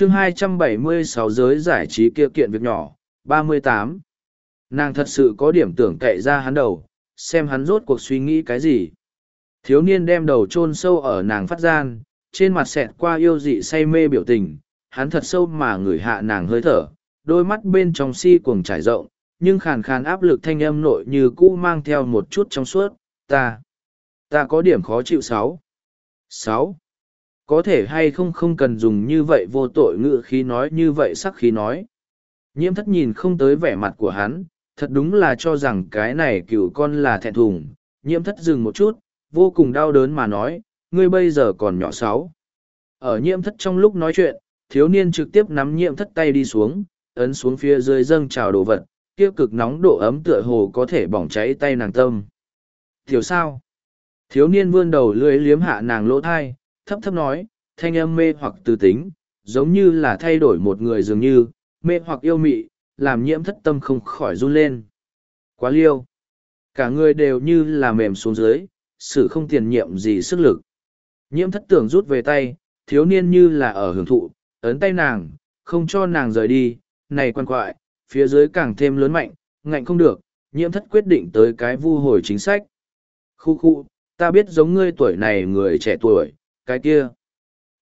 chương 276 giới giải trí kia kiện việc nhỏ, 38. Nàng thật sự có điểm tưởng cậy ra hắn đầu, xem hắn rốt cuộc suy nghĩ cái gì. Thiếu niên đem đầu chôn sâu ở nàng phát gian, trên mặt xẹt qua yêu dị say mê biểu tình, hắn thật sâu mà ngửi hạ nàng hơi thở, đôi mắt bên trong si cuồng trải rộng, nhưng khàn khàn áp lực thanh âm nội như cũ mang theo một chút trong suốt, ta, ta có điểm khó chịu sáu. Sáu, có thể hay không không cần dùng như vậy vô tội ngự khí nói như vậy sắc khí nói. Nhiễm thất nhìn không tới vẻ mặt của hắn, thật đúng là cho rằng cái này cựu con là thẹn thùng, nhiễm thất dừng một chút, vô cùng đau đớn mà nói, ngươi bây giờ còn nhỏ sáu. Ở nhiễm thất trong lúc nói chuyện, thiếu niên trực tiếp nắm nhiễm thất tay đi xuống, ấn xuống phía dưới dâng trào đồ vật, kia cực nóng độ ấm tựa hồ có thể bỏng cháy tay nàng tâm. Tiểu sao? Thiếu niên vươn đầu lưỡi liếm hạ nàng lỗ thai, thấp thấp nói, thanh âm mê hoặc tư tính, giống như là thay đổi một người dường như, mê hoặc yêu mị, làm nhiễm thất tâm không khỏi run lên. Quá liêu. Cả người đều như là mềm xuống dưới, sự không tiền nhiệm gì sức lực. Nhiễm thất tưởng rút về tay, thiếu niên như là ở hưởng thụ, ấn tay nàng, không cho nàng rời đi, này quan quại, phía dưới càng thêm lớn mạnh, ngạnh không được, nhiễm thất quyết định tới cái vu hồi chính sách. Khu khu, ta biết giống ngươi tuổi này người trẻ tuổi, cái kia.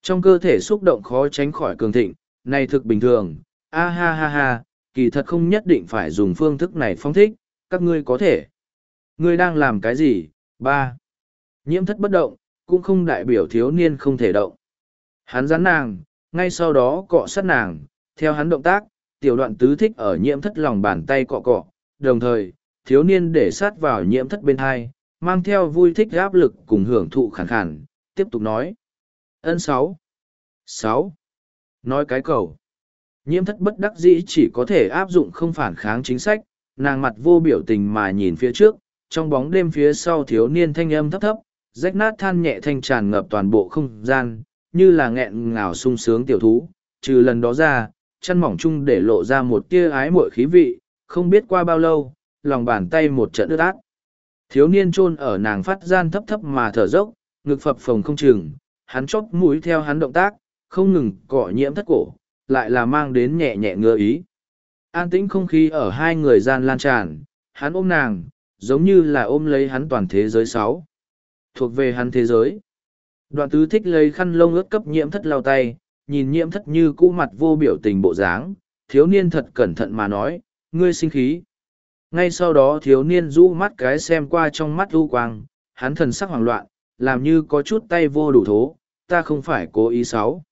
Trong cơ thể xúc động khó tránh khỏi cường thịnh, này thực bình thường, a ha ha ha, kỳ thật không nhất định phải dùng phương thức này phong thích, các ngươi có thể. Ngươi đang làm cái gì? Ba. Nhiễm thất bất động, cũng không đại biểu thiếu niên không thể động. Hắn rắn nàng, ngay sau đó cọ sát nàng, theo hắn động tác, tiểu đoạn tứ thích ở nhiễm thất lòng bàn tay cọ cọ, đồng thời, thiếu niên để sát vào nhiễm thất bên hai, mang theo vui thích áp lực cùng hưởng thụ khẳng khẳng, tiếp tục nói. Ân sáu sáu Nói cái cầu. Nhiễm thất bất đắc dĩ chỉ có thể áp dụng không phản kháng chính sách, nàng mặt vô biểu tình mà nhìn phía trước, trong bóng đêm phía sau thiếu niên thanh âm thấp thấp, rách nát than nhẹ thanh tràn ngập toàn bộ không gian, như là nghẹn ngào sung sướng tiểu thú, trừ lần đó ra, chăn mỏng chung để lộ ra một tia ái muội khí vị, không biết qua bao lâu, lòng bàn tay một trận ướt át. Thiếu niên chôn ở nàng phát gian thấp thấp mà thở dốc, ngực phập phồng không chừng, hắn chóp mũi theo hắn động tác, không ngừng cọ nhiễm thất cổ, lại là mang đến nhẹ nhẹ ngứa ý. An tĩnh không khí ở hai người gian lan tràn, hắn ôm nàng, giống như là ôm lấy hắn toàn thế giới sáu. Thuộc về hắn thế giới. Đoạn tứ thích lấy khăn lông ướt cấp nhiễm thất lao tay, nhìn nhiễm thất như cũ mặt vô biểu tình bộ dáng, thiếu niên thật cẩn thận mà nói, ngươi sinh khí. Ngay sau đó thiếu niên rũ mắt cái xem qua trong mắt u quang, hắn thần sắc hoảng loạn, làm như có chút tay vô đủ thố, ta không phải cố ý xấu.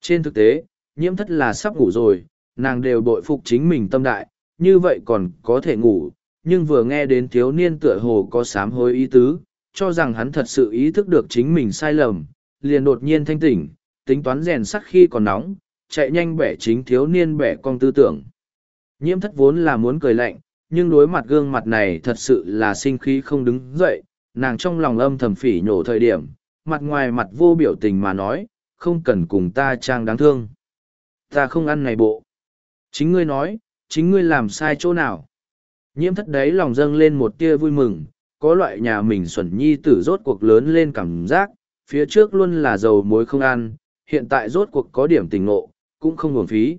Trên thực tế, nhiễm thất là sắp ngủ rồi, nàng đều bội phục chính mình tâm đại, như vậy còn có thể ngủ, nhưng vừa nghe đến thiếu niên tựa hồ có sám hối ý tứ, cho rằng hắn thật sự ý thức được chính mình sai lầm, liền đột nhiên thanh tỉnh, tính toán rèn sắc khi còn nóng, chạy nhanh bẻ chính thiếu niên bẻ con tư tưởng. Nhiễm thất vốn là muốn cười lạnh, nhưng đối mặt gương mặt này thật sự là sinh khí không đứng dậy, nàng trong lòng âm thầm phỉ nhổ thời điểm, mặt ngoài mặt vô biểu tình mà nói, không cần cùng ta trang đáng thương. Ta không ăn này bộ. Chính ngươi nói, chính ngươi làm sai chỗ nào. Nhiễm thất đấy lòng dâng lên một tia vui mừng, có loại nhà mình xuẩn nhi tử rốt cuộc lớn lên cảm giác, phía trước luôn là dầu muối không ăn, hiện tại rốt cuộc có điểm tình ngộ, cũng không nguồn phí.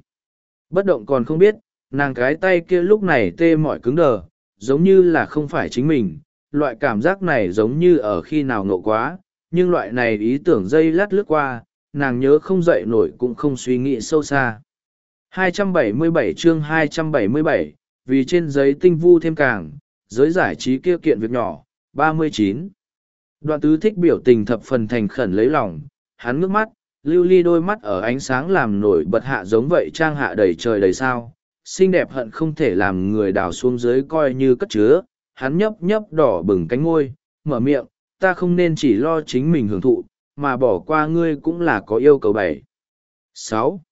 Bất động còn không biết, nàng cái tay kia lúc này tê mỏi cứng đờ, giống như là không phải chính mình, loại cảm giác này giống như ở khi nào ngộ quá, nhưng loại này ý tưởng dây lát lướt qua, nàng nhớ không dậy nổi cũng không suy nghĩ sâu xa. 277 chương 277, vì trên giấy tinh vu thêm càng, giới giải trí kia kiện việc nhỏ, 39. Đoạn tứ thích biểu tình thập phần thành khẩn lấy lòng, hắn ngước mắt, lưu ly đôi mắt ở ánh sáng làm nổi bật hạ giống vậy trang hạ đầy trời đầy sao, xinh đẹp hận không thể làm người đào xuống dưới coi như cất chứa, hắn nhấp nhấp đỏ bừng cánh ngôi, mở miệng, ta không nên chỉ lo chính mình hưởng thụ, mà bỏ qua ngươi cũng là có yêu cầu bảy. sáu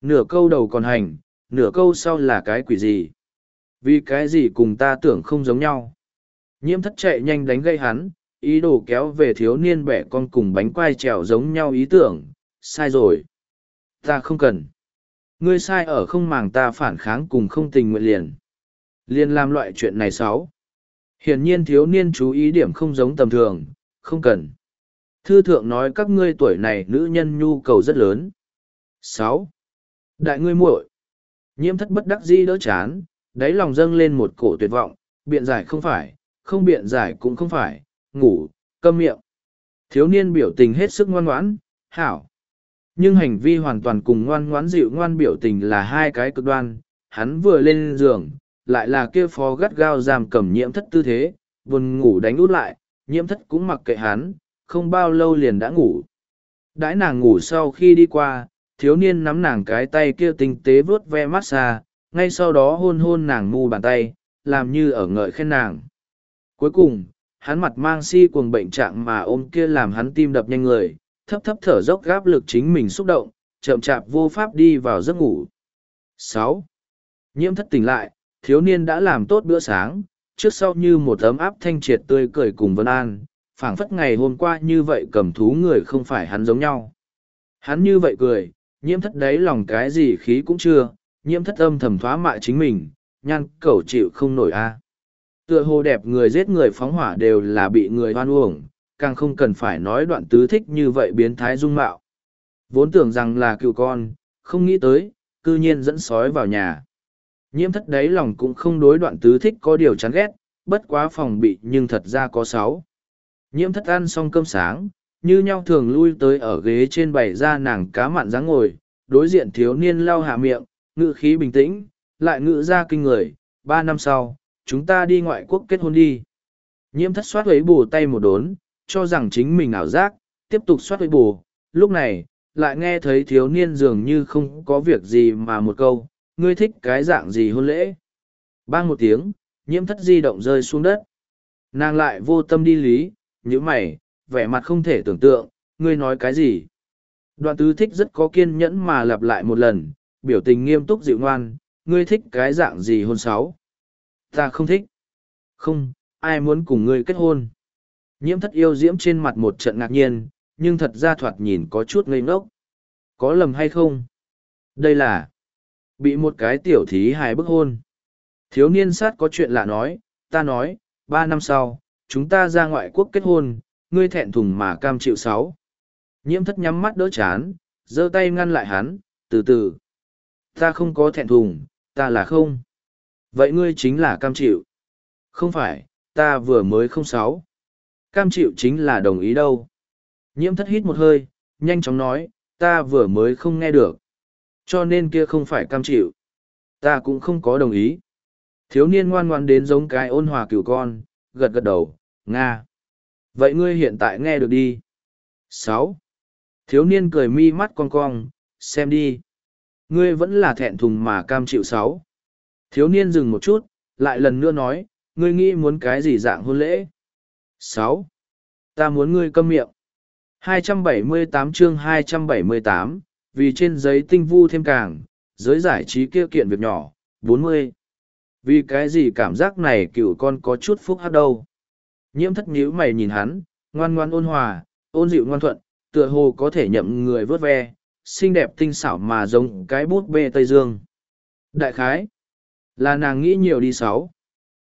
Nửa câu đầu còn hành, nửa câu sau là cái quỷ gì? Vì cái gì cùng ta tưởng không giống nhau? Nhiễm thất chạy nhanh đánh gây hắn, ý đồ kéo về thiếu niên bẻ con cùng bánh quai trèo giống nhau ý tưởng, sai rồi. Ta không cần. Ngươi sai ở không màng ta phản kháng cùng không tình nguyện liền. Liên làm loại chuyện này sáu. Hiển nhiên thiếu niên chú ý điểm không giống tầm thường, không cần. Thư thượng nói các ngươi tuổi này nữ nhân nhu cầu rất lớn. sáu Đại ngươi muội. Nhiễm thất bất đắc di đỡ chán, đáy lòng dâng lên một cổ tuyệt vọng, biện giải không phải, không biện giải cũng không phải, ngủ, câm miệng. Thiếu niên biểu tình hết sức ngoan ngoãn, hảo. Nhưng hành vi hoàn toàn cùng ngoan ngoãn dịu ngoan biểu tình là hai cái cực đoan, hắn vừa lên giường, lại là kia phó gắt gao giam cầm nhiễm thất tư thế, buồn ngủ đánh út lại, nhiễm thất cũng mặc kệ hắn, không bao lâu liền đã ngủ. Đãi nàng ngủ sau khi đi qua, thiếu niên nắm nàng cái tay kia tinh tế vuốt ve mát xa ngay sau đó hôn hôn nàng mu bàn tay, làm như ở ngợi khen nàng. Cuối cùng, hắn mặt mang si cuồng bệnh trạng mà ôm kia làm hắn tim đập nhanh người, thấp thấp thở dốc gáp lực chính mình xúc động, chậm chạp vô pháp đi vào giấc ngủ. sáu Nhiễm thất tỉnh lại, thiếu niên đã làm tốt bữa sáng, trước sau như một ấm áp thanh triệt tươi cười cùng Vân An, phảng phất ngày hôm qua như vậy cầm thú người không phải hắn giống nhau. Hắn như vậy cười, nhiễm thất đấy lòng cái gì khí cũng chưa, nhiễm thất âm thầm thoá mại chính mình, nhan cẩu chịu không nổi a. Tựa hồ đẹp người giết người phóng hỏa đều là bị người hoan uổng, càng không cần phải nói đoạn tứ thích như vậy biến thái dung mạo. Vốn tưởng rằng là cựu con, không nghĩ tới, cư nhiên dẫn sói vào nhà. Nhiễm thất đấy lòng cũng không đối đoạn tứ thích có điều chán ghét, bất quá phòng bị nhưng thật ra có sáu. Nhiễm thất ăn xong cơm sáng, như nhau thường lui tới ở ghế trên bày ra nàng cá mặn dáng ngồi, đối diện thiếu niên lau hạ miệng, ngự khí bình tĩnh, lại ngự ra kinh người, ba năm sau, chúng ta đi ngoại quốc kết hôn đi. Nhiễm thất soát ấy bù tay một đốn, cho rằng chính mình ảo giác, tiếp tục soát ấy bù, lúc này, lại nghe thấy thiếu niên dường như không có việc gì mà một câu, ngươi thích cái dạng gì hôn lễ. Bang một tiếng, nhiễm thất di động rơi xuống đất. Nàng lại vô tâm đi lý, nhữ mày, vẻ mặt không thể tưởng tượng, ngươi nói cái gì. Đoạn tứ thích rất có kiên nhẫn mà lặp lại một lần, biểu tình nghiêm túc dịu ngoan, ngươi thích cái dạng gì hôn sáu. Ta không thích. Không, ai muốn cùng ngươi kết hôn. Nhiễm thất yêu diễm trên mặt một trận ngạc nhiên, nhưng thật ra thoạt nhìn có chút ngây ngốc. Có lầm hay không? Đây là bị một cái tiểu thí hài bức hôn. Thiếu niên sát có chuyện lạ nói, ta nói, ba năm sau, chúng ta ra ngoại quốc kết hôn, ngươi thẹn thùng mà cam chịu sáu. Nhiễm thất nhắm mắt đỡ chán, giơ tay ngăn lại hắn, từ từ. Ta không có thẹn thùng, ta là không. Vậy ngươi chính là cam chịu. Không phải, ta vừa mới không sáu. Cam chịu chính là đồng ý đâu. Nhiễm thất hít một hơi, nhanh chóng nói, ta vừa mới không nghe được. Cho nên kia không phải cam chịu. Ta cũng không có đồng ý. Thiếu niên ngoan ngoan đến giống cái ôn hòa cửu con, gật gật đầu, Nga. Vậy ngươi hiện tại nghe được đi. sáu Thiếu niên cười mi mắt con cong, xem đi. Ngươi vẫn là thẹn thùng mà cam chịu sáu. Thiếu niên dừng một chút, lại lần nữa nói, ngươi nghĩ muốn cái gì dạng hôn lễ? sáu Ta muốn ngươi câm miệng. 278 chương 278, vì trên giấy tinh vu thêm càng, giới giải trí kia kiện việc nhỏ, 40. Vì cái gì cảm giác này cựu con có chút phúc hát đâu. Nhiễm thất nhíu mày nhìn hắn, ngoan ngoan ôn hòa, ôn dịu ngoan thuận, tựa hồ có thể nhậm người vớt ve, xinh đẹp tinh xảo mà giống cái bút bê Tây Dương. Đại khái, là nàng nghĩ nhiều đi sáu.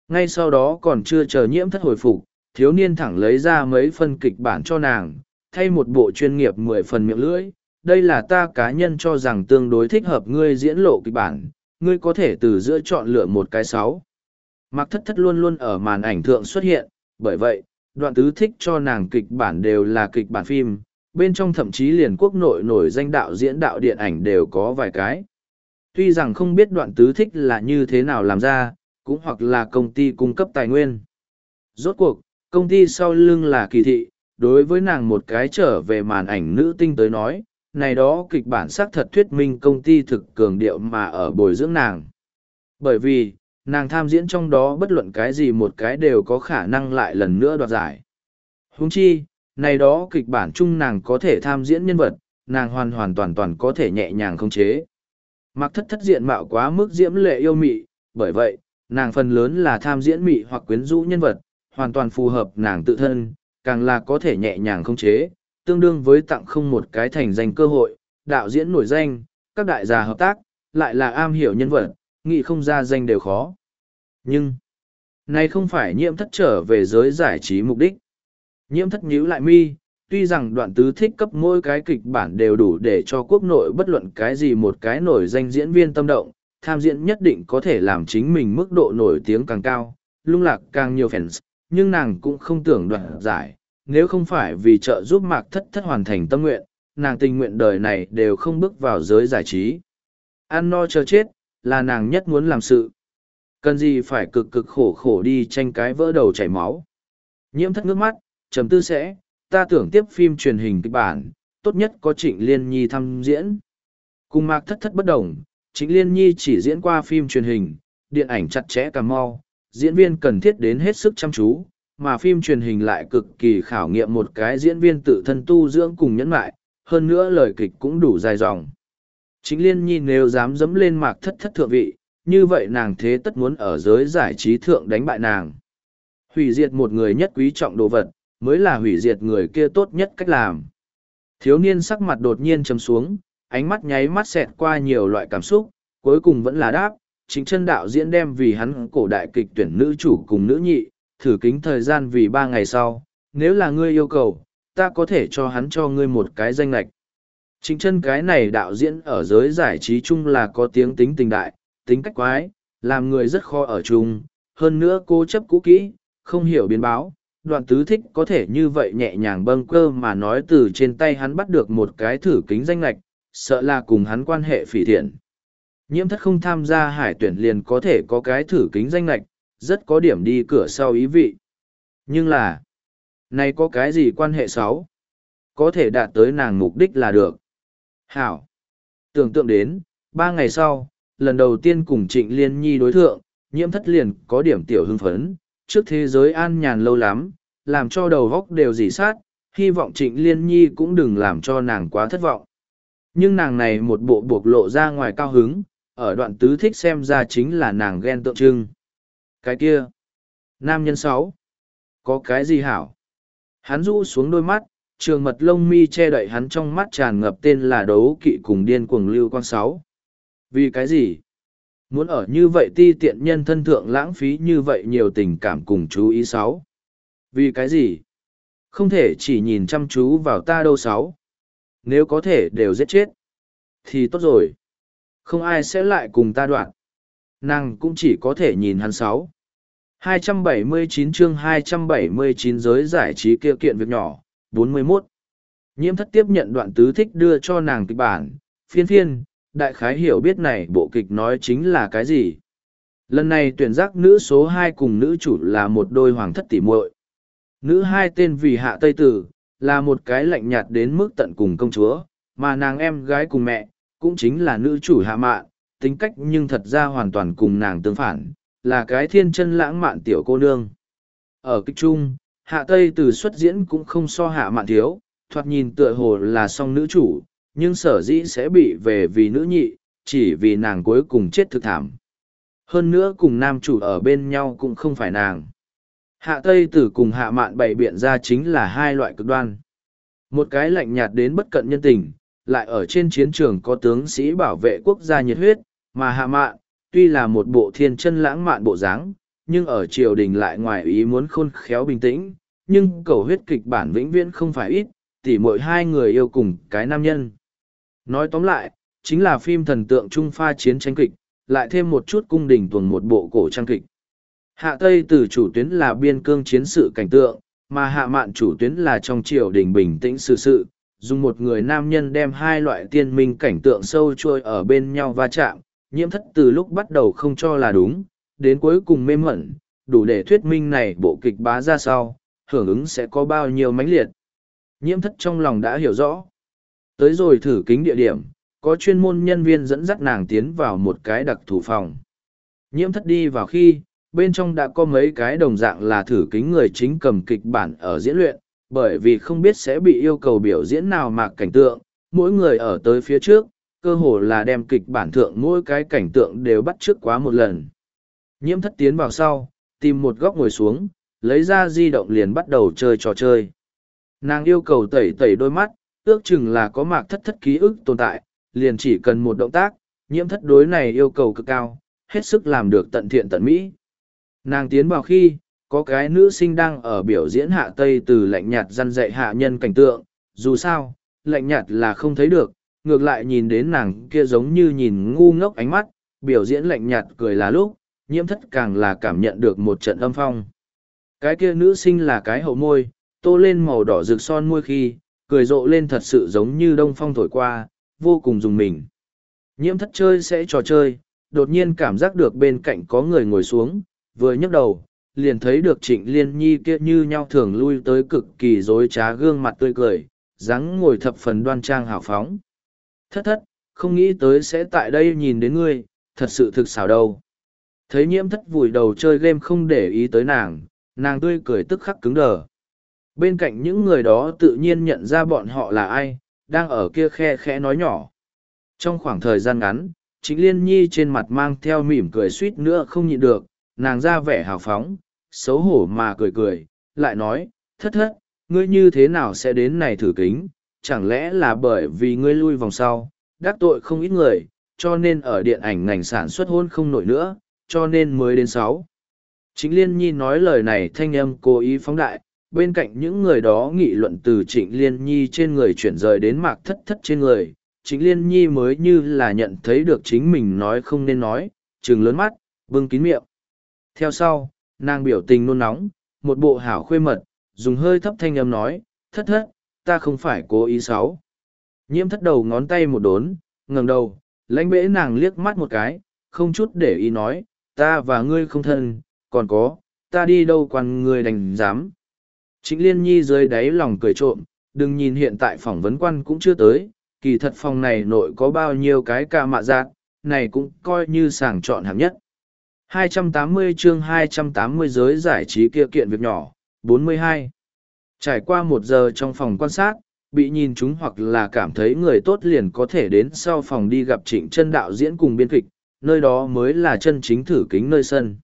Ngay sau đó còn chưa chờ nhiễm thất hồi phục, thiếu niên thẳng lấy ra mấy phân kịch bản cho nàng, thay một bộ chuyên nghiệp mười phần miệng lưỡi. Đây là ta cá nhân cho rằng tương đối thích hợp ngươi diễn lộ kịch bản, ngươi có thể từ giữa chọn lựa một cái sáu. Mặc thất thất luôn luôn ở màn ảnh thượng xuất hiện, bởi vậy, đoạn tứ thích cho nàng kịch bản đều là kịch bản phim, bên trong thậm chí liền quốc nội nổi danh đạo diễn đạo điện ảnh đều có vài cái. Tuy rằng không biết đoạn tứ thích là như thế nào làm ra, cũng hoặc là công ty cung cấp tài nguyên. Rốt cuộc, công ty sau lưng là kỳ thị, đối với nàng một cái trở về màn ảnh nữ tinh tới nói, này đó kịch bản xác thật thuyết minh công ty thực cường điệu mà ở bồi dưỡng nàng. Bởi vì, nàng tham diễn trong đó bất luận cái gì một cái đều có khả năng lại lần nữa đoạt giải. Huống chi, này đó kịch bản chung nàng có thể tham diễn nhân vật, nàng hoàn hoàn toàn toàn có thể nhẹ nhàng khống chế. Mặc thất thất diện mạo quá mức diễm lệ yêu mị, bởi vậy, nàng phần lớn là tham diễn mị hoặc quyến rũ nhân vật, hoàn toàn phù hợp nàng tự thân, càng là có thể nhẹ nhàng khống chế, tương đương với tặng không một cái thành danh cơ hội, đạo diễn nổi danh, các đại gia hợp tác, lại là am hiểu nhân vật, nghị không ra danh đều khó. Nhưng, này không phải nhiễm thất trở về giới giải trí mục đích. Nhiễm thất nhíu lại mi, tuy rằng đoạn tứ thích cấp mỗi cái kịch bản đều đủ để cho quốc nội bất luận cái gì một cái nổi danh diễn viên tâm động, tham diễn nhất định có thể làm chính mình mức độ nổi tiếng càng cao, lung lạc càng nhiều fans, nhưng nàng cũng không tưởng đoạn giải, nếu không phải vì trợ giúp mạc thất thất hoàn thành tâm nguyện, nàng tình nguyện đời này đều không bước vào giới giải trí. Ăn no chờ chết, là nàng nhất muốn làm sự. Cần gì phải cực cực khổ khổ đi tranh cái vỡ đầu chảy máu. Nhiễm thất nước mắt, chấm tư sẽ, ta tưởng tiếp phim truyền hình kịch bản, tốt nhất có Trịnh Liên Nhi thăm diễn. Cùng mạc thất thất bất đồng, Trịnh Liên Nhi chỉ diễn qua phim truyền hình, điện ảnh chặt chẽ cà mau, diễn viên cần thiết đến hết sức chăm chú, mà phim truyền hình lại cực kỳ khảo nghiệm một cái diễn viên tự thân tu dưỡng cùng nhẫn lại, hơn nữa lời kịch cũng đủ dài dòng. Chính Liên Nhi nếu dám dẫm lên mạc thất thất thượng vị, như vậy nàng thế tất muốn ở giới giải trí thượng đánh bại nàng. Hủy diệt một người nhất quý trọng đồ vật, mới là hủy diệt người kia tốt nhất cách làm. Thiếu niên sắc mặt đột nhiên chấm xuống, ánh mắt nháy mắt xẹt qua nhiều loại cảm xúc, cuối cùng vẫn là đáp, chính chân đạo diễn đem vì hắn cổ đại kịch tuyển nữ chủ cùng nữ nhị, thử kính thời gian vì ba ngày sau, nếu là ngươi yêu cầu, ta có thể cho hắn cho ngươi một cái danh lệch Chính chân cái này đạo diễn ở giới giải trí chung là có tiếng tính tình đại, tính cách quái, làm người rất khó ở chung, hơn nữa cô chấp cũ kỹ, không hiểu biến báo. Đoạn tứ thích có thể như vậy nhẹ nhàng bâng cơ mà nói từ trên tay hắn bắt được một cái thử kính danh lệch sợ là cùng hắn quan hệ phỉ thiện. Nhiễm thất không tham gia hải tuyển liền có thể có cái thử kính danh lệch rất có điểm đi cửa sau ý vị. Nhưng là, này có cái gì quan hệ xấu? Có thể đạt tới nàng mục đích là được. Hảo. Tưởng tượng đến, ba ngày sau, lần đầu tiên cùng Trịnh Liên Nhi đối thượng, nhiễm thất liền có điểm tiểu hưng phấn, trước thế giới an nhàn lâu lắm, làm cho đầu góc đều dỉ sát, hy vọng Trịnh Liên Nhi cũng đừng làm cho nàng quá thất vọng. Nhưng nàng này một bộ buộc lộ ra ngoài cao hứng, ở đoạn tứ thích xem ra chính là nàng ghen tượng trưng. Cái kia, nam nhân sáu, có cái gì hảo? Hắn rũ xuống đôi mắt, trường mật lông mi che đậy hắn trong mắt tràn ngập tên là đấu kỵ cùng điên cuồng lưu quang sáu. Vì cái gì? Muốn ở như vậy ti tiện nhân thân thượng lãng phí như vậy nhiều tình cảm cùng chú ý sáu. Vì cái gì? Không thể chỉ nhìn chăm chú vào ta đâu sáu. Nếu có thể đều giết chết. Thì tốt rồi. Không ai sẽ lại cùng ta đoạn. Nàng cũng chỉ có thể nhìn hắn sáu. 279 chương 279 giới giải trí kia kiện việc nhỏ, 41. Nhiễm thất tiếp nhận đoạn tứ thích đưa cho nàng kịch bản, phiên phiên, đại khái hiểu biết này bộ kịch nói chính là cái gì. Lần này tuyển giác nữ số hai cùng nữ chủ là một đôi hoàng thất tỉ muội. Nữ hai tên vì hạ Tây Tử, là một cái lạnh nhạt đến mức tận cùng công chúa, mà nàng em gái cùng mẹ, cũng chính là nữ chủ hạ mạn, tính cách nhưng thật ra hoàn toàn cùng nàng tương phản, là cái thiên chân lãng mạn tiểu cô nương. Ở kịch trung, hạ tây từ xuất diễn cũng không so hạ mạn thiếu, thoạt nhìn tựa hồ là song nữ chủ, nhưng sở dĩ sẽ bị về vì nữ nhị, chỉ vì nàng cuối cùng chết thực thảm. Hơn nữa cùng nam chủ ở bên nhau cũng không phải nàng. Hạ Tây Tử cùng Hạ Mạn bày biện ra chính là hai loại cực đoan. Một cái lạnh nhạt đến bất cận nhân tình, lại ở trên chiến trường có tướng sĩ bảo vệ quốc gia nhiệt huyết, mà Hạ Mạn, tuy là một bộ thiên chân lãng mạn bộ dáng, nhưng ở triều đình lại ngoài ý muốn khôn khéo bình tĩnh, nhưng cầu huyết kịch bản vĩnh viễn không phải ít, tỉ mỗi hai người yêu cùng cái nam nhân. Nói tóm lại, chính là phim thần tượng trung pha chiến tranh kịch, lại thêm một chút cung đình tuần một bộ cổ trang kịch. Hạ Tây từ chủ tuyến là biên cương chiến sự cảnh tượng, mà hạ mạn chủ tuyến là trong triều đình bình tĩnh sự sự, dùng một người nam nhân đem hai loại tiên minh cảnh tượng sâu trôi ở bên nhau va chạm, nhiễm thất từ lúc bắt đầu không cho là đúng, đến cuối cùng mê mẩn, đủ để thuyết minh này bộ kịch bá ra sau, hưởng ứng sẽ có bao nhiêu mãnh liệt. Nhiễm thất trong lòng đã hiểu rõ. Tới rồi thử kính địa điểm, có chuyên môn nhân viên dẫn dắt nàng tiến vào một cái đặc thủ phòng. Nhiễm thất đi vào khi, bên trong đã có mấy cái đồng dạng là thử kính người chính cầm kịch bản ở diễn luyện, bởi vì không biết sẽ bị yêu cầu biểu diễn nào mà cảnh tượng, mỗi người ở tới phía trước, cơ hồ là đem kịch bản thượng mỗi cái cảnh tượng đều bắt trước quá một lần. Nhiễm thất tiến vào sau, tìm một góc ngồi xuống, lấy ra di động liền bắt đầu chơi trò chơi. Nàng yêu cầu tẩy tẩy đôi mắt, ước chừng là có mạc thất thất ký ức tồn tại, liền chỉ cần một động tác, nhiễm thất đối này yêu cầu cực cao, hết sức làm được tận thiện tận mỹ. Nàng tiến vào khi, có cái nữ sinh đang ở biểu diễn hạ tây từ lạnh nhạt răn dạy hạ nhân cảnh tượng, dù sao, lạnh nhạt là không thấy được, ngược lại nhìn đến nàng kia giống như nhìn ngu ngốc ánh mắt, biểu diễn lạnh nhạt cười là lúc, nhiễm thất càng là cảm nhận được một trận âm phong. Cái kia nữ sinh là cái hậu môi, tô lên màu đỏ rực son môi khi, cười rộ lên thật sự giống như đông phong thổi qua, vô cùng dùng mình. Nhiễm thất chơi sẽ trò chơi, đột nhiên cảm giác được bên cạnh có người ngồi xuống, vừa nhấc đầu, liền thấy được trịnh liên nhi kia như nhau thường lui tới cực kỳ dối trá gương mặt tươi cười, dáng ngồi thập phần đoan trang hào phóng. Thất thất, không nghĩ tới sẽ tại đây nhìn đến ngươi, thật sự thực xảo đâu. Thấy nhiễm thất vùi đầu chơi game không để ý tới nàng, nàng tươi cười tức khắc cứng đờ. Bên cạnh những người đó tự nhiên nhận ra bọn họ là ai, đang ở kia khe khẽ nói nhỏ. Trong khoảng thời gian ngắn, chính liên nhi trên mặt mang theo mỉm cười suýt nữa không nhịn được, nàng ra vẻ hào phóng, xấu hổ mà cười cười, lại nói, thất thất, ngươi như thế nào sẽ đến này thử kính, chẳng lẽ là bởi vì ngươi lui vòng sau, đắc tội không ít người, cho nên ở điện ảnh ngành sản xuất hôn không nổi nữa, cho nên mới đến sáu. Chính Liên Nhi nói lời này thanh âm cố ý phóng đại, bên cạnh những người đó nghị luận từ Trịnh Liên Nhi trên người chuyển rời đến mạc thất thất trên người. Trịnh Liên Nhi mới như là nhận thấy được chính mình nói không nên nói, trừng lớn mắt, bưng kín miệng. Theo sau, nàng biểu tình nôn nóng, một bộ hảo khuê mật, dùng hơi thấp thanh âm nói, thất thất, ta không phải cố ý sáu. Nhiễm thất đầu ngón tay một đốn, ngẩng đầu, lãnh bẽ nàng liếc mắt một cái, không chút để ý nói, ta và ngươi không thân, còn có, ta đi đâu quan ngươi đành dám. Trịnh Liên Nhi dưới đáy lòng cười trộm, đừng nhìn hiện tại phỏng vấn quan cũng chưa tới, kỳ thật phòng này nội có bao nhiêu cái ca mạ giác, này cũng coi như sàng chọn hạng nhất. 280 chương 280 giới giải trí kia kiện việc nhỏ, 42. Trải qua một giờ trong phòng quan sát, bị nhìn chúng hoặc là cảm thấy người tốt liền có thể đến sau phòng đi gặp trịnh chân đạo diễn cùng biên kịch, nơi đó mới là chân chính thử kính nơi sân.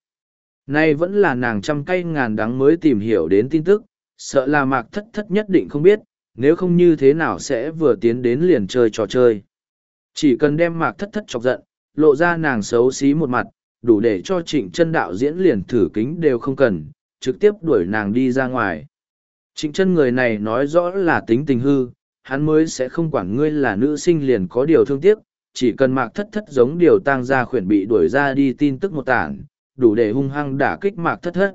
Nay vẫn là nàng trăm cây ngàn đắng mới tìm hiểu đến tin tức, sợ là mạc thất thất nhất định không biết, nếu không như thế nào sẽ vừa tiến đến liền chơi trò chơi. Chỉ cần đem mạc thất thất chọc giận, lộ ra nàng xấu xí một mặt, đủ để cho trịnh chân đạo diễn liền thử kính đều không cần, trực tiếp đuổi nàng đi ra ngoài. Trịnh chân người này nói rõ là tính tình hư, hắn mới sẽ không quản ngươi là nữ sinh liền có điều thương tiếc, chỉ cần mạc thất thất giống điều tang ra khuyển bị đuổi ra đi tin tức một tảng, đủ để hung hăng đả kích mạc thất thất.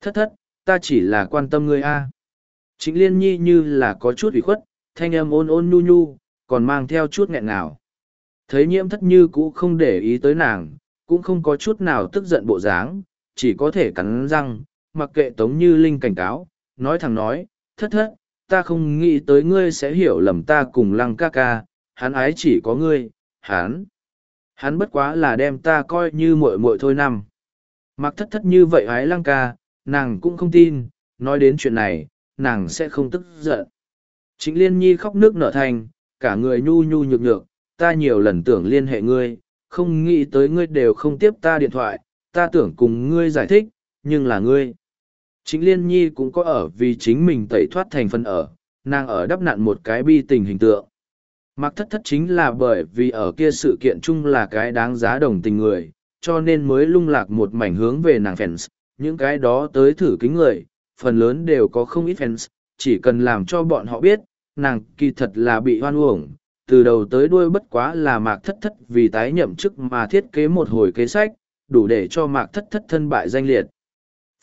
Thất thất, ta chỉ là quan tâm ngươi a. Trịnh liên nhi như là có chút ủy khuất, thanh âm ôn ôn nhu nhu, còn mang theo chút nghẹn nào. Thấy nhiễm thất như cũ không để ý tới nàng, cũng không có chút nào tức giận bộ dáng, chỉ có thể cắn răng, mặc kệ tống như linh cảnh cáo, nói thẳng nói, thất thất, ta không nghĩ tới ngươi sẽ hiểu lầm ta cùng lăng ca ca, hắn ái chỉ có ngươi, hắn. Hắn bất quá là đem ta coi như muội muội thôi năm. Mặc thất thất như vậy ái lăng ca, nàng cũng không tin, nói đến chuyện này, nàng sẽ không tức giận. Trịnh Liên Nhi khóc nước nở thành, cả người nhu nhu nhược nhược, ta nhiều lần tưởng liên hệ ngươi, không nghĩ tới ngươi đều không tiếp ta điện thoại, ta tưởng cùng ngươi giải thích, nhưng là ngươi. Trịnh Liên Nhi cũng có ở vì chính mình tẩy thoát thành phần ở, nàng ở đắp nặn một cái bi tình hình tượng. Mặc thất thất chính là bởi vì ở kia sự kiện chung là cái đáng giá đồng tình người, cho nên mới lung lạc một mảnh hướng về nàng fans, những cái đó tới thử kính người, phần lớn đều có không ít fans, chỉ cần làm cho bọn họ biết, nàng kỳ thật là bị hoan uổng, từ đầu tới đuôi bất quá là mạc thất thất vì tái nhậm chức mà thiết kế một hồi kế sách, đủ để cho mạc thất thất thân bại danh liệt.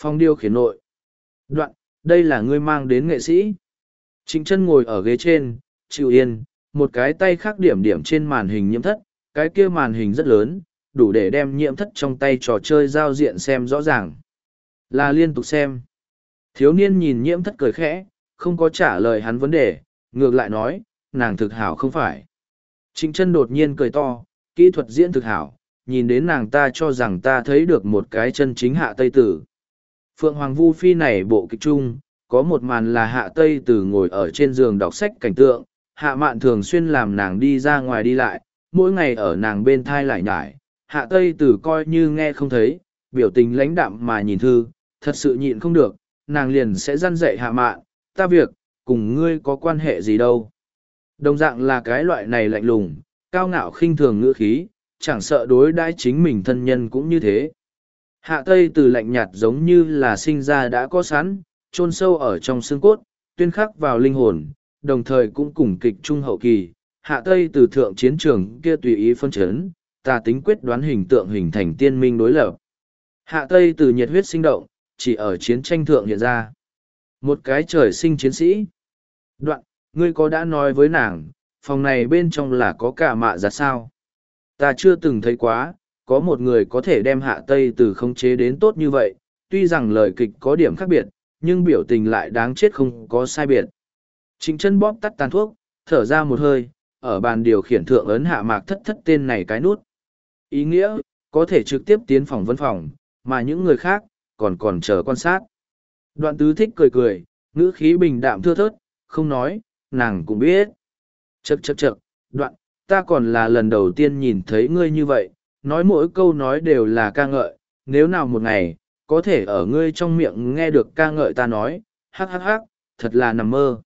Phong điêu khiển nội. Đoạn, đây là ngươi mang đến nghệ sĩ. Trịnh chân ngồi ở ghế trên, chịu yên, một cái tay khác điểm điểm trên màn hình nhiễm thất, cái kia màn hình rất lớn, đủ để đem nhiễm thất trong tay trò chơi giao diện xem rõ ràng. Là liên tục xem. Thiếu niên nhìn nhiễm thất cười khẽ, không có trả lời hắn vấn đề, ngược lại nói, nàng thực hảo không phải. Trịnh chân đột nhiên cười to, kỹ thuật diễn thực hảo, nhìn đến nàng ta cho rằng ta thấy được một cái chân chính hạ tây tử. Phượng Hoàng Vu Phi này bộ kịch chung, có một màn là hạ tây tử ngồi ở trên giường đọc sách cảnh tượng, hạ mạn thường xuyên làm nàng đi ra ngoài đi lại, mỗi ngày ở nàng bên thai lại nhải, hạ tây tử coi như nghe không thấy, biểu tình lãnh đạm mà nhìn thư, thật sự nhịn không được, nàng liền sẽ răn dạy hạ mạn, ta việc, cùng ngươi có quan hệ gì đâu. Đồng dạng là cái loại này lạnh lùng, cao ngạo khinh thường ngữ khí, chẳng sợ đối đãi chính mình thân nhân cũng như thế. Hạ Tây từ lạnh nhạt giống như là sinh ra đã có sẵn, chôn sâu ở trong xương cốt, tuyên khắc vào linh hồn, đồng thời cũng cùng kịch trung hậu kỳ. Hạ Tây từ thượng chiến trường kia tùy ý phân chấn, ta tính quyết đoán hình tượng hình thành tiên minh đối lập. Hạ Tây từ nhiệt huyết sinh động, chỉ ở chiến tranh thượng hiện ra. Một cái trời sinh chiến sĩ. Đoạn, ngươi có đã nói với nàng, phòng này bên trong là có cả mạ giặt sao? Ta chưa từng thấy quá, có một người có thể đem hạ Tây từ khống chế đến tốt như vậy, tuy rằng lời kịch có điểm khác biệt, nhưng biểu tình lại đáng chết không có sai biệt. Trịnh chân bóp tắt tàn thuốc, thở ra một hơi, ở bàn điều khiển thượng ấn hạ mạc thất thất tên này cái nút. Ý nghĩa, có thể trực tiếp tiến phòng văn phòng, mà những người khác, còn còn chờ quan sát. Đoạn tứ thích cười cười, ngữ khí bình đạm thưa thớt, không nói, nàng cũng biết. Chậc chậc chậc, đoạn, ta còn là lần đầu tiên nhìn thấy ngươi như vậy, nói mỗi câu nói đều là ca ngợi, nếu nào một ngày, có thể ở ngươi trong miệng nghe được ca ngợi ta nói, hắc hắc hắc, thật là nằm mơ.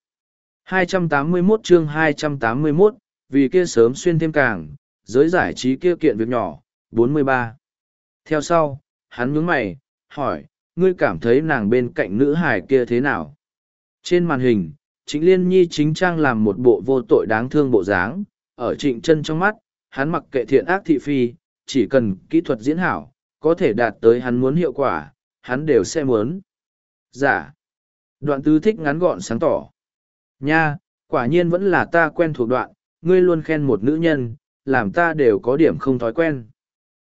281 chương 281, vì kia sớm xuyên thêm càng, giới giải trí kia kiện việc nhỏ, 43. Theo sau, hắn nhướng mày, hỏi, ngươi cảm thấy nàng bên cạnh nữ hải kia thế nào? Trên màn hình, Trịnh Liên Nhi chính trang làm một bộ vô tội đáng thương bộ dáng, ở trịnh chân trong mắt, hắn mặc kệ thiện ác thị phi, chỉ cần kỹ thuật diễn hảo, có thể đạt tới hắn muốn hiệu quả, hắn đều sẽ muốn. Giả. Dạ. Đoạn tứ thích ngắn gọn sáng tỏ. Nha, quả nhiên vẫn là ta quen thuộc đoạn, ngươi luôn khen một nữ nhân, làm ta đều có điểm không thói quen.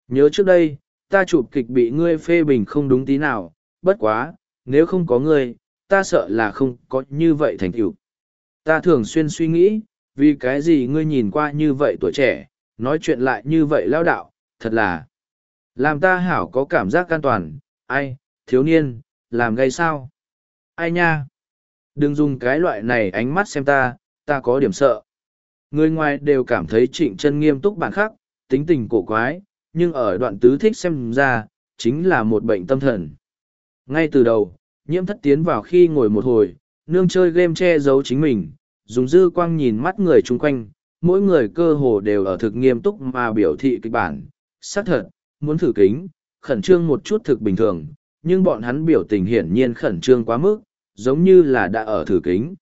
Nhớ trước đây, ta chụp kịch bị ngươi phê bình không đúng tí nào, bất quá, nếu không có ngươi, ta sợ là không có như vậy thành tựu. Ta thường xuyên suy nghĩ, vì cái gì ngươi nhìn qua như vậy tuổi trẻ, nói chuyện lại như vậy lao đạo, thật là làm ta hảo có cảm giác an toàn, ai, thiếu niên, làm gây sao? Ai nha? Đừng dùng cái loại này ánh mắt xem ta, ta có điểm sợ. Người ngoài đều cảm thấy trịnh chân nghiêm túc bản khắc, tính tình cổ quái, nhưng ở đoạn tứ thích xem ra, chính là một bệnh tâm thần. Ngay từ đầu, nhiễm thất tiến vào khi ngồi một hồi, nương chơi game che giấu chính mình, dùng dư quang nhìn mắt người chung quanh, mỗi người cơ hồ đều ở thực nghiêm túc mà biểu thị kịch bản. Xác thật, muốn thử kính, khẩn trương một chút thực bình thường, nhưng bọn hắn biểu tình hiển nhiên khẩn trương quá mức, giống như là đã ở thử kính.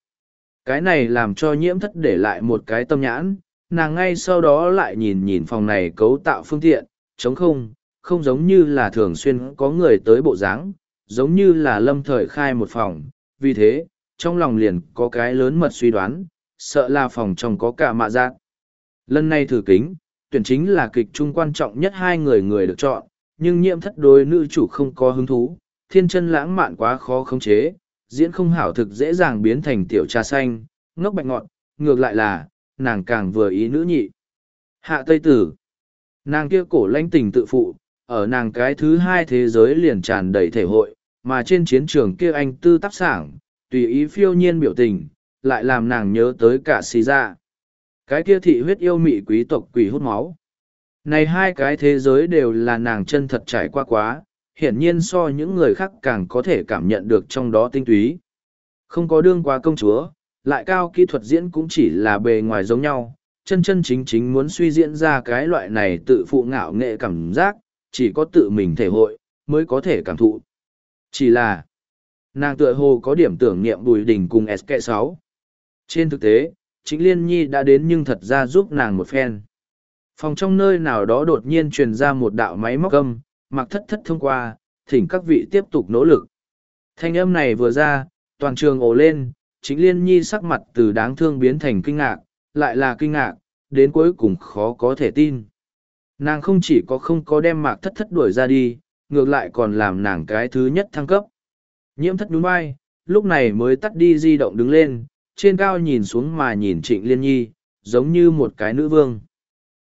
Cái này làm cho nhiễm thất để lại một cái tâm nhãn, nàng ngay sau đó lại nhìn nhìn phòng này cấu tạo phương tiện, chống không, không giống như là thường xuyên có người tới bộ dáng, giống như là lâm thời khai một phòng, vì thế, trong lòng liền có cái lớn mật suy đoán, sợ là phòng trong có cả mạ giác. Lần này thử kính, tuyển chính là kịch trung quan trọng nhất hai người người được chọn, nhưng nhiễm thất đối nữ chủ không có hứng thú, thiên chân lãng mạn quá khó khống chế, diễn không hảo thực dễ dàng biến thành tiểu trà xanh, ngốc bạch ngọn, ngược lại là, nàng càng vừa ý nữ nhị. Hạ Tây Tử Nàng kia cổ lãnh tình tự phụ, ở nàng cái thứ hai thế giới liền tràn đầy thể hội, mà trên chiến trường kia anh tư tác sảng, tùy ý phiêu nhiên biểu tình, lại làm nàng nhớ tới cả xì ra. Cái kia thị huyết yêu mị quý tộc quỷ hút máu. Này hai cái thế giới đều là nàng chân thật trải qua quá, hiển nhiên so những người khác càng có thể cảm nhận được trong đó tinh túy. Không có đương qua công chúa, lại cao kỹ thuật diễn cũng chỉ là bề ngoài giống nhau, chân chân chính chính muốn suy diễn ra cái loại này tự phụ ngạo nghệ cảm giác, chỉ có tự mình thể hội, mới có thể cảm thụ. Chỉ là, nàng tựa hồ có điểm tưởng niệm bùi đình cùng SK6. Trên thực tế, chính Liên Nhi đã đến nhưng thật ra giúp nàng một phen. Phòng trong nơi nào đó đột nhiên truyền ra một đạo máy móc âm, mặc thất thất thông qua, thỉnh các vị tiếp tục nỗ lực. Thanh âm này vừa ra, toàn trường ồ lên, chính Liên Nhi sắc mặt từ đáng thương biến thành kinh ngạc, lại là kinh ngạc, đến cuối cùng khó có thể tin. Nàng không chỉ có không có đem mạc thất thất đuổi ra đi, ngược lại còn làm nàng cái thứ nhất thăng cấp. Nhiễm thất nhún vai, lúc này mới tắt đi di động đứng lên, trên cao nhìn xuống mà nhìn trịnh liên nhi, giống như một cái nữ vương.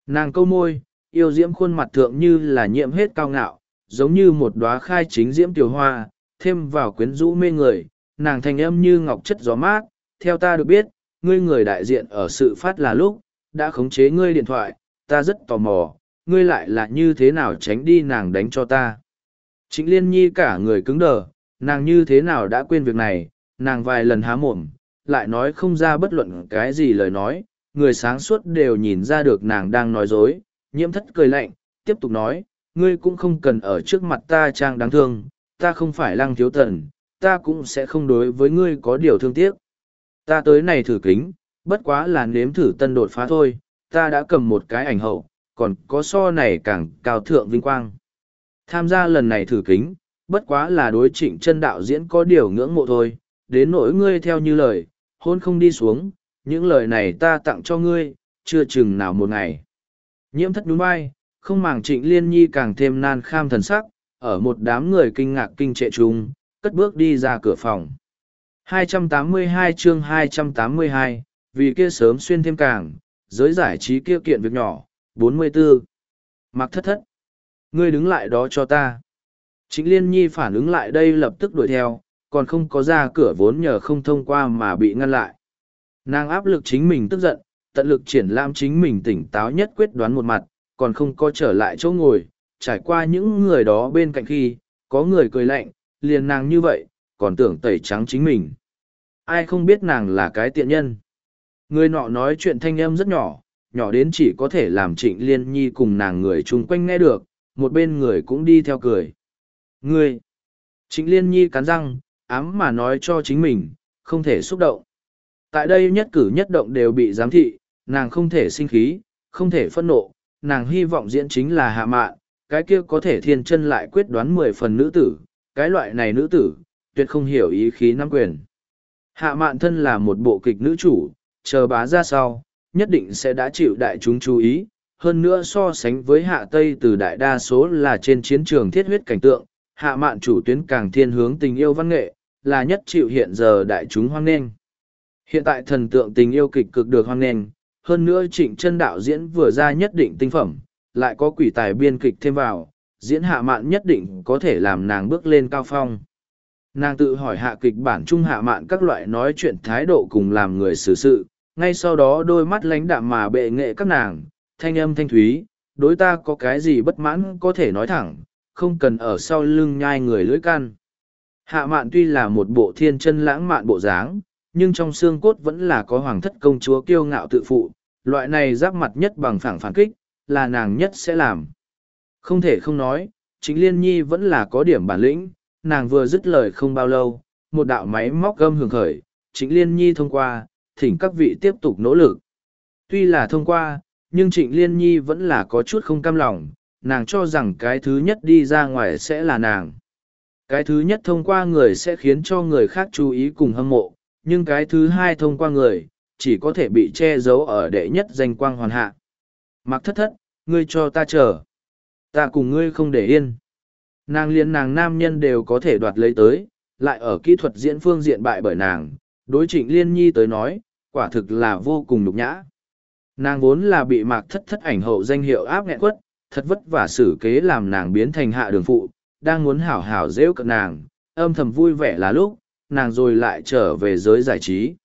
Nàng câu môi, yêu diễm khuôn mặt thượng như là nhiễm hết cao ngạo, giống như một đóa khai chính diễm tiểu hoa, thêm vào quyến rũ mê người, nàng thành âm như ngọc chất gió mát, theo ta được biết, ngươi người đại diện ở sự phát là lúc, đã khống chế ngươi điện thoại, ta rất tò mò, ngươi lại là như thế nào tránh đi nàng đánh cho ta. Trịnh liên nhi cả người cứng đờ, nàng như thế nào đã quên việc này, nàng vài lần há mồm, lại nói không ra bất luận cái gì lời nói, người sáng suốt đều nhìn ra được nàng đang nói dối, nhiễm thất cười lạnh, tiếp tục nói, ngươi cũng không cần ở trước mặt ta trang đáng thương, ta không phải lăng thiếu tần, ta cũng sẽ không đối với ngươi có điều thương tiếc. Ta tới này thử kính, bất quá là nếm thử tân đột phá thôi, ta đã cầm một cái ảnh hậu, còn có so này càng cao thượng vinh quang. Tham gia lần này thử kính, bất quá là đối trịnh chân đạo diễn có điều ngưỡng mộ thôi, đến nỗi ngươi theo như lời, hôn không đi xuống, những lời này ta tặng cho ngươi, chưa chừng nào một ngày. Nhiễm thất đúng vai, không màng trịnh liên nhi càng thêm nan kham thần sắc, ở một đám người kinh ngạc kinh trệ chung, cất bước đi ra cửa phòng. 282 chương 282, vì kia sớm xuyên thêm càng, giới giải trí kia kiện việc nhỏ, 44. Mặc thất thất. Ngươi đứng lại đó cho ta. Trịnh Liên Nhi phản ứng lại đây lập tức đuổi theo, còn không có ra cửa vốn nhờ không thông qua mà bị ngăn lại. Nàng áp lực chính mình tức giận, tận lực triển lãm chính mình tỉnh táo nhất quyết đoán một mặt, còn không có trở lại chỗ ngồi, trải qua những người đó bên cạnh khi, có người cười lạnh, liền nàng như vậy, còn tưởng tẩy trắng chính mình. Ai không biết nàng là cái tiện nhân. Người nọ nói chuyện thanh âm rất nhỏ, nhỏ đến chỉ có thể làm trịnh liên nhi cùng nàng người chung quanh nghe được, một bên người cũng đi theo cười. Ngươi! Trịnh liên nhi cắn răng, ám mà nói cho chính mình, không thể xúc động. Tại đây nhất cử nhất động đều bị giám thị, nàng không thể sinh khí, không thể phẫn nộ, nàng hy vọng diễn chính là hạ mạn, cái kia có thể thiên chân lại quyết đoán mười phần nữ tử, cái loại này nữ tử, tuyệt không hiểu ý khí nắm quyền. Hạ mạn thân là một bộ kịch nữ chủ, chờ bá ra sau, nhất định sẽ đã chịu đại chúng chú ý, hơn nữa so sánh với hạ Tây từ đại đa số là trên chiến trường thiết huyết cảnh tượng, hạ mạn chủ tuyến càng thiên hướng tình yêu văn nghệ, là nhất chịu hiện giờ đại chúng hoan nghênh. Hiện tại thần tượng tình yêu kịch cực được hoan nghênh, hơn nữa trịnh chân đạo diễn vừa ra nhất định tinh phẩm, lại có quỷ tài biên kịch thêm vào, diễn hạ mạn nhất định có thể làm nàng bước lên cao phong. Nàng tự hỏi hạ kịch bản trung hạ mạn các loại nói chuyện thái độ cùng làm người xử sự, ngay sau đó đôi mắt lánh đạm mà bệ nghệ các nàng, thanh âm thanh thúy, đối ta có cái gì bất mãn có thể nói thẳng, không cần ở sau lưng nhai người lưỡi can. Hạ mạn tuy là một bộ thiên chân lãng mạn bộ dáng, nhưng trong xương cốt vẫn là có hoàng thất công chúa kiêu ngạo tự phụ, loại này giáp mặt nhất bằng phẳng phản kích, là nàng nhất sẽ làm. Không thể không nói, chính liên nhi vẫn là có điểm bản lĩnh, nàng vừa dứt lời không bao lâu, một đạo máy móc gâm hưởng khởi, chính liên nhi thông qua, thỉnh các vị tiếp tục nỗ lực. Tuy là thông qua, nhưng trịnh liên nhi vẫn là có chút không cam lòng, nàng cho rằng cái thứ nhất đi ra ngoài sẽ là nàng. Cái thứ nhất thông qua người sẽ khiến cho người khác chú ý cùng hâm mộ, nhưng cái thứ hai thông qua người, chỉ có thể bị che giấu ở đệ nhất danh quang hoàn hạ. Mặc thất thất, ngươi cho ta chờ. Ta cùng ngươi không để yên. Nàng liên nàng nam nhân đều có thể đoạt lấy tới, lại ở kỹ thuật diễn phương diện bại bởi nàng. Đối trịnh liên nhi tới nói, quả thực là vô cùng nhục nhã. Nàng vốn là bị mạc thất thất ảnh hậu danh hiệu áp nghẹn quất, thật vất vả xử kế làm nàng biến thành hạ đường phụ, đang muốn hảo hảo dễu cận nàng, âm thầm vui vẻ là lúc, nàng rồi lại trở về giới giải trí.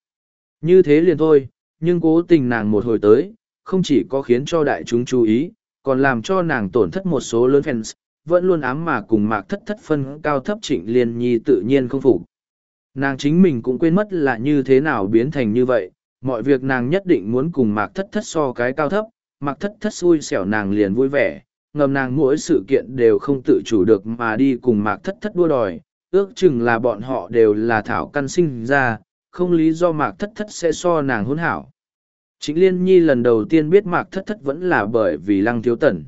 Như thế liền thôi, nhưng cố tình nàng một hồi tới, không chỉ có khiến cho đại chúng chú ý, còn làm cho nàng tổn thất một số lớn fans, vẫn luôn ám mà cùng mạc thất thất phân cao thấp trịnh liên nhi tự nhiên không phục. Nàng chính mình cũng quên mất là như thế nào biến thành như vậy, mọi việc nàng nhất định muốn cùng mạc thất thất so cái cao thấp, mạc thất thất xui xẻo nàng liền vui vẻ, ngầm nàng mỗi sự kiện đều không tự chủ được mà đi cùng mạc thất thất đua đòi, ước chừng là bọn họ đều là thảo căn sinh ra, không lý do mạc thất thất sẽ so nàng hôn hảo. Chính Liên Nhi lần đầu tiên biết mạc thất thất vẫn là bởi vì lăng thiếu tần.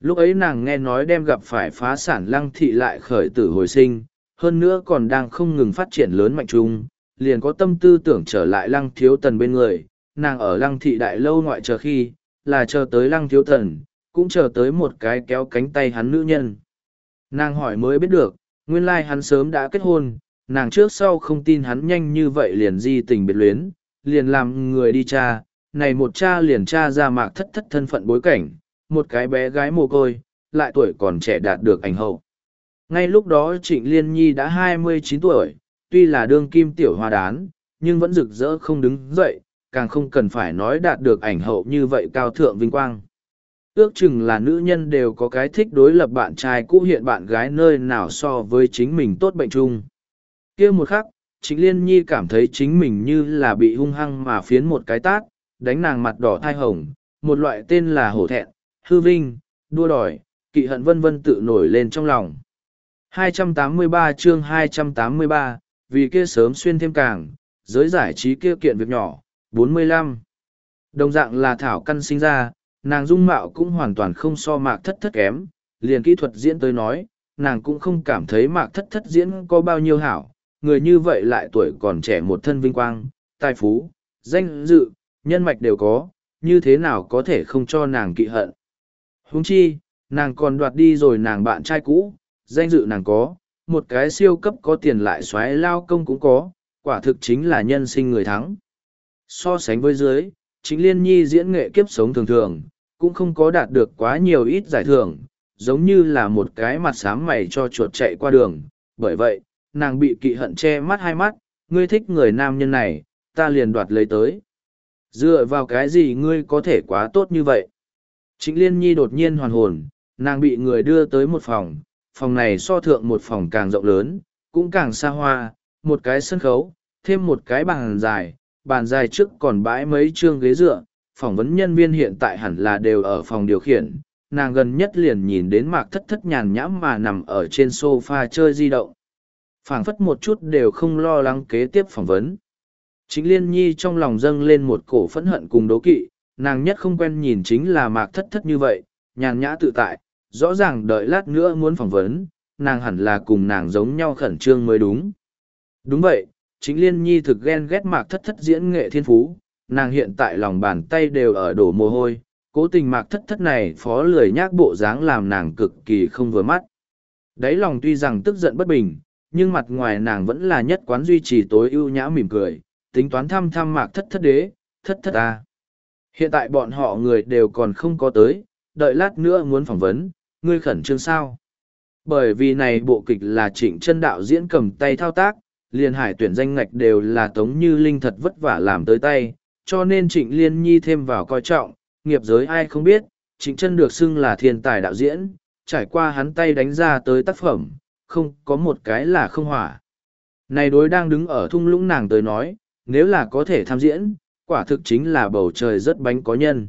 Lúc ấy nàng nghe nói đem gặp phải phá sản lăng thị lại khởi tử hồi sinh, hơn nữa còn đang không ngừng phát triển lớn mạnh chung, liền có tâm tư tưởng trở lại lăng thiếu tần bên người, nàng ở lăng thị đại lâu ngoại chờ khi, là chờ tới lăng thiếu tần, cũng chờ tới một cái kéo cánh tay hắn nữ nhân. Nàng hỏi mới biết được, nguyên lai hắn sớm đã kết hôn, nàng trước sau không tin hắn nhanh như vậy liền di tình biệt luyến, liền làm người đi cha, này một cha liền cha ra mạc thất thất thân phận bối cảnh, một cái bé gái mồ côi, lại tuổi còn trẻ đạt được ảnh hậu. Ngay lúc đó Trịnh Liên Nhi đã hai mươi chín tuổi, tuy là đương kim tiểu hoa đán, nhưng vẫn rực rỡ không đứng dậy, càng không cần phải nói đạt được ảnh hậu như vậy cao thượng vinh quang. Ước chừng là nữ nhân đều có cái thích đối lập bạn trai cũ hiện bạn gái nơi nào so với chính mình tốt bệnh chung. kia một khắc, Trịnh Liên Nhi cảm thấy chính mình như là bị hung hăng mà phiến một cái tát, đánh nàng mặt đỏ thai hồng, một loại tên là hổ thẹn, hư vinh, đua đòi, kỵ hận vân vân tự nổi lên trong lòng. 283 chương 283, vì kia sớm xuyên thêm càng, giới giải trí kia kiện việc nhỏ, 45. Đồng dạng là thảo căn sinh ra, nàng dung mạo cũng hoàn toàn không so mạc thất thất kém, liền kỹ thuật diễn tới nói, nàng cũng không cảm thấy mạc thất thất diễn có bao nhiêu hảo, người như vậy lại tuổi còn trẻ một thân vinh quang, tài phú, danh dự, nhân mạch đều có, như thế nào có thể không cho nàng kỵ hận. Huống chi, nàng còn đoạt đi rồi nàng bạn trai cũ, danh dự nàng có, một cái siêu cấp có tiền lại xoáy lao công cũng có, quả thực chính là nhân sinh người thắng. So sánh với dưới, chính liên nhi diễn nghệ kiếp sống thường thường, cũng không có đạt được quá nhiều ít giải thưởng, giống như là một cái mặt sám mày cho chuột chạy qua đường. Bởi vậy, nàng bị kỵ hận che mắt hai mắt, ngươi thích người nam nhân này, ta liền đoạt lấy tới. Dựa vào cái gì ngươi có thể quá tốt như vậy? Trịnh Liên Nhi đột nhiên hoàn hồn, nàng bị người đưa tới một phòng, phòng này so thượng một phòng càng rộng lớn, cũng càng xa hoa, một cái sân khấu, thêm một cái bàn dài, bàn dài trước còn bãi mấy chương ghế dựa, phỏng vấn nhân viên hiện tại hẳn là đều ở phòng điều khiển, nàng gần nhất liền nhìn đến mạc thất thất nhàn nhãm mà nằm ở trên sofa chơi di động. phảng phất một chút đều không lo lắng kế tiếp phỏng vấn. Chính liên nhi trong lòng dâng lên một cổ phẫn hận cùng đố kỵ, nàng nhất không quen nhìn chính là mạc thất thất như vậy, nhàn nhã tự tại, rõ ràng đợi lát nữa muốn phỏng vấn, nàng hẳn là cùng nàng giống nhau khẩn trương mới đúng. Đúng vậy, chính liên nhi thực ghen ghét mạc thất thất diễn nghệ thiên phú, nàng hiện tại lòng bàn tay đều ở đổ mồ hôi, cố tình mạc thất thất này phó lười nhác bộ dáng làm nàng cực kỳ không vừa mắt. Đấy lòng tuy rằng tức giận bất bình, nhưng mặt ngoài nàng vẫn là nhất quán duy trì tối ưu nhã mỉm cười, tính toán thăm thăm mạc thất thất đế, thất thất ta. Hiện tại bọn họ người đều còn không có tới, đợi lát nữa muốn phỏng vấn, ngươi khẩn trương sao? Bởi vì này bộ kịch là trịnh chân đạo diễn cầm tay thao tác, liền hải tuyển danh ngạch đều là tống như linh thật vất vả làm tới tay, cho nên trịnh liên nhi thêm vào coi trọng, nghiệp giới ai không biết, trịnh chân được xưng là thiên tài đạo diễn, trải qua hắn tay đánh ra tới tác phẩm, không có một cái là không hỏa. Này đối đang đứng ở thung lũng nàng tới nói, nếu là có thể tham diễn, quả thực chính là bầu trời rất bánh có nhân.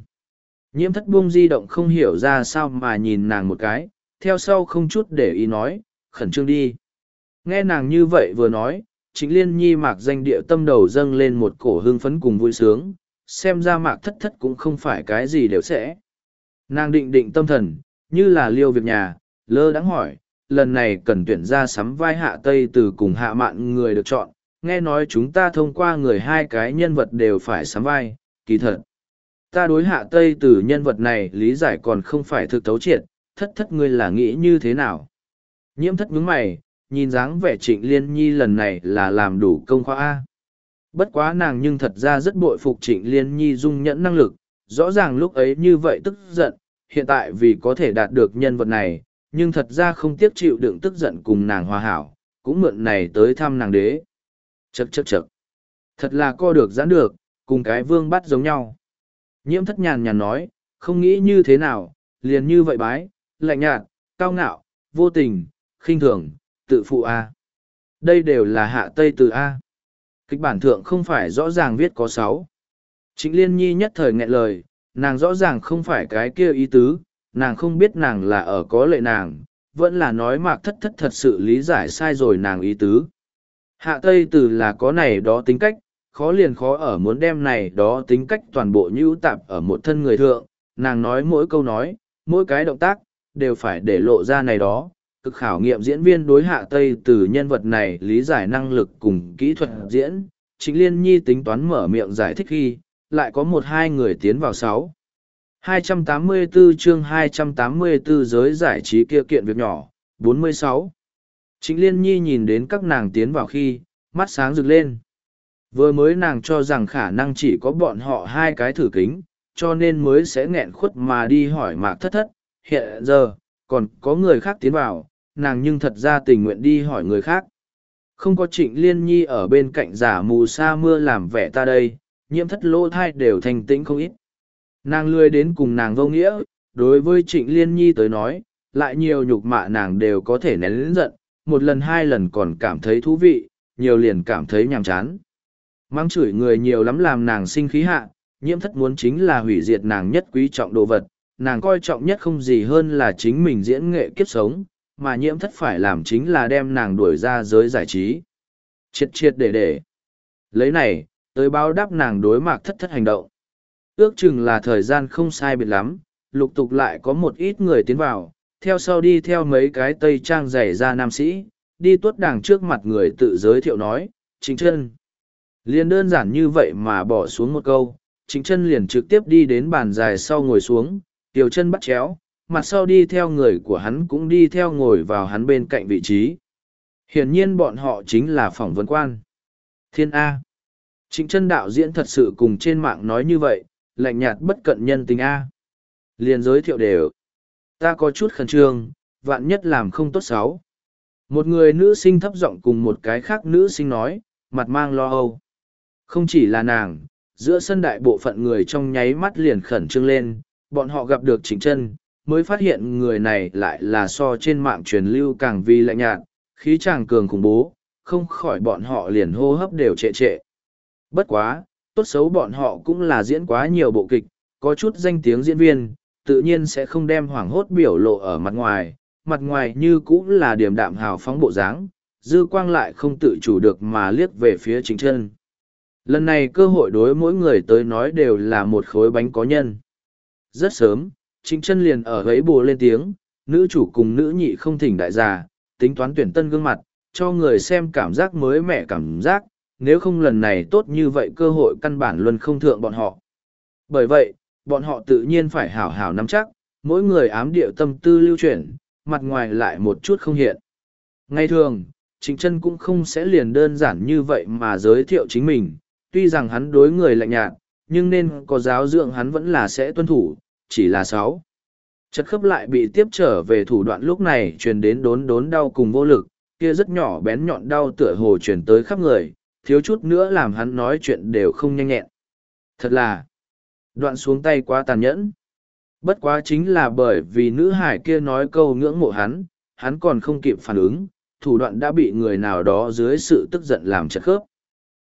Nhiễm thất buông di động không hiểu ra sao mà nhìn nàng một cái, theo sau không chút để ý nói, khẩn trương đi. Nghe nàng như vậy vừa nói, chính liên nhi mạc danh địa tâm đầu dâng lên một cổ hương phấn cùng vui sướng, xem ra mạc thất thất cũng không phải cái gì đều sẽ. Nàng định định tâm thần, như là liêu việc nhà, lơ đắng hỏi, lần này cần tuyển ra sắm vai hạ tây từ cùng hạ mạn người được chọn, nghe nói chúng ta thông qua người hai cái nhân vật đều phải sắm vai, kỳ thật. Ta đối hạ tây từ nhân vật này lý giải còn không phải thực thấu triệt, thất thất ngươi là nghĩ như thế nào? Nhiễm thất nhướng mày, nhìn dáng vẻ trịnh liên nhi lần này là làm đủ công khoa A. Bất quá nàng nhưng thật ra rất bội phục trịnh liên nhi dung nhẫn năng lực, rõ ràng lúc ấy như vậy tức giận, hiện tại vì có thể đạt được nhân vật này, nhưng thật ra không tiếc chịu đựng tức giận cùng nàng hòa hảo, cũng mượn này tới thăm nàng đế. Chậc chậc chậc. Thật là co được giãn được, cùng cái vương bắt giống nhau. Nhiễm thất nhàn nhàn nói, không nghĩ như thế nào, liền như vậy bái, lạnh nhạt, cao ngạo, vô tình, khinh thường, tự phụ A. Đây đều là hạ tây từ A. Kịch bản thượng không phải rõ ràng viết có sáu. Trịnh Liên Nhi nhất thời nghẹn lời, nàng rõ ràng không phải cái kia ý tứ, nàng không biết nàng là ở có lệ nàng, vẫn là nói mạc thất thất thật sự lý giải sai rồi nàng ý tứ. Hạ Tây từ là có này đó tính cách, khó liền khó ở muốn đem này đó tính cách toàn bộ nhũ tạp ở một thân người thượng, nàng nói mỗi câu nói, mỗi cái động tác, đều phải để lộ ra này đó. Cực khảo nghiệm diễn viên đối hạ Tây từ nhân vật này lý giải năng lực cùng kỹ thuật diễn, chính Liên Nhi tính toán mở miệng giải thích khi, lại có một hai người tiến vào sáu. 284 chương 284 giới giải trí kia kiện việc nhỏ, 46. chính Liên Nhi nhìn đến các nàng tiến vào khi, mắt sáng rực lên. Vừa mới nàng cho rằng khả năng chỉ có bọn họ hai cái thử kính, cho nên mới sẽ nghẹn khuất mà đi hỏi mạc thất thất. Hiện giờ, còn có người khác tiến vào, nàng nhưng thật ra tình nguyện đi hỏi người khác. Không có trịnh liên nhi ở bên cạnh giả mù sa mưa làm vẻ ta đây, nhiễm thất lỗ thai đều thành tĩnh không ít. Nàng lười đến cùng nàng vô nghĩa, đối với trịnh liên nhi tới nói, lại nhiều nhục mạ nàng đều có thể nén lĩnh giận, một lần hai lần còn cảm thấy thú vị, nhiều liền cảm thấy nhàm chán. Mang chửi người nhiều lắm làm nàng sinh khí hạ, nhiễm thất muốn chính là hủy diệt nàng nhất quý trọng đồ vật, nàng coi trọng nhất không gì hơn là chính mình diễn nghệ kiếp sống, mà nhiễm thất phải làm chính là đem nàng đuổi ra giới giải trí. Triệt triệt để để. Lấy này, tới báo đáp nàng đối mạc thất thất hành động. Ước chừng là thời gian không sai biệt lắm, lục tục lại có một ít người tiến vào, theo sau đi theo mấy cái tây trang giày ra nam sĩ, đi tuốt đàng trước mặt người tự giới thiệu nói, chính chân. Liền đơn giản như vậy mà bỏ xuống một câu, chính chân liền trực tiếp đi đến bàn dài sau ngồi xuống, tiểu chân bắt chéo, mặt sau đi theo người của hắn cũng đi theo ngồi vào hắn bên cạnh vị trí. Hiển nhiên bọn họ chính là phỏng vấn quan. Thiên A. Trịnh chân đạo diễn thật sự cùng trên mạng nói như vậy, lạnh nhạt bất cận nhân tình A. Liền giới thiệu đều. Ta có chút khẩn trương, vạn nhất làm không tốt xấu. Một người nữ sinh thấp giọng cùng một cái khác nữ sinh nói, mặt mang lo âu. Không chỉ là nàng, giữa sân đại bộ phận người trong nháy mắt liền khẩn trương lên, bọn họ gặp được trịnh chân, mới phát hiện người này lại là so trên mạng truyền lưu càng vi lạnh nhạt, khí chàng cường khủng bố, không khỏi bọn họ liền hô hấp đều trệ trệ. Bất quá, tốt xấu bọn họ cũng là diễn quá nhiều bộ kịch, có chút danh tiếng diễn viên, tự nhiên sẽ không đem hoảng hốt biểu lộ ở mặt ngoài, mặt ngoài như cũng là điểm đạm hào phóng bộ dáng, dư quang lại không tự chủ được mà liếc về phía chính chân. Lần này cơ hội đối mỗi người tới nói đều là một khối bánh có nhân. Rất sớm, chính chân liền ở ấy bồ lên tiếng, nữ chủ cùng nữ nhị không thỉnh đại già, tính toán tuyển tân gương mặt, cho người xem cảm giác mới mẻ cảm giác, nếu không lần này tốt như vậy cơ hội căn bản luôn không thượng bọn họ. Bởi vậy, bọn họ tự nhiên phải hảo hảo nắm chắc, mỗi người ám điệu tâm tư lưu chuyển, mặt ngoài lại một chút không hiện. Ngay thường, Trịnh Trân cũng không sẽ liền đơn giản như vậy mà giới thiệu chính mình, tuy rằng hắn đối người lạnh nhạt, nhưng nên có giáo dưỡng hắn vẫn là sẽ tuân thủ, chỉ là sáu. Chất khớp lại bị tiếp trở về thủ đoạn lúc này truyền đến đốn đốn đau cùng vô lực, kia rất nhỏ bén nhọn đau tựa hồ truyền tới khắp người, thiếu chút nữa làm hắn nói chuyện đều không nhanh nhẹn. Thật là, đoạn xuống tay quá tàn nhẫn. Bất quá chính là bởi vì nữ hải kia nói câu ngưỡng mộ hắn, hắn còn không kịp phản ứng, thủ đoạn đã bị người nào đó dưới sự tức giận làm chật khớp.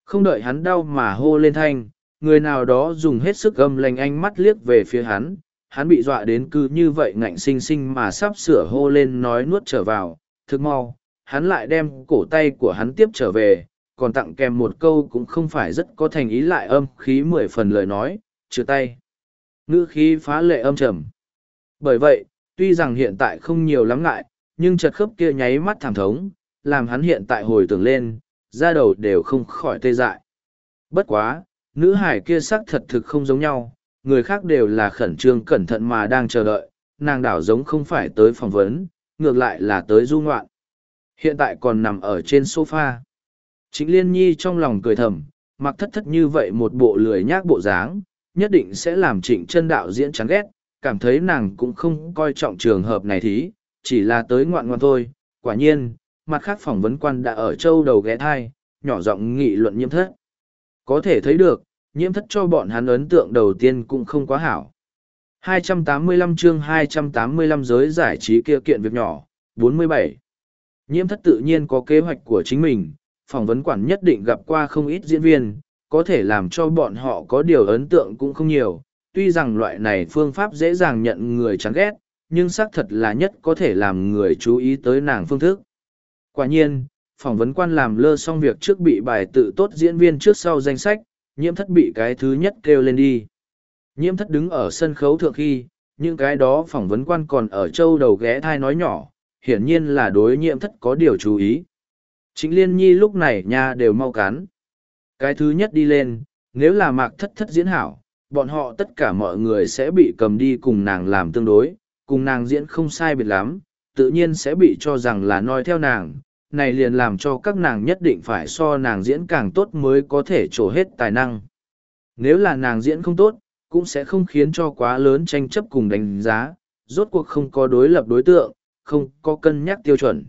Không đợi hắn đau mà hô lên thanh, người nào đó dùng hết sức gầm lành ánh mắt liếc về phía hắn, hắn bị dọa đến cứ như vậy ngạnh sinh sinh mà sắp sửa hô lên nói nuốt trở vào, thực mau, hắn lại đem cổ tay của hắn tiếp trở về, còn tặng kèm một câu cũng không phải rất có thành ý lại âm khí mười phần lời nói, trừ tay. Ngữ khí phá lệ âm trầm. Bởi vậy, tuy rằng hiện tại không nhiều lắm ngại, nhưng chật khớp kia nháy mắt thảm thống, làm hắn hiện tại hồi tưởng lên, da đầu đều không khỏi tê dại. Bất quá, nữ hải kia sắc thật thực không giống nhau, người khác đều là khẩn trương cẩn thận mà đang chờ đợi, nàng đảo giống không phải tới phỏng vấn, ngược lại là tới du ngoạn. Hiện tại còn nằm ở trên sofa. Chính Liên Nhi trong lòng cười thầm, mặc thất thất như vậy một bộ lười nhác bộ dáng, nhất định sẽ làm trịnh chân đạo diễn chán ghét, cảm thấy nàng cũng không coi trọng trường hợp này thí, chỉ là tới ngoạn ngoan thôi. Quả nhiên, mặt khác phỏng vấn quan đã ở châu đầu ghé thai, nhỏ giọng nghị luận nhiễm thất. Có thể thấy được, nhiễm thất cho bọn hắn ấn tượng đầu tiên cũng không quá hảo. 285 chương 285 giới giải trí kia kiện việc nhỏ, 47. Nhiễm thất tự nhiên có kế hoạch của chính mình, phỏng vấn quản nhất định gặp qua không ít diễn viên, có thể làm cho bọn họ có điều ấn tượng cũng không nhiều. Tuy rằng loại này phương pháp dễ dàng nhận người chán ghét, nhưng xác thật là nhất có thể làm người chú ý tới nàng phương thức. Quả nhiên, phỏng vấn quan làm lơ xong việc trước bị bài tự tốt diễn viên trước sau danh sách, nhiễm thất bị cái thứ nhất kêu lên đi. Nhiễm thất đứng ở sân khấu thượng khi, những cái đó phỏng vấn quan còn ở châu đầu ghé thai nói nhỏ, hiển nhiên là đối nhiễm thất có điều chú ý. Chính Liên Nhi lúc này nha đều mau cắn. Cái thứ nhất đi lên, nếu là mạc thất thất diễn hảo, bọn họ tất cả mọi người sẽ bị cầm đi cùng nàng làm tương đối, cùng nàng diễn không sai biệt lắm, tự nhiên sẽ bị cho rằng là noi theo nàng, này liền làm cho các nàng nhất định phải so nàng diễn càng tốt mới có thể trổ hết tài năng. Nếu là nàng diễn không tốt, cũng sẽ không khiến cho quá lớn tranh chấp cùng đánh giá, rốt cuộc không có đối lập đối tượng, không có cân nhắc tiêu chuẩn.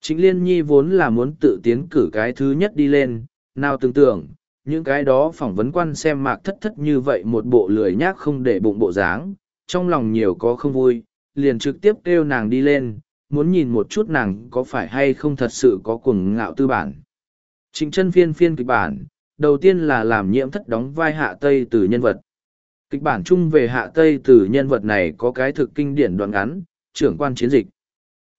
Chính Liên Nhi vốn là muốn tự tiến cử cái thứ nhất đi lên, nào tưởng tượng, những cái đó phỏng vấn quan xem mạc thất thất như vậy một bộ lười nhác không để bụng bộ dáng, trong lòng nhiều có không vui, liền trực tiếp kêu nàng đi lên, muốn nhìn một chút nàng có phải hay không thật sự có cuồng ngạo tư bản. Trịnh chân phiên phiên kịch bản, đầu tiên là làm nhiễm thất đóng vai hạ tây từ nhân vật. Kịch bản chung về hạ Tây từ nhân vật này có cái thực kinh điển đoạn ngắn, trưởng quan chiến dịch.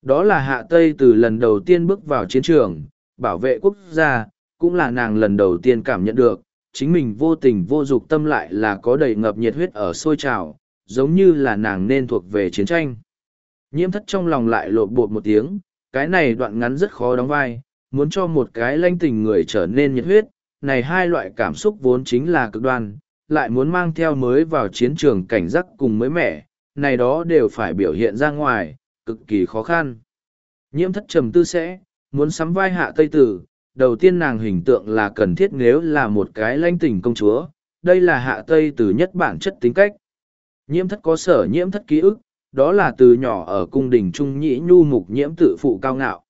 Đó là hạ Tây từ lần đầu tiên bước vào chiến trường, bảo vệ quốc gia, cũng là nàng lần đầu tiên cảm nhận được, chính mình vô tình vô dục tâm lại là có đầy ngập nhiệt huyết ở sôi trào, giống như là nàng nên thuộc về chiến tranh. Nhiễm thất trong lòng lại lộn bột một tiếng, cái này đoạn ngắn rất khó đóng vai, muốn cho một cái lanh tình người trở nên nhiệt huyết, này hai loại cảm xúc vốn chính là cực đoan, lại muốn mang theo mới vào chiến trường cảnh giác cùng mới mẻ, này đó đều phải biểu hiện ra ngoài, cực kỳ khó khăn. Nhiễm thất trầm tư sẽ, muốn sắm vai hạ Tây Tử, đầu tiên nàng hình tượng là cần thiết nếu là một cái lanh tình công chúa, đây là hạ Tây Tử nhất bản chất tính cách. Nhiễm thất có sở nhiễm thất ký ức, đó là từ nhỏ ở cung đình trung nhĩ nhu mục nhiễm tự phụ cao ngạo.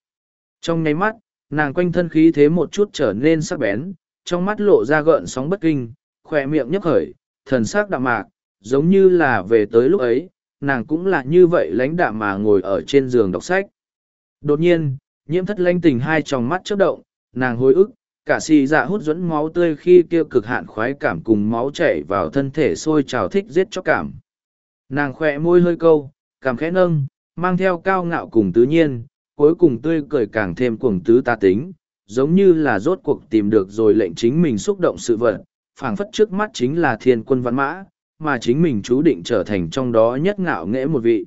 Trong nháy mắt, nàng quanh thân khí thế một chút trở nên sắc bén, trong mắt lộ ra gợn sóng bất kinh, khỏe miệng nhấp khởi, thần sắc đạm mạc, giống như là về tới lúc ấy, nàng cũng là như vậy lãnh đạm mà ngồi ở trên giường đọc sách. Đột nhiên, nhiễm thất lanh tình hai tròng mắt chớp động, nàng hối ức, cả xì dạ hút dẫn máu tươi khi kia cực hạn khoái cảm cùng máu chảy vào thân thể sôi trào thích giết chóc cảm. Nàng khỏe môi hơi câu, cảm khẽ nâng, mang theo cao ngạo cùng tứ nhiên, cuối cùng tươi cười càng thêm cuồng tứ ta tính, giống như là rốt cuộc tìm được rồi lệnh chính mình xúc động sự vật, phảng phất trước mắt chính là thiên quân văn mã, mà chính mình chú định trở thành trong đó nhất ngạo nghễ một vị.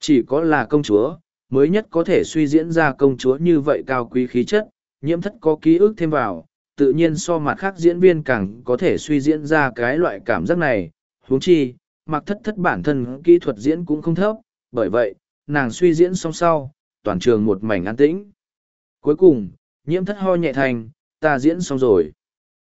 Chỉ có là công chúa, mới nhất có thể suy diễn ra công chúa như vậy cao quý khí chất, nhiễm thất có ký ức thêm vào, tự nhiên so mặt khác diễn viên càng có thể suy diễn ra cái loại cảm giác này, huống chi, mặc thất thất bản thân kỹ thuật diễn cũng không thấp, bởi vậy, nàng suy diễn xong sau, toàn trường một mảnh an tĩnh. Cuối cùng, nhiễm thất ho nhẹ thành, ta diễn xong rồi.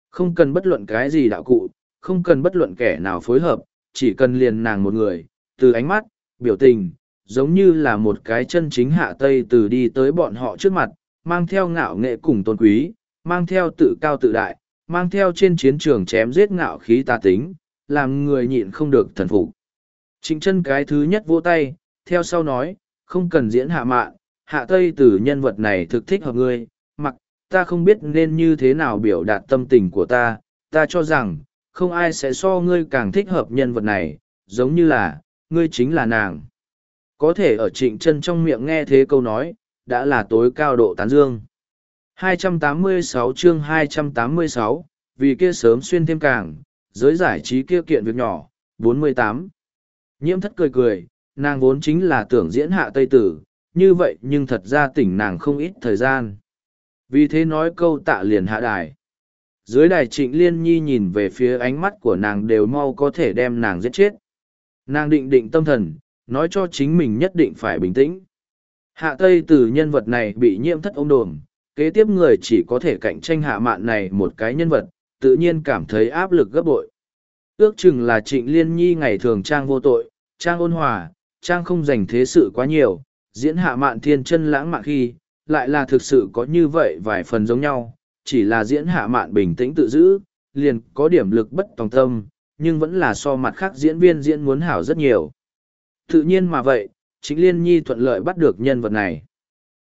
Không cần bất luận cái gì đạo cụ, không cần bất luận kẻ nào phối hợp, chỉ cần liền nàng một người, từ ánh mắt, biểu tình, giống như là một cái chân chính hạ tây từ đi tới bọn họ trước mặt, mang theo ngạo nghệ cùng tôn quý, mang theo tự cao tự đại, mang theo trên chiến trường chém giết ngạo khí tà tính, làm người nhịn không được thần phục. Trịnh chân cái thứ nhất vỗ tay, theo sau nói, không cần diễn hạ mạn, hạ tây từ nhân vật này thực thích hợp ngươi, mặc, ta không biết nên như thế nào biểu đạt tâm tình của ta, ta cho rằng, không ai sẽ so ngươi càng thích hợp nhân vật này, giống như là, ngươi chính là nàng. Có thể ở trịnh chân trong miệng nghe thế câu nói, đã là tối cao độ tán dương. 286 chương 286, vì kia sớm xuyên thêm càng, giới giải trí kia kiện việc nhỏ, 48. Nhiễm thất cười cười, nàng vốn chính là tưởng diễn hạ Tây Tử, như vậy nhưng thật ra tỉnh nàng không ít thời gian. Vì thế nói câu tạ liền hạ đài. Dưới đài trịnh liên nhi nhìn về phía ánh mắt của nàng đều mau có thể đem nàng giết chết. Nàng định định tâm thần, nói cho chính mình nhất định phải bình tĩnh. Hạ Tây tử nhân vật này bị nhiễm thất ông đồn, kế tiếp người chỉ có thể cạnh tranh hạ mạn này một cái nhân vật, tự nhiên cảm thấy áp lực gấp bội. Ước chừng là trịnh liên nhi ngày thường trang vô tội, trang ôn hòa, trang không dành thế sự quá nhiều, diễn hạ mạn thiên chân lãng mạn khi, lại là thực sự có như vậy vài phần giống nhau, chỉ là diễn hạ mạn bình tĩnh tự giữ, liền có điểm lực bất tòng tâm, nhưng vẫn là so mặt khác diễn viên diễn muốn hảo rất nhiều. Tự nhiên mà vậy, chính liên nhi thuận lợi bắt được nhân vật này.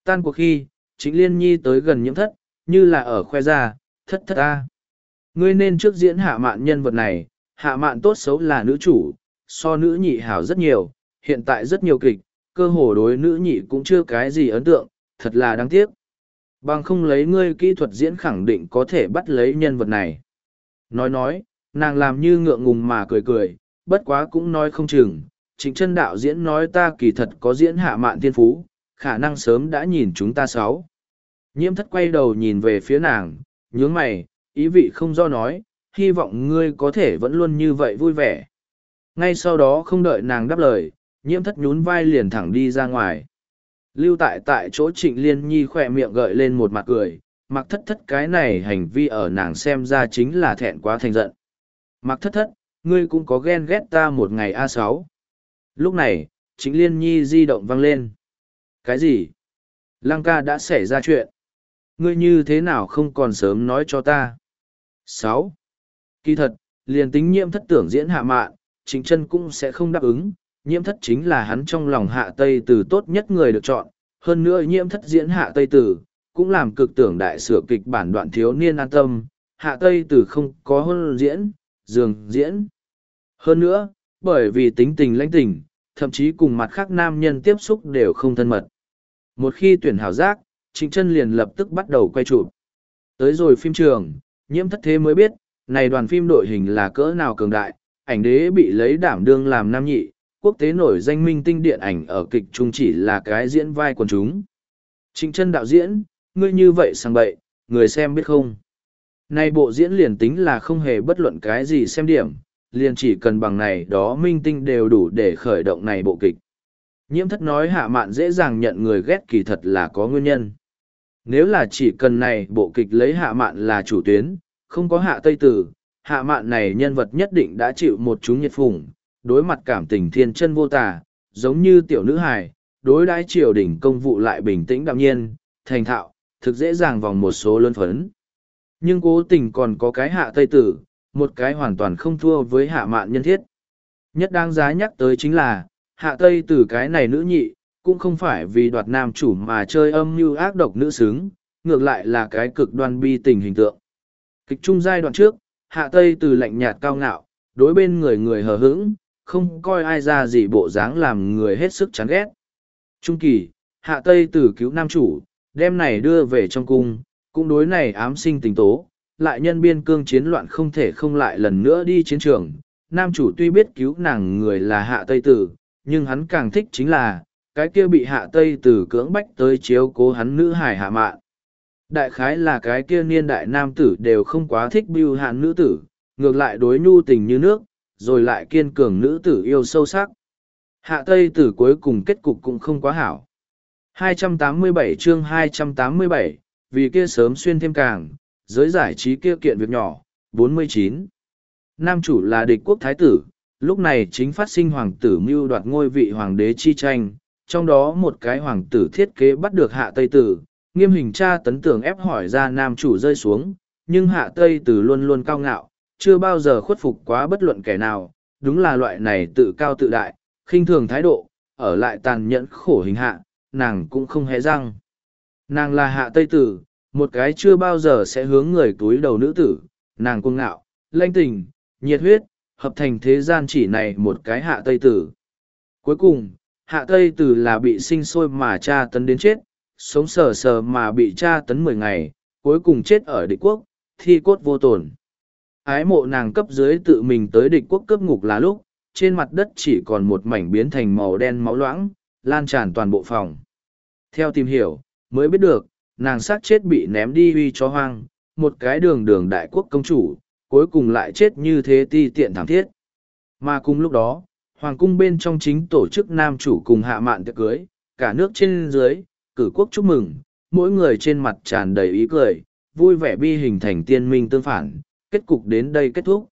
Tan cuộc khi, chính liên nhi tới gần nhiễm thất, như là ở khoe ra, thất thất ta. Ngươi nên trước diễn hạ mạn nhân vật này, hạ mạn tốt xấu là nữ chủ, so nữ nhị hảo rất nhiều, hiện tại rất nhiều kịch, cơ hồ đối nữ nhị cũng chưa cái gì ấn tượng, thật là đáng tiếc. Bằng không lấy ngươi kỹ thuật diễn khẳng định có thể bắt lấy nhân vật này. Nói nói, nàng làm như ngượng ngùng mà cười cười, bất quá cũng nói không chừng. Trịnh chân đạo diễn nói ta kỳ thật có diễn hạ mạn thiên phú, khả năng sớm đã nhìn chúng ta sáu. Nhiễm thất quay đầu nhìn về phía nàng, nhướng mày, ý vị không do nói, hy vọng ngươi có thể vẫn luôn như vậy vui vẻ. Ngay sau đó không đợi nàng đáp lời, nhiễm thất nhún vai liền thẳng đi ra ngoài. Lưu tại tại chỗ trịnh liên nhi khỏe miệng gợi lên một mặt cười mặc thất thất cái này hành vi ở nàng xem ra chính là thẹn quá thành giận. Mặc thất thất ngươi cũng có ghen ghét ta một ngày a sáu. Lúc này trịnh liên nhi di động vang lên. Cái gì? Lăng ca đã xảy ra chuyện. Ngươi như thế nào không còn sớm nói cho ta? Sáu. Kỳ thật liền tính nhiễm thất tưởng diễn hạ mạn trịnh chân cũng sẽ không đáp ứng. Nhiễm thất chính là hắn trong lòng hạ tây từ tốt nhất người được chọn. Hơn nữa nhiễm thất diễn hạ tây tử cũng làm cực tưởng đại sửa kịch bản đoạn thiếu niên an tâm. Hạ tây tử không có hôn diễn dường diễn. Hơn nữa, bởi vì tính tình lãnh tình, thậm chí cùng mặt khác nam nhân tiếp xúc đều không thân mật. Một khi tuyển hảo giác, Trịnh chân liền lập tức bắt đầu quay chụp. Tới rồi phim trường, nhiễm thất thế mới biết, này đoàn phim đội hình là cỡ nào cường đại, ảnh đế bị lấy đảm đương làm nam nhị, quốc tế nổi danh minh tinh điện ảnh ở kịch trung chỉ là cái diễn vai quần chúng. Trịnh chân đạo diễn, ngươi như vậy sang bậy, người xem biết không? Này bộ diễn liền tính là không hề bất luận cái gì xem điểm, liền chỉ cần bằng này đó minh tinh đều đủ để khởi động này bộ kịch. Nhiễm thất nói hạ mạn dễ dàng nhận người ghét kỳ thật là có nguyên nhân. Nếu là chỉ cần này bộ kịch lấy hạ mạn là chủ tuyến, không có hạ tây tử, hạ mạn này nhân vật nhất định đã chịu một chúng nhiệt phủng, đối mặt cảm tình thiên chân vô tả, giống như tiểu nữ hài, đối đãi triều đình công vụ lại bình tĩnh đạm nhiên, thành thạo, thực dễ dàng vòng một số lớn phấn. Nhưng cố tình còn có cái hạ tây tử, một cái hoàn toàn không thua với hạ mạn nhân thiết. Nhất đáng giá nhắc tới chính là, hạ tây tử cái này nữ nhị, cũng không phải vì đoạt nam chủ mà chơi âm mưu ác độc nữ xứng, ngược lại là cái cực đoan bi tình hình tượng. Kịch trung giai đoạn trước, hạ tây từ lạnh nhạt cao ngạo, đối bên người người hờ hững, không coi ai ra gì bộ dáng làm người hết sức chán ghét. Trung kỳ, hạ tây từ cứu nam chủ, đem này đưa về trong cung, cũng đối này ám sinh tình tố, lại nhân biên cương chiến loạn không thể không lại lần nữa đi chiến trường. Nam chủ tuy biết cứu nàng người là hạ tây tử, nhưng hắn càng thích chính là, cái kia bị hạ tây tử cưỡng bách tới chiếu cố hắn nữ hải hạ mạn. Đại khái là cái kia niên đại nam tử đều không quá thích bưu hạn nữ tử, ngược lại đối nhu tình như nước, rồi lại kiên cường nữ tử yêu sâu sắc. Hạ Tây tử cuối cùng kết cục cũng không quá hảo. 287 chương 287, vì kia sớm xuyên thêm càng, giới giải trí kia kiện việc nhỏ, 49. Nam chủ là địch quốc thái tử, lúc này chính phát sinh hoàng tử mưu đoạt ngôi vị hoàng đế chi tranh, trong đó một cái hoàng tử thiết kế bắt được hạ Tây tử, nghiêm hình tra tấn tưởng ép hỏi ra nam chủ rơi xuống, nhưng hạ Tây tử luôn luôn cao ngạo, chưa bao giờ khuất phục quá bất luận kẻ nào, đúng là loại này tự cao tự đại, khinh thường thái độ, ở lại tàn nhẫn khổ hình hạ, nàng cũng không hề răng. Nàng là hạ Tây tử, một cái chưa bao giờ sẽ hướng người túi đầu nữ tử, nàng cuồng ngạo, lanh tình, nhiệt huyết, hợp thành thế gian chỉ này một cái hạ Tây tử. Cuối cùng, hạ Tây tử là bị sinh sôi mà cha tấn đến chết, sống sờ sờ mà bị tra tấn mười ngày, cuối cùng chết ở địch quốc, thi cốt vô tổn. Ái mộ nàng cấp dưới tự mình tới địch quốc cấp ngục là lúc, trên mặt đất chỉ còn một mảnh biến thành màu đen máu loãng, lan tràn toàn bộ phòng. Theo tìm hiểu, mới biết được, nàng sát chết bị ném đi huy cho hoang, một cái đường đường đại quốc công chủ, cuối cùng lại chết như thế ti tiện thảm thiết. Mà cùng lúc đó, hoàng cung bên trong chính tổ chức nam chủ cùng hạ mạn tiệc cưới, cả nước trên dưới, cử quốc chúc mừng, mỗi người trên mặt tràn đầy ý cười, vui vẻ bi hình thành tiên minh tương phản, kết cục đến đây kết thúc.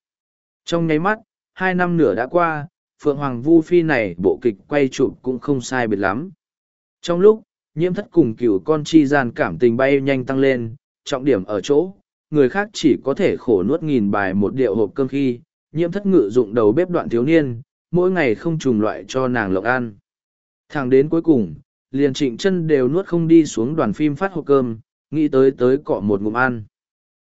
Trong nháy mắt, hai năm nửa đã qua, Phượng Hoàng Vu Phi này bộ kịch quay chụp cũng không sai biệt lắm. Trong lúc, nhiễm thất cùng cựu con chi gian cảm tình bay nhanh tăng lên, trọng điểm ở chỗ, người khác chỉ có thể khổ nuốt nghìn bài một điệu hộp cơm khi, nhiễm thất ngự dụng đầu bếp đoạn thiếu niên, mỗi ngày không trùng loại cho nàng lộc ăn. Thẳng đến cuối cùng, liền trịnh chân đều nuốt không đi xuống đoàn phim phát hộp cơm, nghĩ tới tới cọ một ngụm ăn.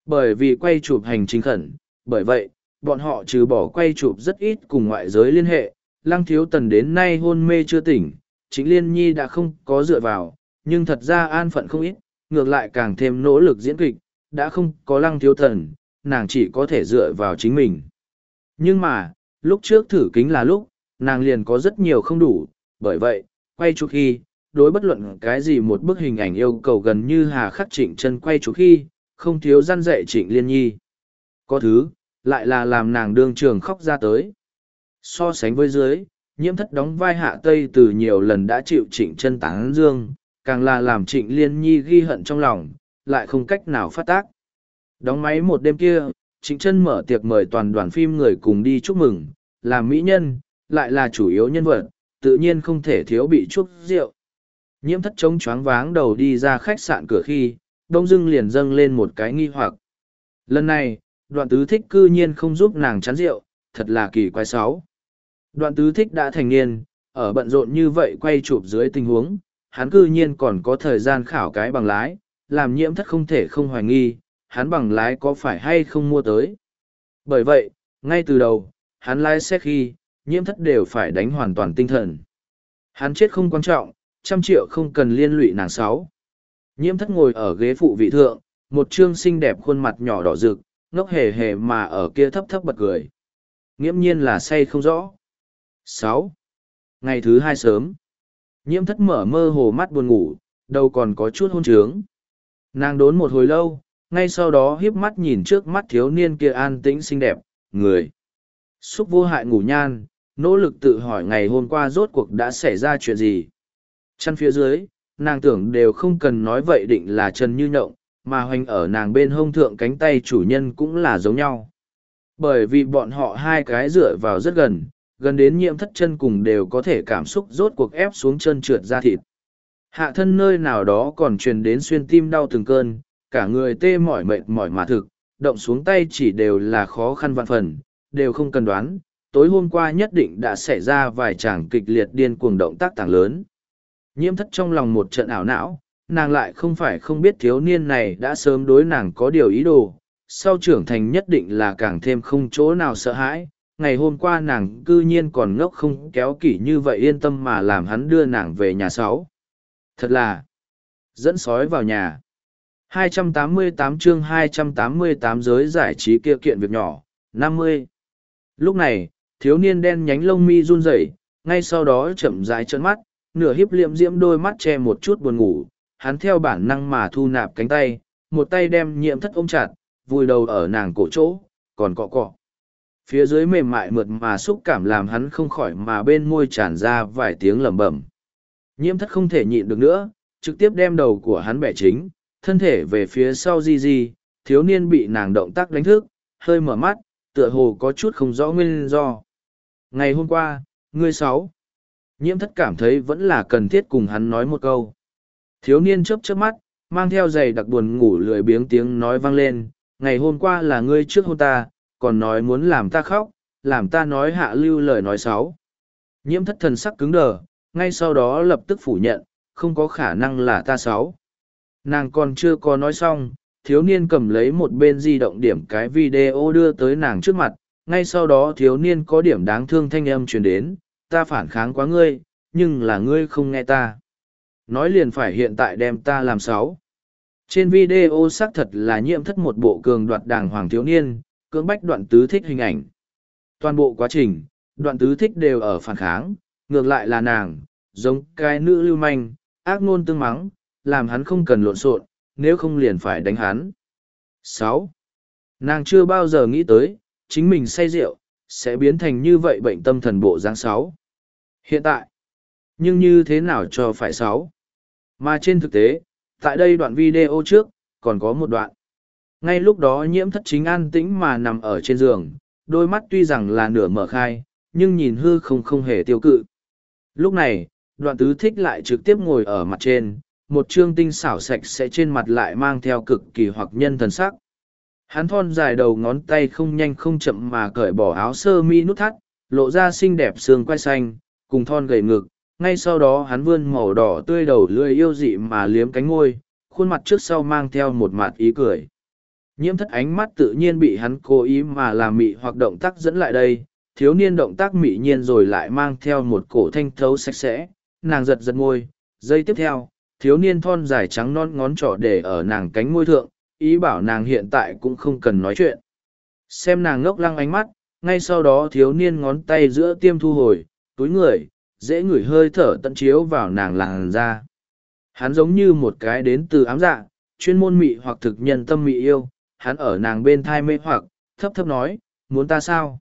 Bởi vì quay chụp hành trình khẩn, bởi vậy, bọn họ trừ bỏ quay chụp rất ít cùng ngoại giới liên hệ, lăng thiếu tần đến nay hôn mê chưa tỉnh, chính liên nhi đã không có dựa vào, nhưng thật ra an phận không ít, ngược lại càng thêm nỗ lực diễn kịch, đã không có lăng thiếu tần, nàng chỉ có thể dựa vào chính mình. Nhưng mà, lúc trước thử kính là lúc, nàng liền có rất nhiều không đủ, bởi vậy, quay chụp khi, đối bất luận cái gì một bức hình ảnh yêu cầu gần như hà khắc trịnh chân quay chụp khi, không thiếu gian dạy trịnh liên nhi. Có thứ, lại là làm nàng đương trường khóc ra tới. So sánh với dưới, nhiễm thất đóng vai hạ tây từ nhiều lần đã chịu trịnh chân tán dương, càng là làm trịnh liên nhi ghi hận trong lòng, lại không cách nào phát tác. Đóng máy một đêm kia, trịnh chân mở tiệc mời toàn đoàn phim người cùng đi chúc mừng, làm mỹ nhân, lại là chủ yếu nhân vật, tự nhiên không thể thiếu bị chúc rượu. Nhiễm thất trống choáng váng đầu đi ra khách sạn cửa khi, đông dưng liền dâng lên một cái nghi hoặc. Lần này, đoạn tứ thích cư nhiên không giúp nàng chán rượu, thật là kỳ quái sáu. Đoạn tứ thích đã thành niên, ở bận rộn như vậy quay chụp dưới tình huống, hắn cư nhiên còn có thời gian khảo cái bằng lái, làm nhiễm thất không thể không hoài nghi, hắn bằng lái có phải hay không mua tới. Bởi vậy, ngay từ đầu, hắn lái xe khi, nhiễm thất đều phải đánh hoàn toàn tinh thần. Hắn chết không quan trọng, trăm triệu không cần liên lụy nàng sáu. Nhiễm thất ngồi ở ghế phụ vị thượng, một trương xinh đẹp khuôn mặt nhỏ đỏ rực, ngốc hề hề mà ở kia thấp thấp bật cười. Nghiễm nhiên là say không rõ. sáu Ngày thứ hai sớm, nhiễm thất mở mơ hồ mắt buồn ngủ, đầu còn có chút hôn trướng. Nàng đốn một hồi lâu, ngay sau đó hiếp mắt nhìn trước mắt thiếu niên kia an tĩnh xinh đẹp, người. Xúc vô hại ngủ nhan, nỗ lực tự hỏi ngày hôm qua rốt cuộc đã xảy ra chuyện gì. Chăn phía dưới, nàng tưởng đều không cần nói vậy định là Trần Như Nhộng, mà hoành ở nàng bên hông thượng cánh tay chủ nhân cũng là giống nhau. Bởi vì bọn họ hai cái dựa vào rất gần, gần đến nhiễm thất chân cùng đều có thể cảm xúc rốt cuộc ép xuống chân trượt ra thịt. Hạ thân nơi nào đó còn truyền đến xuyên tim đau từng cơn, cả người tê mỏi mệt mỏi mà thực, động xuống tay chỉ đều là khó khăn vạn phần, đều không cần đoán, tối hôm qua nhất định đã xảy ra vài tràng kịch liệt điên cuồng động tác tàng lớn. Nhiễm thất trong lòng một trận ảo não, nàng lại không phải không biết thiếu niên này đã sớm đối nàng có điều ý đồ, sau trưởng thành nhất định là càng thêm không chỗ nào sợ hãi. Ngày hôm qua nàng cư nhiên còn ngốc không kéo kỷ như vậy yên tâm mà làm hắn đưa nàng về nhà sáu. Thật là dẫn sói vào nhà. 288 chương 288 giới giải trí kia kiện việc nhỏ, 50. Lúc này, thiếu niên đen nhánh lông mi run rẩy, ngay sau đó chậm rãi trợn mắt, nửa hiếp liệm diễm đôi mắt che một chút buồn ngủ, hắn theo bản năng mà thu nạp cánh tay, một tay đem nhiễm thất ôm chặt, vùi đầu ở nàng cổ chỗ, còn cọ cọ. Phía dưới mềm mại mượt mà xúc cảm làm hắn không khỏi mà bên môi tràn ra vài tiếng lẩm bẩm. Nhiễm thất không thể nhịn được nữa, trực tiếp đem đầu của hắn bẻ chính, thân thể về phía sau di di, thiếu niên bị nàng động tác đánh thức, hơi mở mắt, tựa hồ có chút không rõ nguyên do. Ngày hôm qua, ngươi sáu, nhiễm thất cảm thấy vẫn là cần thiết cùng hắn nói một câu. Thiếu niên chớp chớp mắt, mang theo giày đặc buồn ngủ lười biếng tiếng nói vang lên, ngày hôm qua là ngươi trước hôn ta, còn nói muốn làm ta khóc, làm ta nói hạ lưu lời nói sáu Nhiễm thất thần sắc cứng đờ, ngay sau đó lập tức phủ nhận, không có khả năng là ta sáu Nàng còn chưa có nói xong, thiếu niên cầm lấy một bên di động điểm cái video đưa tới nàng trước mặt, ngay sau đó thiếu niên có điểm đáng thương thanh âm truyền đến, ta phản kháng quá ngươi, nhưng là ngươi không nghe ta. Nói liền phải hiện tại đem ta làm sáu. Trên video xác thật là nhiễm thất một bộ cường đoạt đàng hoàng thiếu niên, cưỡng bách đoạn tứ thích hình ảnh. Toàn bộ quá trình, đoạn tứ thích đều ở phản kháng, ngược lại là nàng, giống cái nữ lưu manh, ác ngôn tương mắng, làm hắn không cần lộn xộn, nếu không liền phải đánh hắn. sáu Nàng chưa bao giờ nghĩ tới, chính mình say rượu, sẽ biến thành như vậy bệnh tâm thần bộ dáng sáu. Hiện tại, nhưng như thế nào cho phải sáu? Mà trên thực tế, tại đây đoạn video trước, còn có một đoạn. Ngay lúc đó nhiễm thất chính an tĩnh mà nằm ở trên giường, đôi mắt tuy rằng là nửa mở khai, nhưng nhìn hư không không hề tiêu cự. Lúc này, đoạn tứ thích lại trực tiếp ngồi ở mặt trên, một trương tinh xảo sạch sẽ trên mặt lại mang theo cực kỳ hoặc nhân thần sắc. Hắn thon dài đầu ngón tay không nhanh không chậm mà cởi bỏ áo sơ mi nút thắt, lộ ra xinh đẹp xương quai xanh, cùng thon gầy ngực, ngay sau đó hắn vươn màu đỏ tươi đầu lươi yêu dị mà liếm cánh ngôi, khuôn mặt trước sau mang theo một mặt ý cười. Nhiễm thất ánh mắt tự nhiên bị hắn cố ý mà làm mị hoặc động tác dẫn lại đây, thiếu niên động tác mị nhiên rồi lại mang theo một cổ thanh thấu sạch sẽ, nàng giật giật môi, giây tiếp theo, thiếu niên thon dài trắng non ngón trỏ để ở nàng cánh môi thượng, ý bảo nàng hiện tại cũng không cần nói chuyện. Xem nàng ngốc lăng ánh mắt, ngay sau đó thiếu niên ngón tay giữa tiêm thu hồi, túi người, dễ ngửi hơi thở tận chiếu vào nàng làng ra. Hắn giống như một cái đến từ ám dạ, chuyên môn mị hoặc thực nhân tâm mị yêu, hắn ở nàng bên thai mê hoặc, thấp thấp nói, muốn ta sao?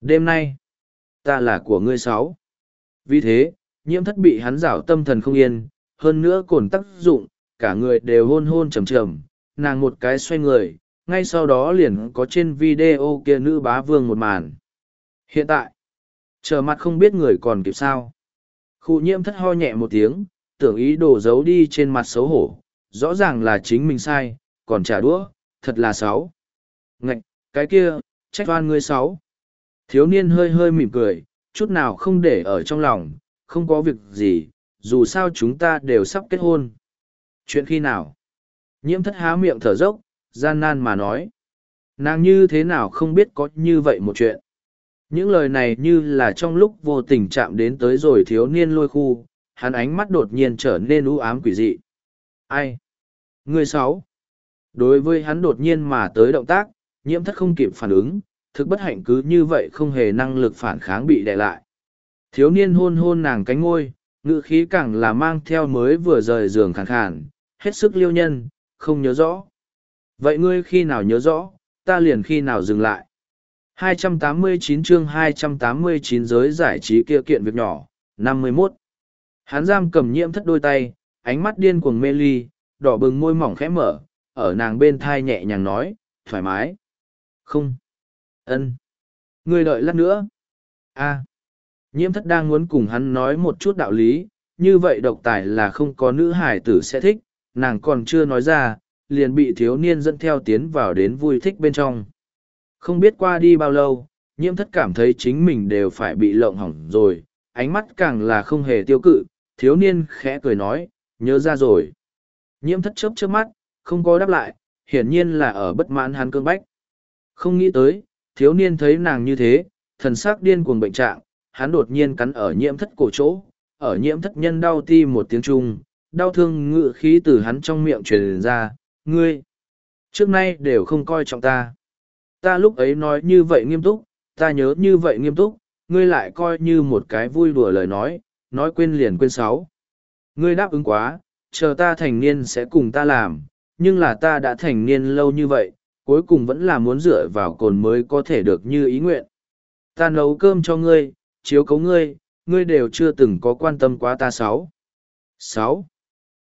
Đêm nay, ta là của ngươi sáu. Vì thế, nhiễm thất bị hắn rảo tâm thần không yên, hơn nữa cồn tác dụng, cả người đều hôn hôn trầm trầm, nàng một cái xoay người, ngay sau đó liền có trên video kia nữ bá vương một màn. Hiện tại, Trở mặt không biết người còn kịp sao. Khu nhiễm thất ho nhẹ một tiếng, tưởng ý đổ giấu đi trên mặt xấu hổ. Rõ ràng là chính mình sai, còn trả đũa, thật là sáu Ngạch, cái kia, trách oan ngươi sáu Thiếu niên hơi hơi mỉm cười, chút nào không để ở trong lòng, không có việc gì, dù sao chúng ta đều sắp kết hôn. Chuyện khi nào? Nhiễm thất há miệng thở dốc, gian nan mà nói. Nàng như thế nào không biết có như vậy một chuyện. những lời này như là trong lúc vô tình chạm đến tới rồi thiếu niên lôi khu hắn ánh mắt đột nhiên trở nên u ám quỷ dị ai người sáu đối với hắn đột nhiên mà tới động tác nhiễm thất không kịp phản ứng thực bất hạnh cứ như vậy không hề năng lực phản kháng bị đè lại thiếu niên hôn hôn nàng cánh ngôi ngự khí càng là mang theo mới vừa rời giường khàn khàn hết sức liêu nhân không nhớ rõ vậy ngươi khi nào nhớ rõ ta liền khi nào dừng lại 289 chương 289 giới giải trí kia kiện việc nhỏ, 51. Hắn giam cầm nhiễm thất đôi tay, ánh mắt điên cuồng mê ly, đỏ bừng môi mỏng khẽ mở, ở nàng bên thai nhẹ nhàng nói, thoải mái. Không. ân Ngươi đợi lát nữa. a Nhiễm thất đang muốn cùng hắn nói một chút đạo lý, như vậy độc tài là không có nữ hải tử sẽ thích, nàng còn chưa nói ra, liền bị thiếu niên dẫn theo tiến vào đến vui thích bên trong. Không biết qua đi bao lâu, nhiễm thất cảm thấy chính mình đều phải bị lộng hỏng rồi, ánh mắt càng là không hề tiêu cự, thiếu niên khẽ cười nói, nhớ ra rồi. Nhiễm thất chớp chớp mắt, không có đáp lại, hiển nhiên là ở bất mãn hắn cương bách. Không nghĩ tới, thiếu niên thấy nàng như thế, thần sắc điên cuồng bệnh trạng, hắn đột nhiên cắn ở nhiễm thất cổ chỗ, ở nhiễm thất nhân đau ti một tiếng trung, đau thương ngự khí từ hắn trong miệng truyền ra, ngươi, trước nay đều không coi trọng ta. Ta lúc ấy nói như vậy nghiêm túc, ta nhớ như vậy nghiêm túc, ngươi lại coi như một cái vui đùa lời nói, nói quên liền quên sáu. Ngươi đáp ứng quá, chờ ta thành niên sẽ cùng ta làm, nhưng là ta đã thành niên lâu như vậy, cuối cùng vẫn là muốn dựa vào cồn mới có thể được như ý nguyện. Ta nấu cơm cho ngươi, chiếu cấu ngươi, ngươi đều chưa từng có quan tâm quá ta sáu. Sáu.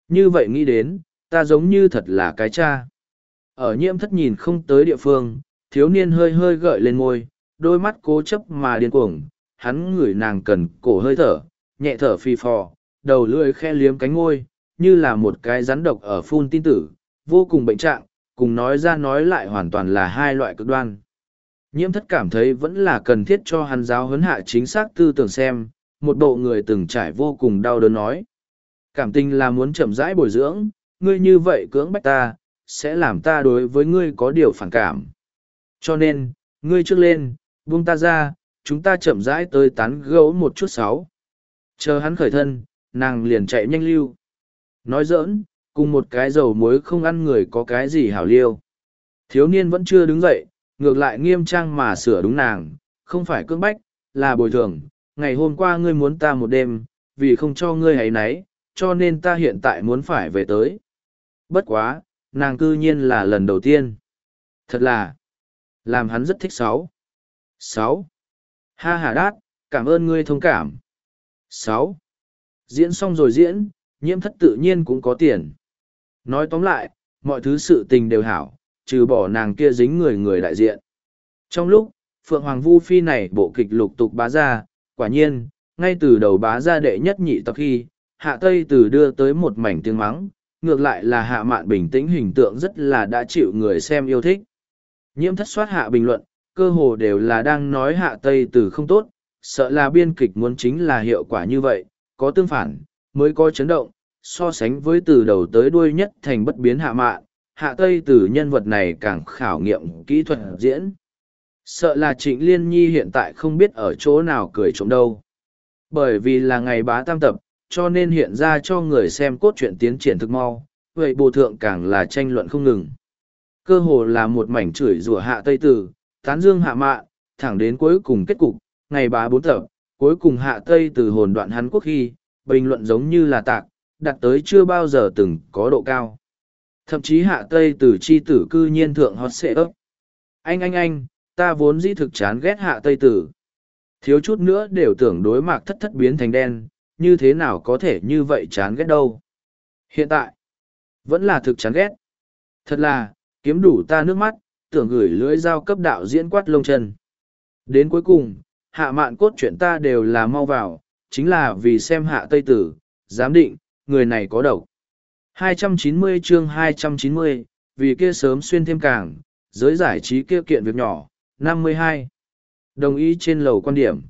Như vậy nghĩ đến, ta giống như thật là cái cha. Ở nhiễm thất nhìn không tới địa phương, thiếu niên hơi hơi gợi lên môi, đôi mắt cố chấp mà điên cuồng, hắn ngửi nàng cần cổ hơi thở, nhẹ thở phi phò, đầu lưỡi khe liếm cánh ngôi, như là một cái rắn độc ở phun tin tử, vô cùng bệnh trạng, cùng nói ra nói lại hoàn toàn là hai loại cực đoan. Nhiễm thất cảm thấy vẫn là cần thiết cho hắn giáo huấn hạ chính xác tư tưởng xem, một bộ người từng trải vô cùng đau đớn nói. Cảm tình là muốn chậm rãi bồi dưỡng, ngươi như vậy cưỡng bách ta, sẽ làm ta đối với ngươi có điều phản cảm. Cho nên, ngươi trước lên, buông ta ra, chúng ta chậm rãi tới tán gấu một chút sáu. Chờ hắn khởi thân, nàng liền chạy nhanh lưu. Nói giỡn, cùng một cái dầu muối không ăn người có cái gì hảo liêu. Thiếu niên vẫn chưa đứng dậy, ngược lại nghiêm trang mà sửa đúng nàng, không phải cưỡng bách, là bồi thường. Ngày hôm qua ngươi muốn ta một đêm, vì không cho ngươi hãy náy, cho nên ta hiện tại muốn phải về tới. Bất quá, nàng cư nhiên là lần đầu tiên. Thật là, làm hắn rất thích sáu sáu ha hà đát cảm ơn ngươi thông cảm sáu diễn xong rồi diễn nhiễm thất tự nhiên cũng có tiền nói tóm lại mọi thứ sự tình đều hảo trừ bỏ nàng kia dính người người đại diện. Trong lúc phượng hoàng vu phi này bộ kịch lục tục bá ra quả nhiên ngay từ đầu bá ra đệ nhất nhị tập khi hạ tây tử đưa tới một mảnh tiếng mắng ngược lại là hạ mạn bình tĩnh hình tượng rất là đã chịu người xem yêu thích. Nhiễm thất soát hạ bình luận, cơ hồ đều là đang nói hạ tây tử không tốt, sợ là biên kịch muốn chính là hiệu quả như vậy, có tương phản, mới có chấn động, so sánh với từ đầu tới đuôi nhất thành bất biến hạ mạn, hạ tây từ nhân vật này càng khảo nghiệm kỹ thuật diễn. Sợ là trịnh liên nhi hiện tại không biết ở chỗ nào cười trộm đâu. Bởi vì là ngày bá tam tập, cho nên hiện ra cho người xem cốt truyện tiến triển thực mau, vậy bồ thượng càng là tranh luận không ngừng. Cơ hồ là một mảnh chửi rủa hạ Tây Tử, tán dương hạ mạ, thẳng đến cuối cùng kết cục, ngày bá bốn tập, cuối cùng hạ Tây Từ hồn đoạn hắn quốc khi, bình luận giống như là tạc, đặt tới chưa bao giờ từng có độ cao. Thậm chí hạ Tây Tử chi tử cư nhiên thượng hot xệ ấp. Anh anh anh, ta vốn dĩ thực chán ghét hạ Tây Tử. Thiếu chút nữa đều tưởng đối mạc thất thất biến thành đen, như thế nào có thể như vậy chán ghét đâu. Hiện tại, vẫn là thực chán ghét. Thật là, kiếm đủ ta nước mắt, tưởng gửi lưỡi dao cấp đạo diễn quát lông chân. Đến cuối cùng, hạ mạn cốt chuyện ta đều là mau vào, chính là vì xem hạ tây tử, giám định, người này có độc. 290 chương 290, vì kia sớm xuyên thêm càng, giới giải trí kia kiện việc nhỏ, 52. Đồng ý trên lầu quan điểm.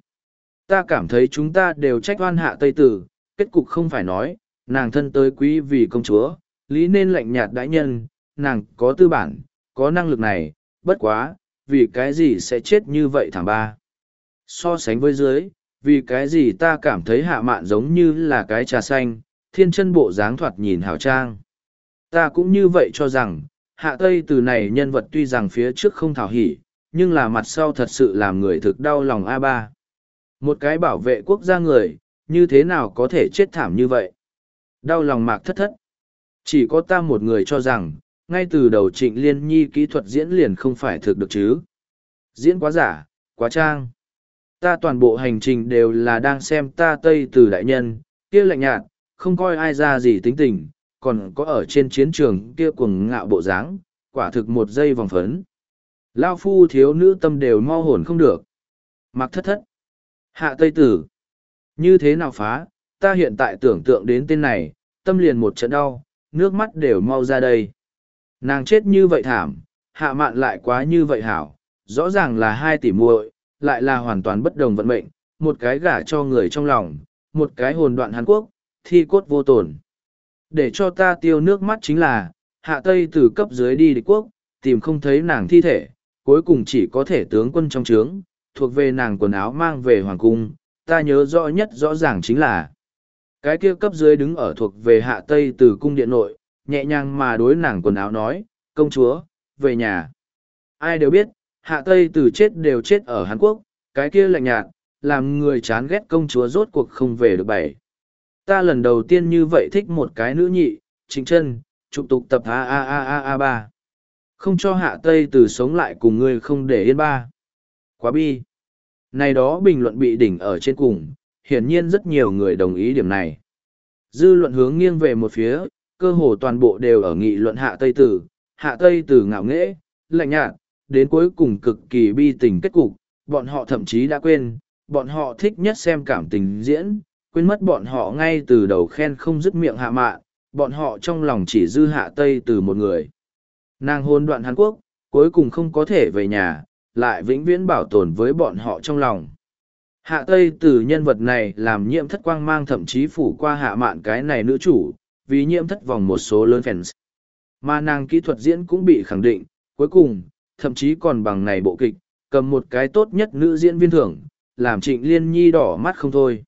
Ta cảm thấy chúng ta đều trách oan hạ tây tử, kết cục không phải nói, nàng thân tới quý vì công chúa, lý nên lạnh nhạt đãi nhân, nàng có tư bản, có năng lực này, bất quá, vì cái gì sẽ chết như vậy thảm ba. So sánh với dưới, vì cái gì ta cảm thấy hạ mạn giống như là cái trà xanh, thiên chân bộ dáng thoạt nhìn hào trang. Ta cũng như vậy cho rằng, hạ tây từ này nhân vật tuy rằng phía trước không thảo hỉ, nhưng là mặt sau thật sự làm người thực đau lòng a ba. Một cái bảo vệ quốc gia người như thế nào có thể chết thảm như vậy? Đau lòng mạc thất thất. Chỉ có ta một người cho rằng ngay từ đầu trịnh liên nhi kỹ thuật diễn liền không phải thực được chứ. Diễn quá giả quá trang. Ta toàn bộ hành trình đều là đang xem ta tây từ đại nhân kia lạnh nhạt không coi ai ra gì tính tình còn có ở trên chiến trường kia cuồng ngạo bộ dáng quả thực một giây vòng phấn Lao phu thiếu nữ tâm đều mau hồn không được. Mặc thất thất. Hạ Tây Tử. Như thế nào phá, ta hiện tại tưởng tượng đến tên này, tâm liền một trận đau, nước mắt đều mau ra đây. Nàng chết như vậy thảm, hạ mạn lại quá như vậy hảo, rõ ràng là hai tỷ muội, lại là hoàn toàn bất đồng vận mệnh, một cái gả cho người trong lòng, một cái hồn đoạn Hàn Quốc, thi cốt vô tổn. Để cho ta tiêu nước mắt chính là, hạ Tây từ cấp dưới đi địch quốc, tìm không thấy nàng thi thể, cuối cùng chỉ có thể tướng quân trong trướng, thuộc về nàng quần áo mang về hoàng cung, ta nhớ rõ nhất rõ ràng chính là cái kia cấp dưới đứng ở thuộc về hạ tây từ cung điện nội, nhẹ nhàng mà đối nàng quần áo nói, công chúa, về nhà. Ai đều biết, hạ tây từ chết đều chết ở Hàn Quốc, cái kia lạnh nhạt, làm người chán ghét công chúa rốt cuộc không về được bảy. Ta lần đầu tiên như vậy thích một cái nữ nhị, chính chân, trục tục tập a a a a a ba. Không cho hạ tây từ sống lại cùng ngươi không để yên ba. Quá bi. Này đó bình luận bị đỉnh ở trên cùng hiển nhiên rất nhiều người đồng ý điểm này. Dư luận hướng nghiêng về một phía cơ hồ toàn bộ đều ở nghị luận hạ tây tử hạ tây tử ngạo nghễ lạnh nhạt đến cuối cùng cực kỳ bi tình kết cục. Bọn họ thậm chí đã quên bọn họ thích nhất xem cảm tình diễn quên mất bọn họ ngay từ đầu khen không dứt miệng hạ mạ bọn họ trong lòng chỉ dư hạ tây từ một người Nàng hôn đoạn Hàn Quốc, cuối cùng không có thể về nhà, lại vĩnh viễn bảo tồn với bọn họ trong lòng. Hạ Tây từ nhân vật này làm nhiễm thất quang mang thậm chí phủ qua hạ mạn cái này nữ chủ, vì nhiễm thất vòng một số lớn fans. Mà nàng kỹ thuật diễn cũng bị khẳng định, cuối cùng, thậm chí còn bằng này bộ kịch, cầm một cái tốt nhất nữ diễn viên thưởng, làm trịnh liên nhi đỏ mắt không thôi.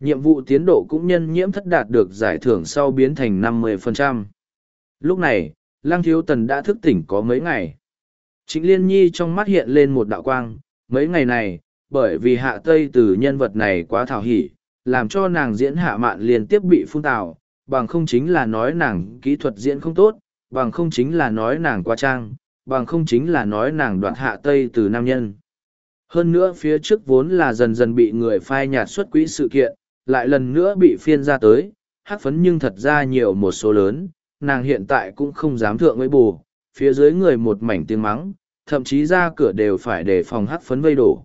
Nhiệm vụ tiến độ cũng nhân nhiễm thất đạt được giải thưởng sau biến thành 50%. Lúc này, lang thiếu tần đã thức tỉnh có mấy ngày. Trịnh Liên Nhi trong mắt hiện lên một đạo quang, mấy ngày này, bởi vì hạ tây từ nhân vật này quá thảo hỉ, làm cho nàng diễn hạ mạn liên tiếp bị phun tào, bằng không chính là nói nàng kỹ thuật diễn không tốt, bằng không chính là nói nàng quá trang, bằng không chính là nói nàng đoạt hạ tây từ nam nhân. Hơn nữa phía trước vốn là dần dần bị người phai nhạt xuất quỹ sự kiện, lại lần nữa bị phiên ra tới, hát phấn nhưng thật ra nhiều một số lớn, nàng hiện tại cũng không dám thượng với bù, phía dưới người một mảnh tiếng mắng, thậm chí ra cửa đều phải để phòng hắc phấn vây đổ.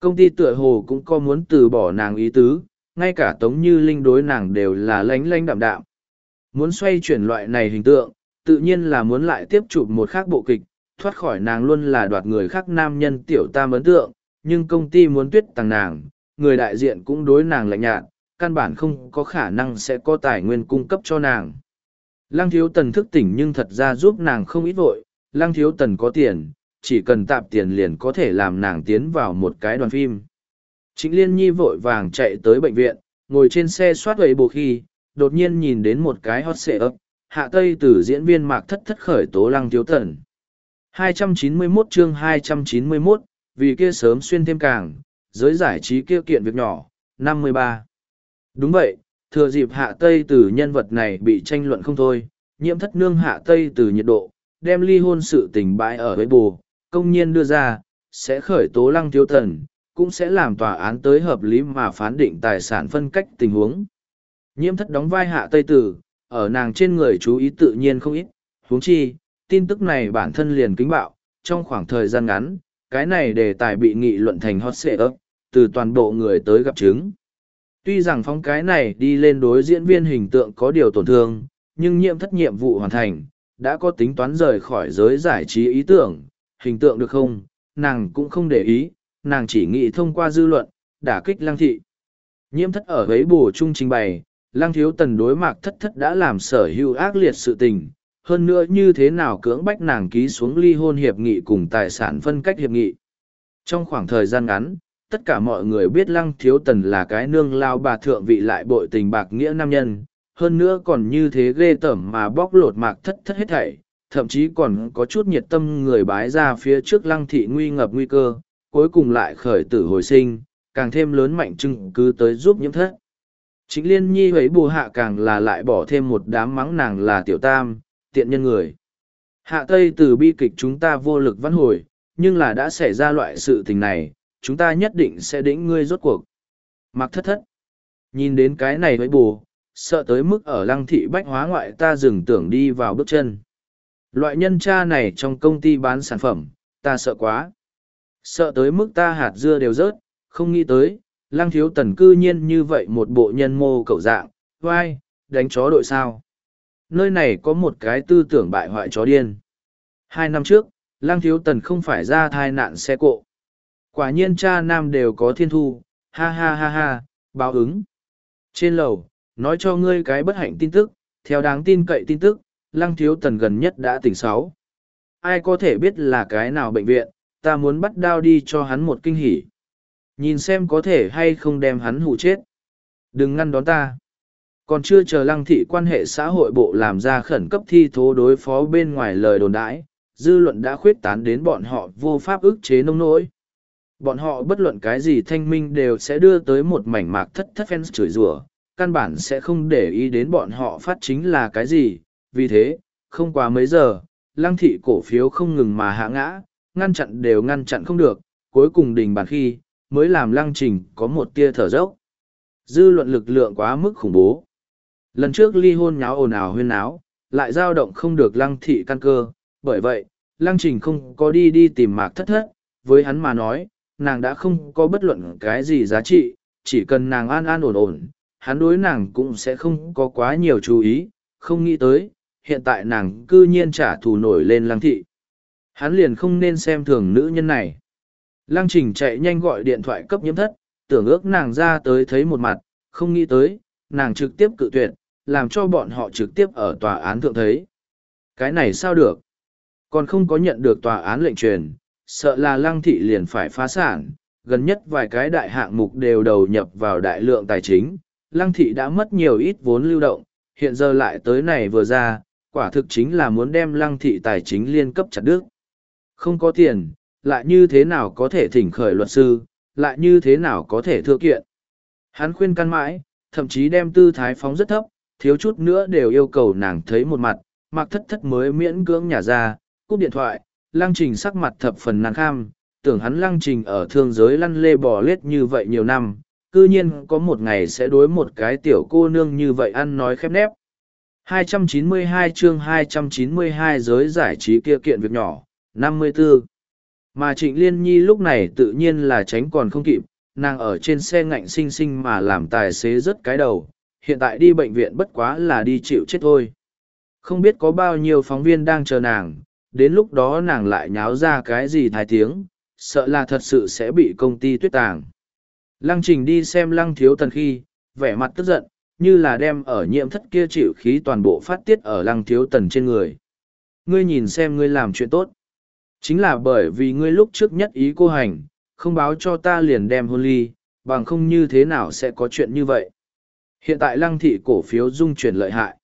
Công ty tựa hồ cũng có muốn từ bỏ nàng ý tứ, ngay cả tống như linh đối nàng đều là lánh lánh đạm đạm. Muốn xoay chuyển loại này hình tượng, tự nhiên là muốn lại tiếp chụp một khác bộ kịch, thoát khỏi nàng luôn là đoạt người khác nam nhân tiểu tam ấn tượng, nhưng công ty muốn tuyết tàng nàng, người đại diện cũng đối nàng lạnh nhạt, căn bản không có khả năng sẽ có tài nguyên cung cấp cho nàng. Lăng thiếu tần thức tỉnh nhưng thật ra giúp nàng không ít vội, lăng thiếu tần có tiền, chỉ cần tạp tiền liền có thể làm nàng tiến vào một cái đoàn phim. Trịnh Liên Nhi vội vàng chạy tới bệnh viện, ngồi trên xe soát ấy bộ khi, đột nhiên nhìn đến một cái hot xệ ấp, hạ tây từ diễn viên mạc thất thất khởi tố lăng thiếu tần. 291 chương 291, vì kia sớm xuyên thêm càng, giới giải trí kia kiện việc nhỏ, 53. Đúng vậy, thừa dịp hạ tây từ nhân vật này bị tranh luận không thôi nhiễm thất nương hạ tây từ nhiệt độ đem ly hôn sự tình bãi ở với bù công nhiên đưa ra sẽ khởi tố lăng thiếu thần cũng sẽ làm tòa án tới hợp lý mà phán định tài sản phân cách tình huống nhiễm thất đóng vai hạ tây tử ở nàng trên người chú ý tự nhiên không ít huống chi tin tức này bản thân liền kính bạo trong khoảng thời gian ngắn cái này đề tài bị nghị luận thành hot sệ ấp từ toàn bộ người tới gặp chứng Tuy rằng phong cái này đi lên đối diễn viên hình tượng có điều tổn thương, nhưng nhiệm thất nhiệm vụ hoàn thành, đã có tính toán rời khỏi giới giải trí ý tưởng, hình tượng được không, nàng cũng không để ý, nàng chỉ nghĩ thông qua dư luận, đả kích lăng thị. Nhiễm thất ở ấy bổ trung trình bày, lăng thiếu tần đối mạc thất thất đã làm sở hữu ác liệt sự tình, hơn nữa như thế nào cưỡng bách nàng ký xuống ly hôn hiệp nghị cùng tài sản phân cách hiệp nghị. Trong khoảng thời gian ngắn, tất cả mọi người biết lăng thiếu tần là cái nương lao bà thượng vị lại bội tình bạc nghĩa nam nhân, hơn nữa còn như thế ghê tởm mà bóc lột mạc thất thất hết thảy, thậm chí còn có chút nhiệt tâm người bái ra phía trước lăng thị nguy ngập nguy cơ, cuối cùng lại khởi tử hồi sinh, càng thêm lớn mạnh chứng cứ tới giúp nhiễm thất. Chính liên nhi ấy bù hạ càng là lại bỏ thêm một đám mắng nàng là tiểu tam, tiện nhân người. Hạ Tây từ bi kịch chúng ta vô lực văn hồi, nhưng là đã xảy ra loại sự tình này, chúng ta nhất định sẽ đĩnh ngươi rốt cuộc. Mặc thất thất. Nhìn đến cái này với bù, sợ tới mức ở lăng thị bách hóa ngoại ta dừng tưởng đi vào bước chân. Loại nhân cha này trong công ty bán sản phẩm, ta sợ quá. Sợ tới mức ta hạt dưa đều rớt, không nghĩ tới, lăng thiếu tần cư nhiên như vậy một bộ nhân mô cậu dạng, vai, đánh chó đội sao. Nơi này có một cái tư tưởng bại hoại chó điên. Hai năm trước, lăng thiếu tần không phải ra thai nạn xe cộ. Quả nhiên cha nam đều có thiên thu, ha ha ha ha, báo ứng. Trên lầu, nói cho ngươi cái bất hạnh tin tức, theo đáng tin cậy tin tức, lăng thiếu tần gần nhất đã tỉnh sáu. Ai có thể biết là cái nào bệnh viện, ta muốn bắt đao đi cho hắn một kinh hỉ. Nhìn xem có thể hay không đem hắn hụ chết. Đừng ngăn đón ta. Còn chưa chờ lăng thị quan hệ xã hội bộ làm ra khẩn cấp thi thố đối phó bên ngoài lời đồn đãi, dư luận đã khuyết tán đến bọn họ vô pháp ức chế nông nỗi. Bọn họ bất luận cái gì thanh minh đều sẽ đưa tới một mảnh mạc thất thất fans chửi rủa, căn bản sẽ không để ý đến bọn họ phát chính là cái gì. Vì thế, không quá mấy giờ, lăng thị cổ phiếu không ngừng mà hạ ngã, ngăn chặn đều ngăn chặn không được, cuối cùng đình bàn khi, mới làm lăng trình có một tia thở dốc. Dư luận lực lượng quá mức khủng bố. Lần trước ly hôn nháo ồn ào huyên náo, lại dao động không được lăng thị căn cơ, bởi vậy, lăng trình không có đi đi tìm mạc thất thất, với hắn mà nói, nàng đã không có bất luận cái gì giá trị, chỉ cần nàng an an ổn ổn, hắn đối nàng cũng sẽ không có quá nhiều chú ý, không nghĩ tới, hiện tại nàng cư nhiên trả thù nổi lên lăng thị. Hắn liền không nên xem thường nữ nhân này. Lăng trình chạy nhanh gọi điện thoại cấp nhiễm thất, tưởng ước nàng ra tới thấy một mặt, không nghĩ tới, nàng trực tiếp cự tuyệt, làm cho bọn họ trực tiếp ở tòa án thượng thấy. Cái này sao được? Còn không có nhận được tòa án lệnh truyền, sợ là lăng thị liền phải phá sản, gần nhất vài cái đại hạng mục đều đầu nhập vào đại lượng tài chính, lăng thị đã mất nhiều ít vốn lưu động, hiện giờ lại tới này vừa ra, quả thực chính là muốn đem lăng thị tài chính liên cấp chặt đứt. Không có tiền, lại như thế nào có thể thỉnh khởi luật sư, lại như thế nào có thể thưa kiện. Hắn khuyên căn mãi, thậm chí đem tư thái phóng rất thấp, thiếu chút nữa đều yêu cầu nàng thấy một mặt, mặc thất thất mới miễn cưỡng nhà ra, cúp điện thoại, lăng trình sắc mặt thập phần nàng kham, tưởng hắn lăng trình ở thương giới lăn lê bò lết như vậy nhiều năm, cư nhiên có một ngày sẽ đối một cái tiểu cô nương như vậy ăn nói khép nép. 292 chương 292 giới giải trí kia kiện việc nhỏ, 54. Mà Trịnh Liên Nhi lúc này tự nhiên là tránh còn không kịp, nàng ở trên xe ngạnh sinh sinh mà làm tài xế rất cái đầu, hiện tại đi bệnh viện bất quá là đi chịu chết thôi. Không biết có bao nhiêu phóng viên đang chờ nàng, đến lúc đó nàng lại nháo ra cái gì thái tiếng, sợ là thật sự sẽ bị công ty tuyết tàng. Lăng trình đi xem lăng thiếu tần khi, vẻ mặt tức giận, như là đem ở nhiễm thất kia chịu khí toàn bộ phát tiết ở lăng thiếu tần trên người. Ngươi nhìn xem ngươi làm chuyện tốt. Chính là bởi vì ngươi lúc trước nhất ý cô hành, không báo cho ta liền đem hôn ly, bằng không như thế nào sẽ có chuyện như vậy. Hiện tại lăng thị cổ phiếu dung chuyển lợi hại.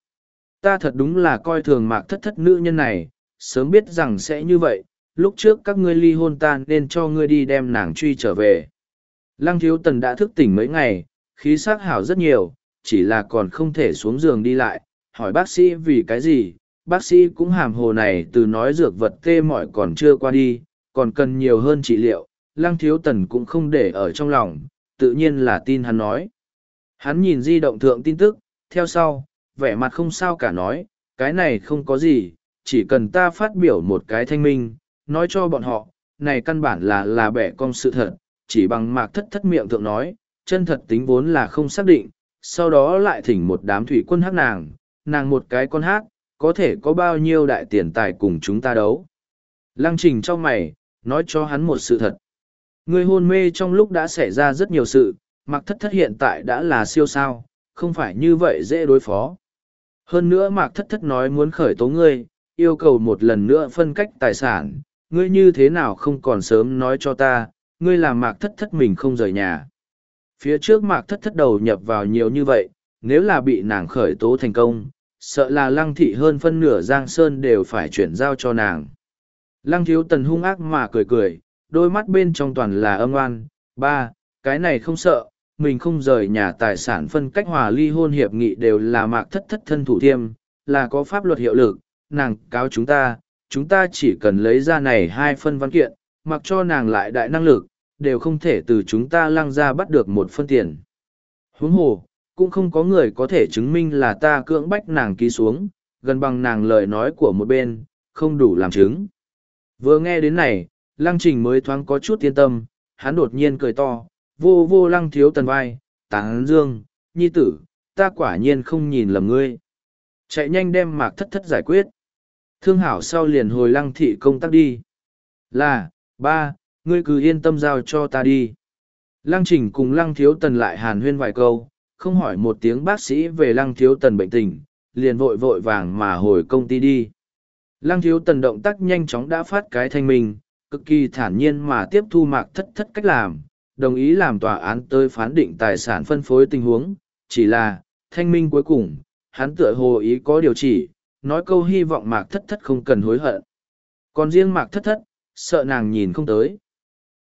Ta thật đúng là coi thường mạc thất thất nữ nhân này, sớm biết rằng sẽ như vậy, lúc trước các ngươi ly hôn tan nên cho ngươi đi đem nàng truy trở về. Lăng thiếu tần đã thức tỉnh mấy ngày, khí sắc hảo rất nhiều, chỉ là còn không thể xuống giường đi lại, hỏi bác sĩ vì cái gì, bác sĩ cũng hàm hồ này từ nói dược vật tê mỏi còn chưa qua đi, còn cần nhiều hơn trị liệu, lăng thiếu tần cũng không để ở trong lòng, tự nhiên là tin hắn nói. Hắn nhìn di động thượng tin tức, theo sau, vẻ mặt không sao cả nói, cái này không có gì, chỉ cần ta phát biểu một cái thanh minh, nói cho bọn họ, này căn bản là là bẻ cong sự thật, chỉ bằng mạc thất thất miệng thượng nói, chân thật tính vốn là không xác định, sau đó lại thỉnh một đám thủy quân hát nàng, nàng một cái con hát, có thể có bao nhiêu đại tiền tài cùng chúng ta đấu. Lăng trình trong mày, nói cho hắn một sự thật. Người hôn mê trong lúc đã xảy ra rất nhiều sự, Mạc Thất Thất hiện tại đã là siêu sao, không phải như vậy dễ đối phó. Hơn nữa Mạc Thất Thất nói muốn khởi tố ngươi, yêu cầu một lần nữa phân cách tài sản, ngươi như thế nào không còn sớm nói cho ta, ngươi làm mạc thất thất mình không rời nhà. Phía trước mạc thất thất đầu nhập vào nhiều như vậy, nếu là bị nàng khởi tố thành công, sợ là lăng thị hơn phân nửa giang sơn đều phải chuyển giao cho nàng. Lăng thiếu tần hung ác mà cười cười, đôi mắt bên trong toàn là âm oan, ba, cái này không sợ, mình không rời nhà tài sản phân cách hòa ly hôn hiệp nghị đều là mạc thất thất thân thủ thiêm, là có pháp luật hiệu lực, nàng cáo chúng ta, chúng ta chỉ cần lấy ra này hai phân văn kiện, mặc cho nàng lại đại năng lực, đều không thể từ chúng ta lăng ra bắt được một phân tiền. Huống hồ, cũng không có người có thể chứng minh là ta cưỡng bách nàng ký xuống, gần bằng nàng lời nói của một bên, không đủ làm chứng. Vừa nghe đến này, lăng trình mới thoáng có chút yên tâm, hắn đột nhiên cười to, vô vô lăng thiếu tần vai, táng dương, nhi tử, ta quả nhiên không nhìn lầm ngươi. Chạy nhanh đem mạc thất thất giải quyết. Thương hảo sau liền hồi lăng thị công tác đi. Là, ba, ngươi cứ yên tâm giao cho ta đi. Lăng trình cùng lăng thiếu tần lại hàn huyên vài câu, không hỏi một tiếng bác sĩ về lăng thiếu tần bệnh tình, liền vội vội vàng mà hồi công ty đi. Lăng thiếu tần động tác nhanh chóng đã phát cái thanh minh, cực kỳ thản nhiên mà tiếp thu mạc thất thất cách làm, đồng ý làm tòa án tới phán định tài sản phân phối tình huống, chỉ là, thanh minh cuối cùng, hắn tựa hồ ý có điều chỉ, nói câu hy vọng mạc thất thất không cần hối hận. Còn riêng mạc thất thất, sợ nàng nhìn không tới.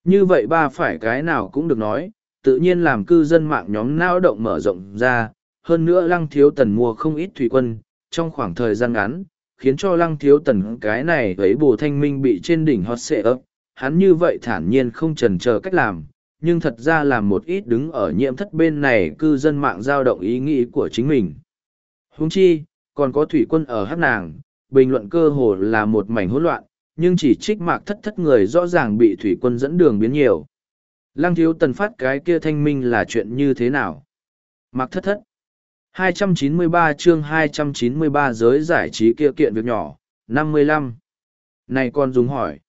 Như vậy ba phải cái nào cũng được nói, tự nhiên làm cư dân mạng nhóm não động mở rộng ra, hơn nữa lăng thiếu tần mua không ít thủy quân, trong khoảng thời gian ngắn, khiến cho lăng thiếu tần cái này ấy bù thanh minh bị trên đỉnh hot xệ ấp, hắn như vậy thản nhiên không trần chờ cách làm, nhưng thật ra là một ít đứng ở nhiễm thất bên này cư dân mạng giao động ý nghĩ của chính mình. Húng chi, còn có thủy quân ở hát nàng, bình luận cơ hồ là một mảnh hỗn loạn, nhưng chỉ trích mạc thất thất người rõ ràng bị thủy quân dẫn đường biến nhiều. Lăng thiếu tần phát cái kia thanh minh là chuyện như thế nào? Mạc thất thất. 293 chương 293 giới giải trí kia kiện việc nhỏ, 55. Này con dùng hỏi.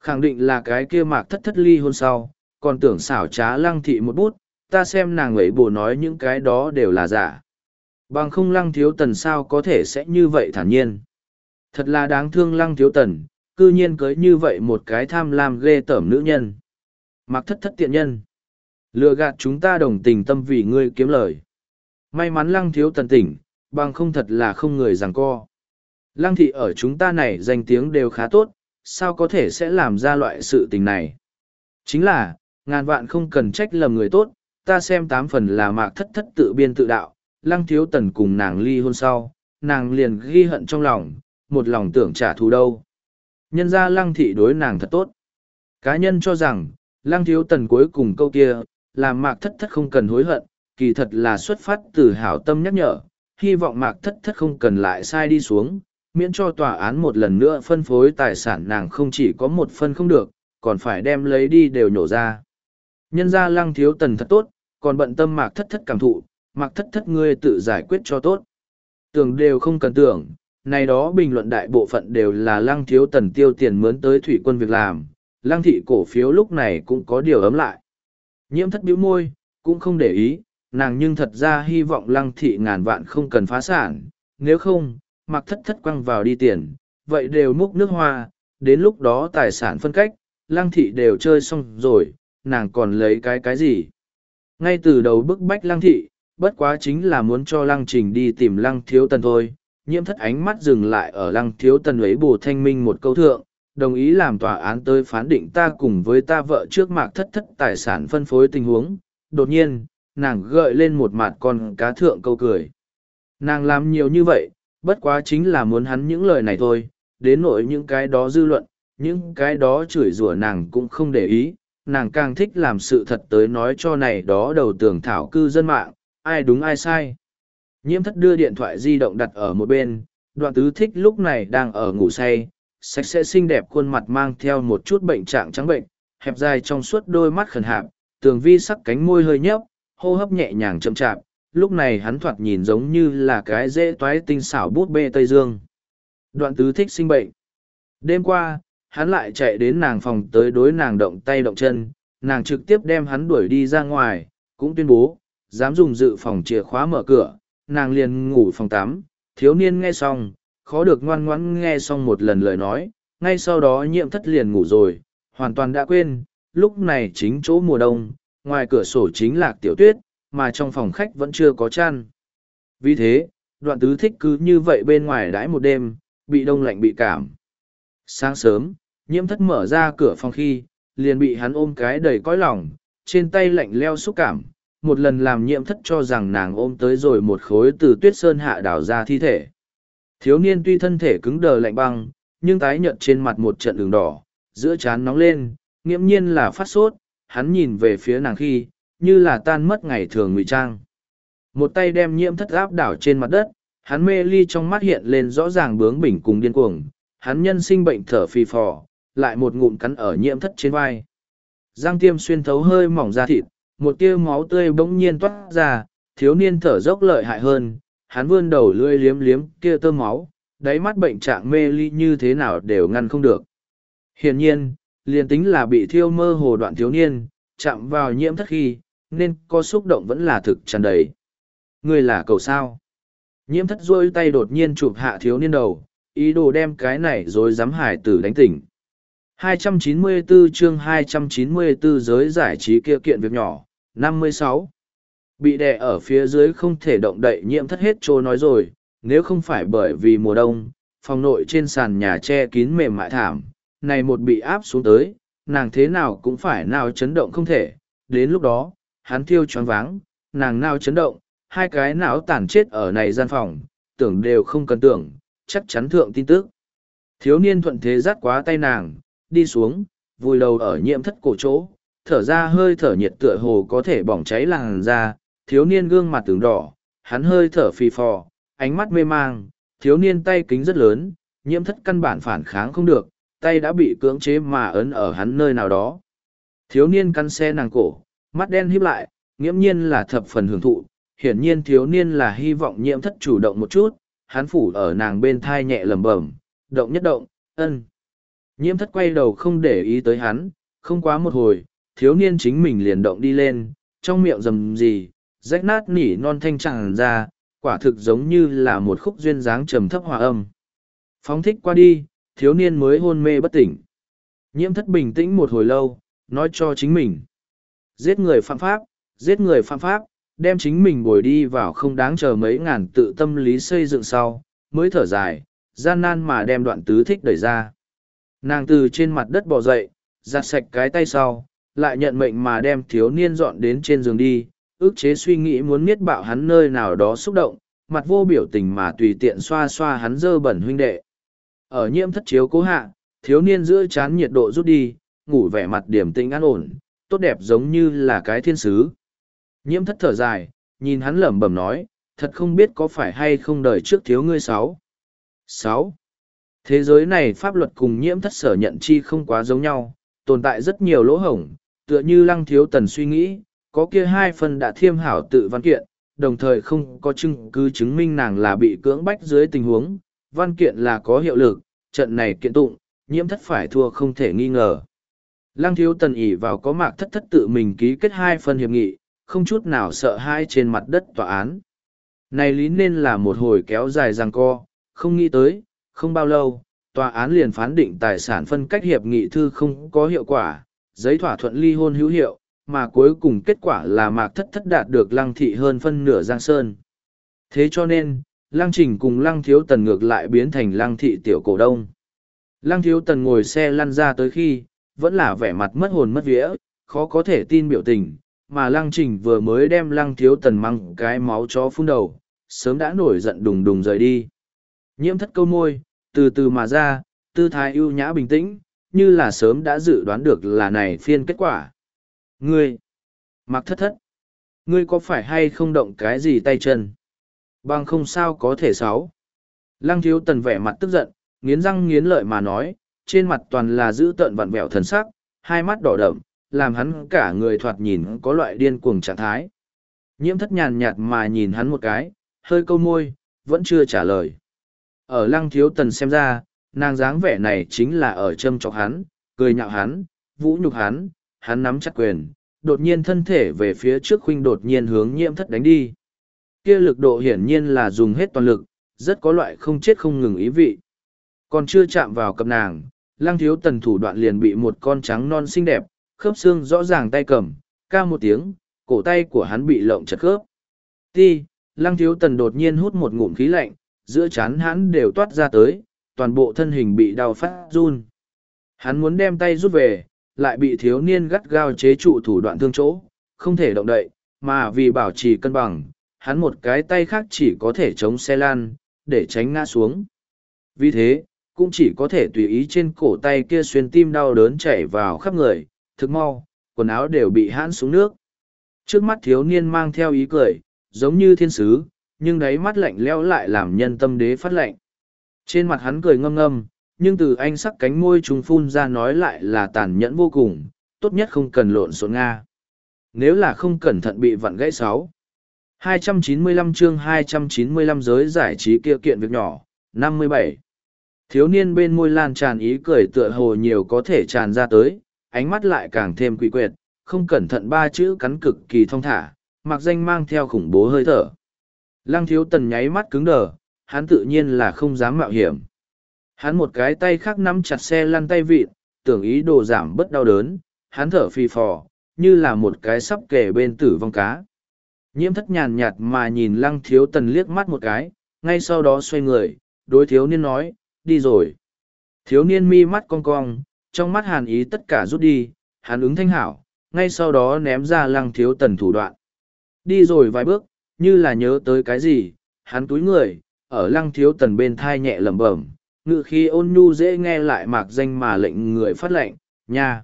Khẳng định là cái kia mạc thất thất ly hôn sau, còn tưởng xảo trá lăng thị một bút, ta xem nàng ấy bổ nói những cái đó đều là giả. Bằng không lăng thiếu tần sao có thể sẽ như vậy thản nhiên. Thật là đáng thương lăng thiếu tần, cư nhiên cưới như vậy một cái tham lam ghê tởm nữ nhân. Mặc thất thất tiện nhân. Lừa gạt chúng ta đồng tình tâm vì ngươi kiếm lời. May mắn lăng thiếu tần tỉnh, bằng không thật là không người rằng co. Lăng thị ở chúng ta này danh tiếng đều khá tốt, sao có thể sẽ làm ra loại sự tình này. Chính là, ngàn vạn không cần trách lầm người tốt, ta xem tám phần là mạc thất thất tự biên tự đạo, lăng thiếu tần cùng nàng ly hôn sau, nàng liền ghi hận trong lòng, một lòng tưởng trả thù đâu. Nhân ra lăng thị đối nàng thật tốt. Cá nhân cho rằng, lăng thiếu tần cuối cùng câu kia, làm mạc thất thất không cần hối hận, kỳ thật là xuất phát từ hảo tâm nhắc nhở, hy vọng mạc thất thất không cần lại sai đi xuống, miễn cho tòa án một lần nữa phân phối tài sản nàng không chỉ có một phân không được, còn phải đem lấy đi đều nhổ ra. Nhân ra lăng thiếu tần thật tốt, còn bận tâm mạc thất thất cảm thụ, mạc thất thất ngươi tự giải quyết cho tốt. Tưởng đều không cần tưởng, này đó bình luận đại bộ phận đều là lăng thiếu tần tiêu tiền mướn tới thủy quân việc làm, lăng thị cổ phiếu lúc này cũng có điều ấm lại. Nhiễm thất bĩu môi, cũng không để ý, nàng nhưng thật ra hy vọng lăng thị ngàn vạn không cần phá sản, nếu không, mặc thất thất quăng vào đi tiền, vậy đều múc nước hoa, đến lúc đó tài sản phân cách, lăng thị đều chơi xong rồi, nàng còn lấy cái cái gì. Ngay từ đầu bức bách lăng thị, bất quá chính là muốn cho lăng trình đi tìm lăng thiếu tần thôi, nhiễm thất ánh mắt dừng lại ở lăng thiếu tần ấy bù thanh minh một câu thượng, đồng ý làm tòa án tới phán định ta cùng với ta vợ trước mạc thất thất tài sản phân phối tình huống. Đột nhiên, nàng gợi lên một mặt con cá thượng câu cười. Nàng làm nhiều như vậy, bất quá chính là muốn hắn những lời này thôi, đến nỗi những cái đó dư luận, những cái đó chửi rủa nàng cũng không để ý, nàng càng thích làm sự thật tới nói cho này đó đầu tường thảo cư dân mạng, ai đúng ai sai. Nhiễm thất đưa điện thoại di động đặt ở một bên, đoạn tứ thích lúc này đang ở ngủ say, sạch sẽ xinh đẹp khuôn mặt mang theo một chút bệnh trạng trắng bệnh, hẹp dài trong suốt đôi mắt khẩn hạp, tường vi sắc cánh môi hơi nhấp, hô hấp nhẹ nhàng chậm chạp, lúc này hắn thoạt nhìn giống như là cái dễ toái tinh xảo bút bê Tây Dương. Đoạn tứ thích sinh bệnh. Đêm qua, hắn lại chạy đến nàng phòng tới đối nàng động tay động chân, nàng trực tiếp đem hắn đuổi đi ra ngoài, cũng tuyên bố, dám dùng dự phòng chìa khóa mở cửa, nàng liền ngủ phòng tắm, thiếu niên nghe xong, khó được ngoan ngoãn nghe xong một lần lời nói, ngay sau đó nhiễm thất liền ngủ rồi, hoàn toàn đã quên, lúc này chính chỗ mùa đông, ngoài cửa sổ chính lạc tiểu tuyết, mà trong phòng khách vẫn chưa có chăn. Vì thế, đoạn tứ thích cứ như vậy bên ngoài đãi một đêm, bị đông lạnh bị cảm. Sáng sớm, nhiễm thất mở ra cửa phòng khi, liền bị hắn ôm cái đầy cõi lòng, trên tay lạnh leo xúc cảm, một lần làm nhiễm thất cho rằng nàng ôm tới rồi một khối từ tuyết sơn hạ đảo ra thi thể. Thiếu niên tuy thân thể cứng đờ lạnh băng, nhưng tái nhợt trên mặt một trận đường đỏ, giữa trán nóng lên, nghiễm nhiên là phát sốt, hắn nhìn về phía nàng khi, như là tan mất ngày thường ngụy trang. Một tay đem nhiễm thất áp đảo trên mặt đất, hắn mê ly trong mắt hiện lên rõ ràng bướng bỉnh cùng điên cuồng, hắn nhân sinh bệnh thở phì phò, lại một ngụm cắn ở nhiễm thất trên vai. Giang tiêm xuyên thấu hơi mỏng da thịt, một tia máu tươi bỗng nhiên toát ra, thiếu niên thở dốc lợi hại hơn, hắn vươn đầu lưỡi liếm liếm kia tơ máu, đáy mắt bệnh trạng mê ly như thế nào đều ngăn không được. Hiển nhiên, liền tính là bị thiêu mơ hồ đoạn thiếu niên, chạm vào nhiễm thất khi, nên có xúc động vẫn là thực tràn đầy. Người là cầu sao? Nhiễm thất rôi tay đột nhiên chụp hạ thiếu niên đầu, ý đồ đem cái này rồi dám hải tử đánh tỉnh. 294 chương 294 giới giải trí kia kiện việc nhỏ, 56. Bị đè ở phía dưới không thể động đậy nhiễm thất hết trô nói rồi, nếu không phải bởi vì mùa đông, phòng nội trên sàn nhà che kín mềm mại thảm, này một bị áp xuống tới, nàng thế nào cũng phải nào chấn động không thể, đến lúc đó, hắn thiêu choáng váng, nàng nào chấn động, hai cái não tàn chết ở này gian phòng, tưởng đều không cần tưởng, chắc chắn thượng tin tức. Thiếu niên thuận thế dắt quá tay nàng, đi xuống, vùi đầu ở nhiễm thất cổ chỗ, thở ra hơi thở nhiệt tựa hồ có thể bỏng cháy làn da, thiếu niên gương mặt tướng đỏ, hắn hơi thở phì phò, ánh mắt mê mang, thiếu niên tay kính rất lớn, nhiễm thất căn bản phản kháng không được, tay đã bị cưỡng chế mà ấn ở hắn nơi nào đó. Thiếu niên căn xe nàng cổ, mắt đen híp lại, nghiễm nhiên là thập phần hưởng thụ, hiển nhiên thiếu niên là hy vọng nhiễm thất chủ động một chút, hắn phủ ở nàng bên thai nhẹ lẩm bẩm, động nhất động, ân. Nhiễm thất quay đầu không để ý tới hắn, không quá một hồi, thiếu niên chính mình liền động đi lên, trong miệng rầm gì, rách nát nỉ non thanh tràn ra, quả thực giống như là một khúc duyên dáng trầm thấp hòa âm. Phóng thích qua đi, thiếu niên mới hôn mê bất tỉnh. Nhiễm thất bình tĩnh một hồi lâu, nói cho chính mình. Giết người phạm pháp, giết người phạm pháp, đem chính mình bồi đi vào không đáng chờ mấy ngàn tự tâm lý xây dựng sau, mới thở dài, gian nan mà đem đoạn tứ thích đẩy ra. Nàng từ trên mặt đất bò dậy, giặt sạch cái tay sau, lại nhận mệnh mà đem thiếu niên dọn đến trên giường đi, ước chế suy nghĩ muốn miết bạo hắn nơi nào đó xúc động, mặt vô biểu tình mà tùy tiện xoa xoa hắn dơ bẩn huynh đệ. Ở nhiễm thất chiếu cố hạ, thiếu niên giữa chán nhiệt độ rút đi, ngủ vẻ mặt điểm tĩnh an ổn, tốt đẹp giống như là cái thiên sứ. Nhiễm thất thở dài, nhìn hắn lẩm bẩm nói, thật không biết có phải hay không đời trước thiếu ngươi sáu. Sáu. Thế giới này pháp luật cùng nhiễm thất sở nhận chi không quá giống nhau, tồn tại rất nhiều lỗ hổng, tựa như lăng thiếu tần suy nghĩ, có kia hai phần đã thiêm hảo tự văn kiện, đồng thời không có chứng cứ chứng minh nàng là bị cưỡng bách dưới tình huống, văn kiện là có hiệu lực, trận này kiện tụng, nhiễm thất phải thua không thể nghi ngờ. Lăng thiếu tần ỉ vào có mạc thất thất tự mình ký kết hai phần hiệp nghị, không chút nào sợ hai trên mặt đất tòa án. Này lý nên là một hồi kéo dài ràng co, không nghĩ tới, không bao lâu, tòa án liền phán định tài sản phân cách hiệp nghị thư không có hiệu quả, giấy thỏa thuận ly hôn hữu hiệu, mà cuối cùng kết quả là mạc thất thất đạt được lăng thị hơn phân nửa giang sơn. Thế cho nên, lăng trình cùng lăng thiếu tần ngược lại biến thành lăng thị tiểu cổ đông. Lăng thiếu tần ngồi xe lăn ra tới khi, vẫn là vẻ mặt mất hồn mất vía, khó có thể tin biểu tình, mà lăng trình vừa mới đem lăng thiếu tần măng cái máu chó phun đầu, sớm đã nổi giận đùng đùng rời đi. Nhiễm thất câu môi, từ từ mà ra, tư thái ưu nhã bình tĩnh, như là sớm đã dự đoán được là này phiên kết quả. Ngươi, mặc thất thất, ngươi có phải hay không động cái gì tay chân? Bằng không sao có thể sáu. Lăng thiếu tần vẻ mặt tức giận, nghiến răng nghiến lợi mà nói, trên mặt toàn là giữ tợn vặn vẹo thần sắc, hai mắt đỏ đậm, làm hắn cả người thoạt nhìn có loại điên cuồng trạng thái. Nhiễm thất nhàn nhạt mà nhìn hắn một cái, hơi câu môi, vẫn chưa trả lời. Ở lăng thiếu tần xem ra, nàng dáng vẻ này chính là ở châm chọc hắn, cười nhạo hắn, vũ nhục hắn, hắn nắm chặt quyền, đột nhiên thân thể về phía trước khuynh đột nhiên hướng nhiễm thất đánh đi. Kia lực độ hiển nhiên là dùng hết toàn lực, rất có loại không chết không ngừng ý vị. Còn chưa chạm vào cặp nàng, lang thiếu tần thủ đoạn liền bị một con trắng non xinh đẹp, khớp xương rõ ràng tay cầm, ca một tiếng, cổ tay của hắn bị lộng chật khớp. Ti, lang thiếu tần đột nhiên hút một ngụm khí lạnh, giữa chán hắn đều toát ra tới, toàn bộ thân hình bị đau phát run. Hắn muốn đem tay rút về, lại bị thiếu niên gắt gao chế trụ thủ đoạn thương chỗ, không thể động đậy, mà vì bảo trì cân bằng, hắn một cái tay khác chỉ có thể chống xe lan, để tránh ngã xuống. Vì thế, cũng chỉ có thể tùy ý trên cổ tay kia xuyên tim đau đớn chảy vào khắp người, thực mau, quần áo đều bị hãn xuống nước. Trước mắt thiếu niên mang theo ý cười, giống như thiên sứ, nhưng đáy mắt lạnh leo lại làm nhân tâm đế phát lạnh. Trên mặt hắn cười ngâm ngâm, nhưng từ anh sắc cánh môi trùng phun ra nói lại là tàn nhẫn vô cùng, tốt nhất không cần lộn xộn Nga. Nếu là không cẩn thận bị vặn gãy sáu. 295 chương 295 giới giải trí kia kiện việc nhỏ, 57. Thiếu niên bên môi lan tràn ý cười tựa hồ nhiều có thể tràn ra tới, ánh mắt lại càng thêm quỷ quyệt, không cẩn thận ba chữ cắn cực kỳ thong thả, mặc danh mang theo khủng bố hơi thở. Lăng thiếu tần nháy mắt cứng đờ, hắn tự nhiên là không dám mạo hiểm. Hắn một cái tay khác nắm chặt xe lăn tay vịt, tưởng ý đồ giảm bất đau đớn, hắn thở phì phò, như là một cái sắp kể bên tử vong cá. Nhiễm thất nhàn nhạt mà nhìn lăng thiếu tần liếc mắt một cái, ngay sau đó xoay người, đối thiếu niên nói, đi rồi. Thiếu niên mi mắt cong cong, trong mắt hàn ý tất cả rút đi, hắn ứng thanh hảo, ngay sau đó ném ra lăng thiếu tần thủ đoạn. Đi rồi vài bước, như là nhớ tới cái gì, hắn túi người, ở lăng thiếu tần bên thai nhẹ lẩm bẩm, ngự khi ôn nhu dễ nghe lại mạc danh mà lệnh người phát lệnh, nha.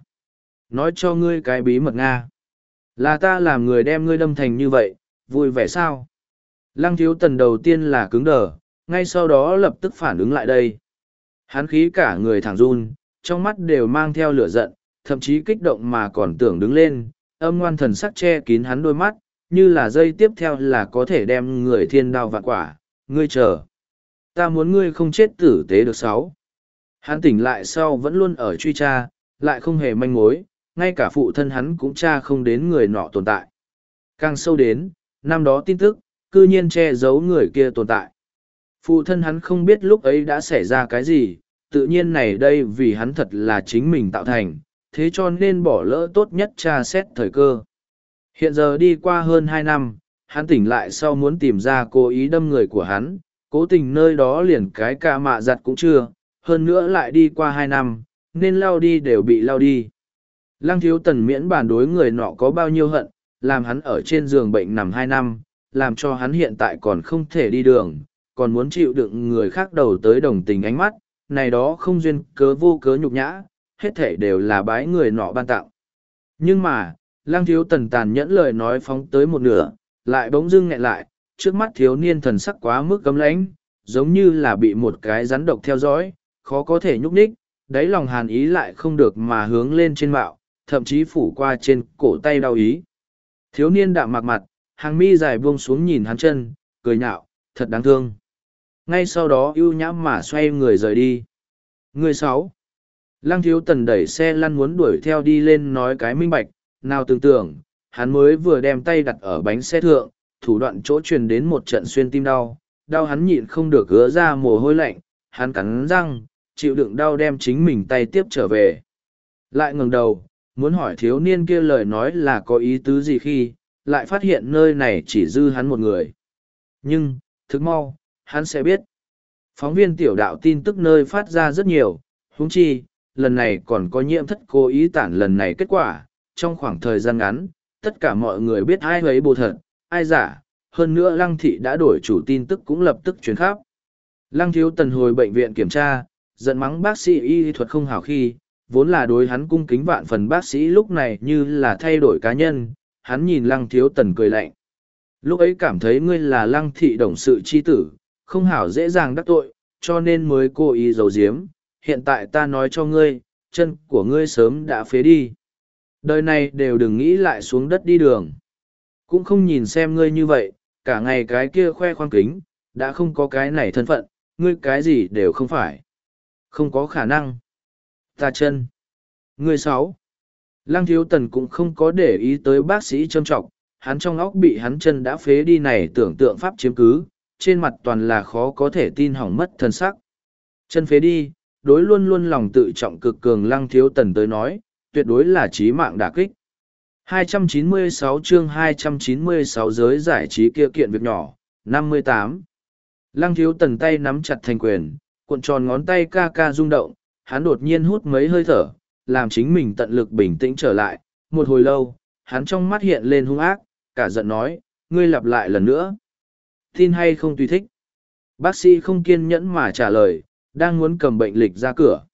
Nói cho ngươi cái bí mật Nga. Là ta làm người đem ngươi đâm thành như vậy, vui vẻ sao? Lăng thiếu tần đầu tiên là cứng đờ, ngay sau đó lập tức phản ứng lại đây. hán khí cả người thẳng run, trong mắt đều mang theo lửa giận, thậm chí kích động mà còn tưởng đứng lên, âm ngoan thần sắc che kín hắn đôi mắt, như là dây tiếp theo là có thể đem người thiên đao vạn quả, ngươi chờ. Ta muốn ngươi không chết tử tế được sáu. Hắn tỉnh lại sau vẫn luôn ở truy tra, lại không hề manh mối, ngay cả phụ thân hắn cũng tra không đến người nọ tồn tại. Càng sâu đến, năm đó tin tức, cư nhiên che giấu người kia tồn tại. Phụ thân hắn không biết lúc ấy đã xảy ra cái gì, tự nhiên này đây vì hắn thật là chính mình tạo thành, thế cho nên bỏ lỡ tốt nhất tra xét thời cơ. Hiện giờ đi qua hơn hai năm, hắn tỉnh lại sau muốn tìm ra cố ý đâm người của hắn, cố tình nơi đó liền cái ca mạ giặt cũng chưa, hơn nữa lại đi qua hai năm, nên lao đi đều bị lao đi. Lăng thiếu tần miễn bàn đối người nọ có bao nhiêu hận, làm hắn ở trên giường bệnh nằm hai năm, làm cho hắn hiện tại còn không thể đi đường, còn muốn chịu đựng người khác đầu tới đồng tình ánh mắt, này đó không duyên cớ vô cớ nhục nhã, hết thể đều là bái người nọ ban tặng. Nhưng mà, lang thiếu tần tàn nhẫn lời nói phóng tới một nửa, lại bỗng dưng nghẹn lại, trước mắt thiếu niên thần sắc quá mức cấm lãnh, giống như là bị một cái rắn độc theo dõi, khó có thể nhúc nhích, đáy lòng hàn ý lại không được mà hướng lên trên mạo, thậm chí phủ qua trên cổ tay đau ý. Thiếu niên đạm mạc mặt, hàng mi dài buông xuống nhìn hắn chân, cười nhạo, thật đáng thương. Ngay sau đó ưu nhãm mà xoay người rời đi. Người sáu. Lăng thiếu tần đẩy xe lăn muốn đuổi theo đi lên nói cái minh bạch, nào tưởng tượng, hắn mới vừa đem tay đặt ở bánh xe thượng, thủ đoạn chỗ truyền đến một trận xuyên tim đau, đau hắn nhịn không được gỡ ra mồ hôi lạnh, hắn cắn răng, chịu đựng đau đem chính mình tay tiếp trở về. Lại ngừng đầu, muốn hỏi thiếu niên kia lời nói là có ý tứ gì khi, lại phát hiện nơi này chỉ dư hắn một người. Nhưng, thức mau, hắn sẽ biết. Phóng viên tiểu đạo tin tức nơi phát ra rất nhiều, huống chi, lần này còn có nhiễm thất cố ý tản lần này kết quả, trong khoảng thời gian ngắn, tất cả mọi người biết ai ấy bồ thật, ai giả, hơn nữa lăng thị đã đổi chủ tin tức cũng lập tức truyền khắp. Lăng thiếu tần hồi bệnh viện kiểm tra, giận mắng bác sĩ y thuật không hảo khi, vốn là đối hắn cung kính vạn phần bác sĩ lúc này như là thay đổi cá nhân, hắn nhìn lăng thiếu tần cười lạnh. Lúc ấy cảm thấy ngươi là lăng thị đồng sự chi tử, không hảo dễ dàng đắc tội, cho nên mới cố ý giấu giếm. Hiện tại ta nói cho ngươi, chân của ngươi sớm đã phế đi. Đời này đều đừng nghĩ lại xuống đất đi đường. Cũng không nhìn xem ngươi như vậy, cả ngày cái kia khoe khoang kính, đã không có cái này thân phận, ngươi cái gì đều không phải. Không có khả năng. Ta chân. Ngươi sáu. Lăng thiếu tần cũng không có để ý tới bác sĩ trâm trọng, hắn trong óc bị hắn chân đã phế đi này tưởng tượng pháp chiếm cứ, trên mặt toàn là khó có thể tin hỏng mất thân sắc. Chân phế đi, đối luôn luôn lòng tự trọng cực cường lăng thiếu tần tới nói, tuyệt đối là trí mạng đả kích. 296 chương 296 giới giải trí kia kiện việc nhỏ, 58. Lăng thiếu tần tay nắm chặt thành quyền, cuộn tròn ngón tay ca ca rung động, hắn đột nhiên hút mấy hơi thở, làm chính mình tận lực bình tĩnh trở lại. Một hồi lâu, hắn trong mắt hiện lên hung ác, cả giận nói, ngươi lặp lại lần nữa. Tin hay không tùy thích. Bác sĩ không kiên nhẫn mà trả lời, đang muốn cầm bệnh lịch ra cửa.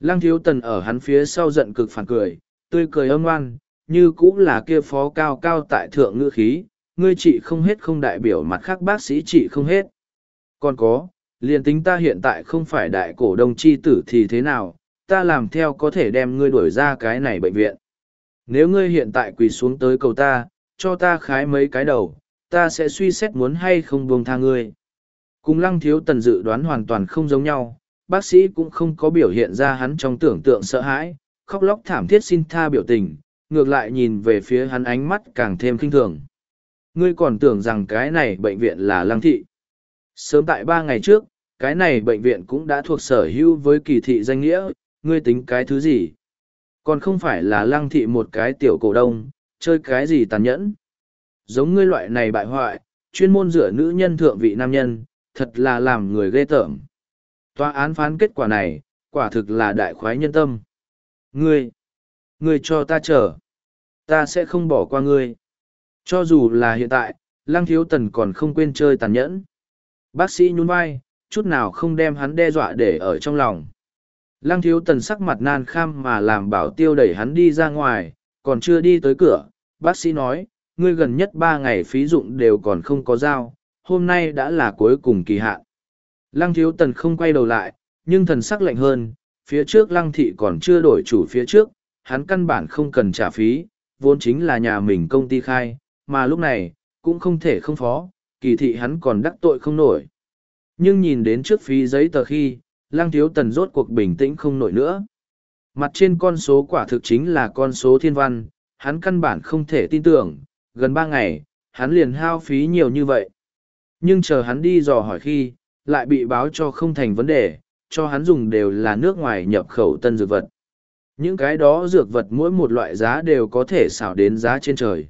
Lăng thiếu tần ở hắn phía sau giận cực phản cười, tươi cười âm ngoan, như cũng là kia phó cao cao tại thượng ngữ khí, ngươi trị không hết không đại biểu mặt khác bác sĩ trị không hết. Còn có, liền tính ta hiện tại không phải đại cổ đông chi tử thì thế nào, ta làm theo có thể đem ngươi đuổi ra cái này bệnh viện. Nếu ngươi hiện tại quỳ xuống tới cầu ta, cho ta khái mấy cái đầu, ta sẽ suy xét muốn hay không buông tha ngươi. Cùng lăng thiếu tần dự đoán hoàn toàn không giống nhau, bác sĩ cũng không có biểu hiện ra hắn trong tưởng tượng sợ hãi, khóc lóc thảm thiết xin tha biểu tình, ngược lại nhìn về phía hắn ánh mắt càng thêm kinh thường. Ngươi còn tưởng rằng cái này bệnh viện là lăng thị. Sớm tại ba ngày trước, cái này bệnh viện cũng đã thuộc sở hữu với kỳ thị danh nghĩa, ngươi tính cái thứ gì? Còn không phải là lăng thị một cái tiểu cổ đông, chơi cái gì tàn nhẫn? Giống ngươi loại này bại hoại, chuyên môn rửa nữ nhân thượng vị nam nhân, thật là làm người ghê tởm. Tòa án phán kết quả này, quả thực là đại khoái nhân tâm. Ngươi, ngươi cho ta chờ. Ta sẽ không bỏ qua ngươi. Cho dù là hiện tại, Lăng Thiếu Tần còn không quên chơi tàn nhẫn. Bác sĩ nhún vai, chút nào không đem hắn đe dọa để ở trong lòng. Lăng Thiếu Tần sắc mặt nan kham mà làm bảo tiêu đẩy hắn đi ra ngoài, còn chưa đi tới cửa. Bác sĩ nói, ngươi gần nhất ba ngày phí dụng đều còn không có giao, hôm nay đã là cuối cùng kỳ hạn. Lăng Thiếu Tần không quay đầu lại, nhưng thần sắc lạnh hơn, phía trước Lăng Thị còn chưa đổi chủ phía trước, hắn căn bản không cần trả phí, vốn chính là nhà mình công ty khai, mà lúc này, cũng không thể không phó, kỳ thị hắn còn đắc tội không nổi. Nhưng nhìn đến trước phí giấy tờ khi, lang thiếu tần rốt cuộc bình tĩnh không nổi nữa. Mặt trên con số quả thực chính là con số thiên văn, hắn căn bản không thể tin tưởng, gần ba ngày, hắn liền hao phí nhiều như vậy. Nhưng chờ hắn đi dò hỏi khi, lại bị báo cho không thành vấn đề, cho hắn dùng đều là nước ngoài nhập khẩu tân dược vật. Những cái đó dược vật mỗi một loại giá đều có thể xảo đến giá trên trời.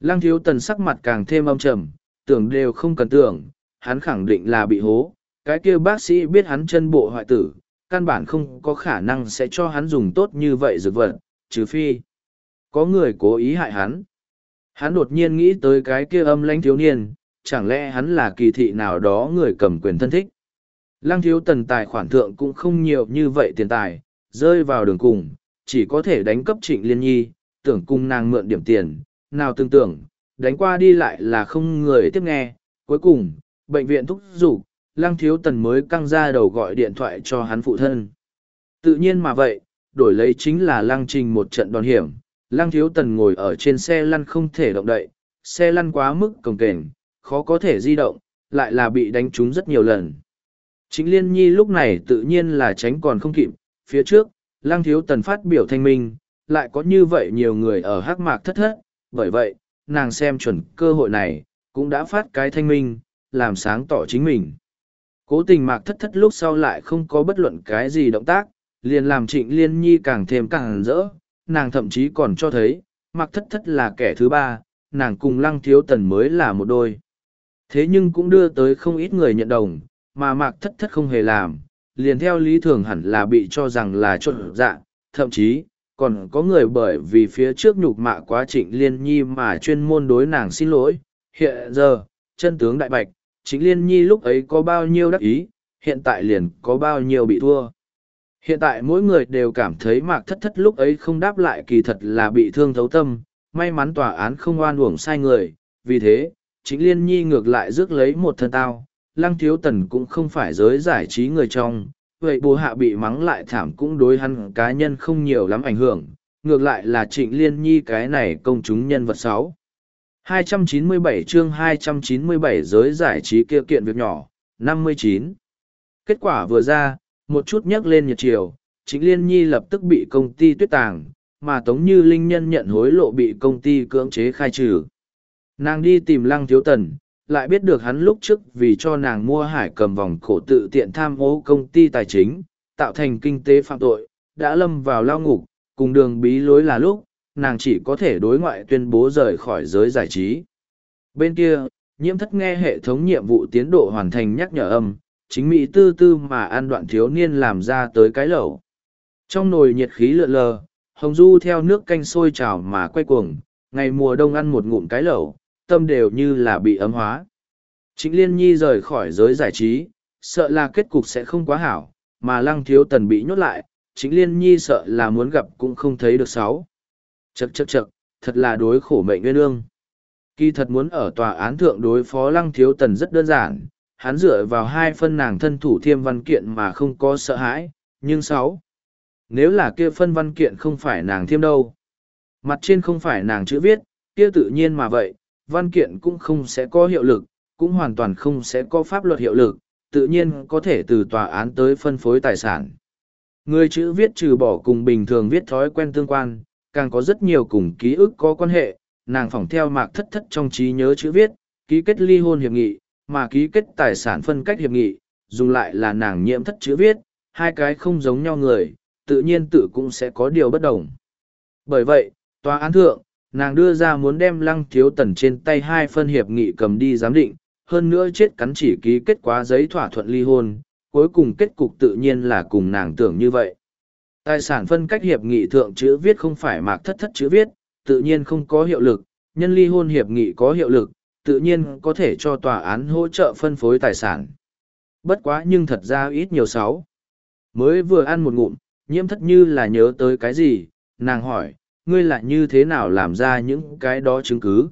Lăng thiếu tần sắc mặt càng thêm âm trầm, tưởng đều không cần tưởng, hắn khẳng định là bị hố. Cái kia bác sĩ biết hắn chân bộ hoại tử, căn bản không có khả năng sẽ cho hắn dùng tốt như vậy dược vật, trừ phi. Có người cố ý hại hắn. Hắn đột nhiên nghĩ tới cái kia âm lãnh thiếu niên, chẳng lẽ hắn là kỳ thị nào đó người cầm quyền thân thích. Lăng thiếu tần tài khoản thượng cũng không nhiều như vậy tiền tài, rơi vào đường cùng, chỉ có thể đánh cấp trịnh liên nhi, tưởng cung nàng mượn điểm tiền, nào tương tưởng, đánh qua đi lại là không người tiếp nghe. Cuối cùng, bệnh viện thúc giục, lăng thiếu tần mới căng ra đầu gọi điện thoại cho hắn phụ thân. Tự nhiên mà vậy, đổi lấy chính là lăng trình một trận đòn hiểm. Lăng thiếu tần ngồi ở trên xe lăn không thể động đậy, xe lăn quá mức cồng kềnh, khó có thể di động, lại là bị đánh trúng rất nhiều lần. Chính liên nhi lúc này tự nhiên là tránh còn không kịp, phía trước, lăng thiếu tần phát biểu thanh minh, lại có như vậy nhiều người ở hắc mạc thất thất, bởi vậy, nàng xem chuẩn cơ hội này, cũng đã phát cái thanh minh, làm sáng tỏ chính mình. Cố tình mạc thất thất lúc sau lại không có bất luận cái gì động tác, liền làm trịnh liên nhi càng thêm càng rỡ, nàng thậm chí còn cho thấy, mạc thất thất là kẻ thứ ba, nàng cùng lăng thiếu tần mới là một đôi. Thế nhưng cũng đưa tới không ít người nhận đồng, mà mạc thất thất không hề làm, liền theo lý thường hẳn là bị cho rằng là trộn dạ, thậm chí, còn có người bởi vì phía trước nhục mạ quá trịnh liên nhi mà chuyên môn đối nàng xin lỗi. Hiện giờ, chân tướng đại bạch, trịnh liên nhi lúc ấy có bao nhiêu đắc ý, hiện tại liền có bao nhiêu bị thua. Hiện tại mỗi người đều cảm thấy mạc thất thất lúc ấy không đáp lại kỳ thật là bị thương thấu tâm, may mắn tòa án không oan uổng sai người, vì thế, trịnh liên nhi ngược lại rước lấy một thân tao, lăng thiếu tần cũng không phải giới giải trí người trong, vậy bố hạ bị mắng lại thảm cũng đối hắn cá nhân không nhiều lắm ảnh hưởng, ngược lại là trịnh liên nhi cái này công chúng nhân vật sáu. 297 chương 297 giới giải trí kia kiện việc nhỏ, 59. Kết quả vừa ra, một chút nhắc lên nhật chiều, trịnh liên nhi lập tức bị công ty tuyết tàng, mà tống như linh nhân nhận hối lộ bị công ty cưỡng chế khai trừ. Nàng đi tìm lăng thiếu tần, lại biết được hắn lúc trước vì cho nàng mua hải cầm vòng cổ tự tiện tham ô công ty tài chính, tạo thành kinh tế phạm tội, đã lâm vào lao ngục, cùng đường bí lối là lúc, nàng chỉ có thể đối ngoại tuyên bố rời khỏi giới giải trí. Bên kia, nhiễm thất nghe hệ thống nhiệm vụ tiến độ hoàn thành nhắc nhở âm, chính mỹ tư tư mà ăn đoạn thiếu niên làm ra tới cái lẩu. Trong nồi nhiệt khí lượn lờ, hồng du theo nước canh sôi trào mà quay cuồng, ngày mùa đông ăn một ngụm cái lẩu, tâm đều như là bị ấm hóa. Trịnh Liên Nhi rời khỏi giới giải trí, sợ là kết cục sẽ không quá hảo, mà lăng thiếu tần bị nhốt lại, Trịnh Liên Nhi sợ là muốn gặp cũng không thấy được sáu. Chậc chậc chậc, thật là đối khổ mệnh nguyên ương. Kỳ thật muốn ở tòa án thượng đối phó lăng thiếu tần rất đơn giản, hắn dựa vào hai phân nàng thân thủ thiêm văn kiện mà không có sợ hãi, nhưng sáu. Nếu là kia phân văn kiện không phải nàng thiêm đâu. Mặt trên không phải nàng chữ viết, kia tự nhiên mà vậy, văn kiện cũng không sẽ có hiệu lực, cũng hoàn toàn không sẽ có pháp luật hiệu lực, tự nhiên có thể từ tòa án tới phân phối tài sản. Người chữ viết trừ bỏ cùng bình thường viết thói quen tương quan, càng có rất nhiều cùng ký ức có quan hệ, nàng phỏng theo mạc thất thất trong trí nhớ chữ viết, ký kết ly hôn hiệp nghị, mà ký kết tài sản phân cách hiệp nghị, dùng lại là nàng nhiễm thất chữ viết, hai cái không giống nhau người, tự nhiên tự cũng sẽ có điều bất đồng. Bởi vậy, tòa án thượng, nàng đưa ra muốn đem lăng thiếu tần trên tay hai phân hiệp nghị cầm đi giám định, hơn nữa chết cắn chỉ ký kết quá giấy thỏa thuận ly hôn, cuối cùng kết cục tự nhiên là cùng nàng tưởng như vậy. Tài sản phân cách hiệp nghị thượng chữ viết không phải mạc thất thất chữ viết, tự nhiên không có hiệu lực, nhân ly hôn hiệp nghị có hiệu lực, tự nhiên có thể cho tòa án hỗ trợ phân phối tài sản. Bất quá nhưng thật ra ít nhiều sáu. Mới vừa ăn một ngụm, nhiễm thất như là nhớ tới cái gì, nàng hỏi, ngươi lại như thế nào làm ra những cái đó chứng cứ.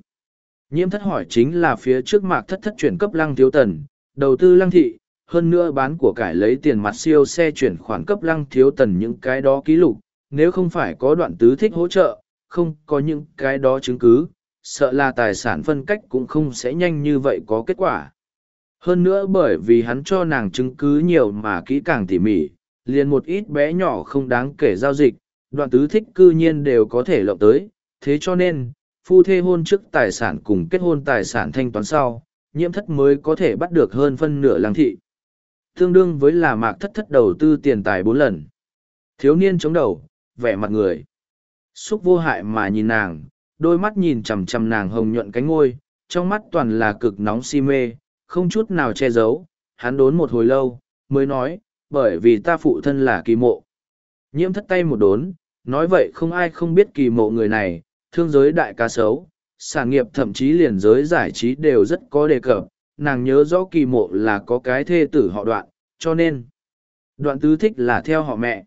Nhiễm thất hỏi chính là phía trước mạc thất thất chuyển cấp lăng thiếu tần, đầu tư lăng thị, hơn nữa bán của cải lấy tiền mặt siêu xe chuyển khoản cấp lăng thiếu tần những cái đó ký lục, nếu không phải có đoạn tứ thích hỗ trợ, không có những cái đó chứng cứ, sợ là tài sản phân cách cũng không sẽ nhanh như vậy có kết quả. Hơn nữa bởi vì hắn cho nàng chứng cứ nhiều mà kỹ càng tỉ mỉ, liền một ít bé nhỏ không đáng kể giao dịch, đoạn tứ thích cư nhiên đều có thể lộng tới, thế cho nên, phu thê hôn trước tài sản cùng kết hôn tài sản thanh toán sau, nhiễm thất mới có thể bắt được hơn phân nửa lăng thị. Tương đương với là mạc thất thất đầu tư tiền tài bốn lần. Thiếu niên chống đầu, vẻ mặt người. Xúc vô hại mà nhìn nàng, đôi mắt nhìn chằm chằm nàng hồng nhuận cánh ngôi, trong mắt toàn là cực nóng si mê, không chút nào che giấu. Hắn đốn một hồi lâu, mới nói, bởi vì ta phụ thân là kỳ mộ. Nhiễm thất tay một đốn, nói vậy không ai không biết kỳ mộ người này, thương giới đại ca sấu, sản nghiệp thậm chí liền giới giải trí đều rất có đề cập, nàng nhớ rõ kỳ mộ là có cái thê tử họ đoạn, cho nên đoạn tứ thích là theo họ mẹ.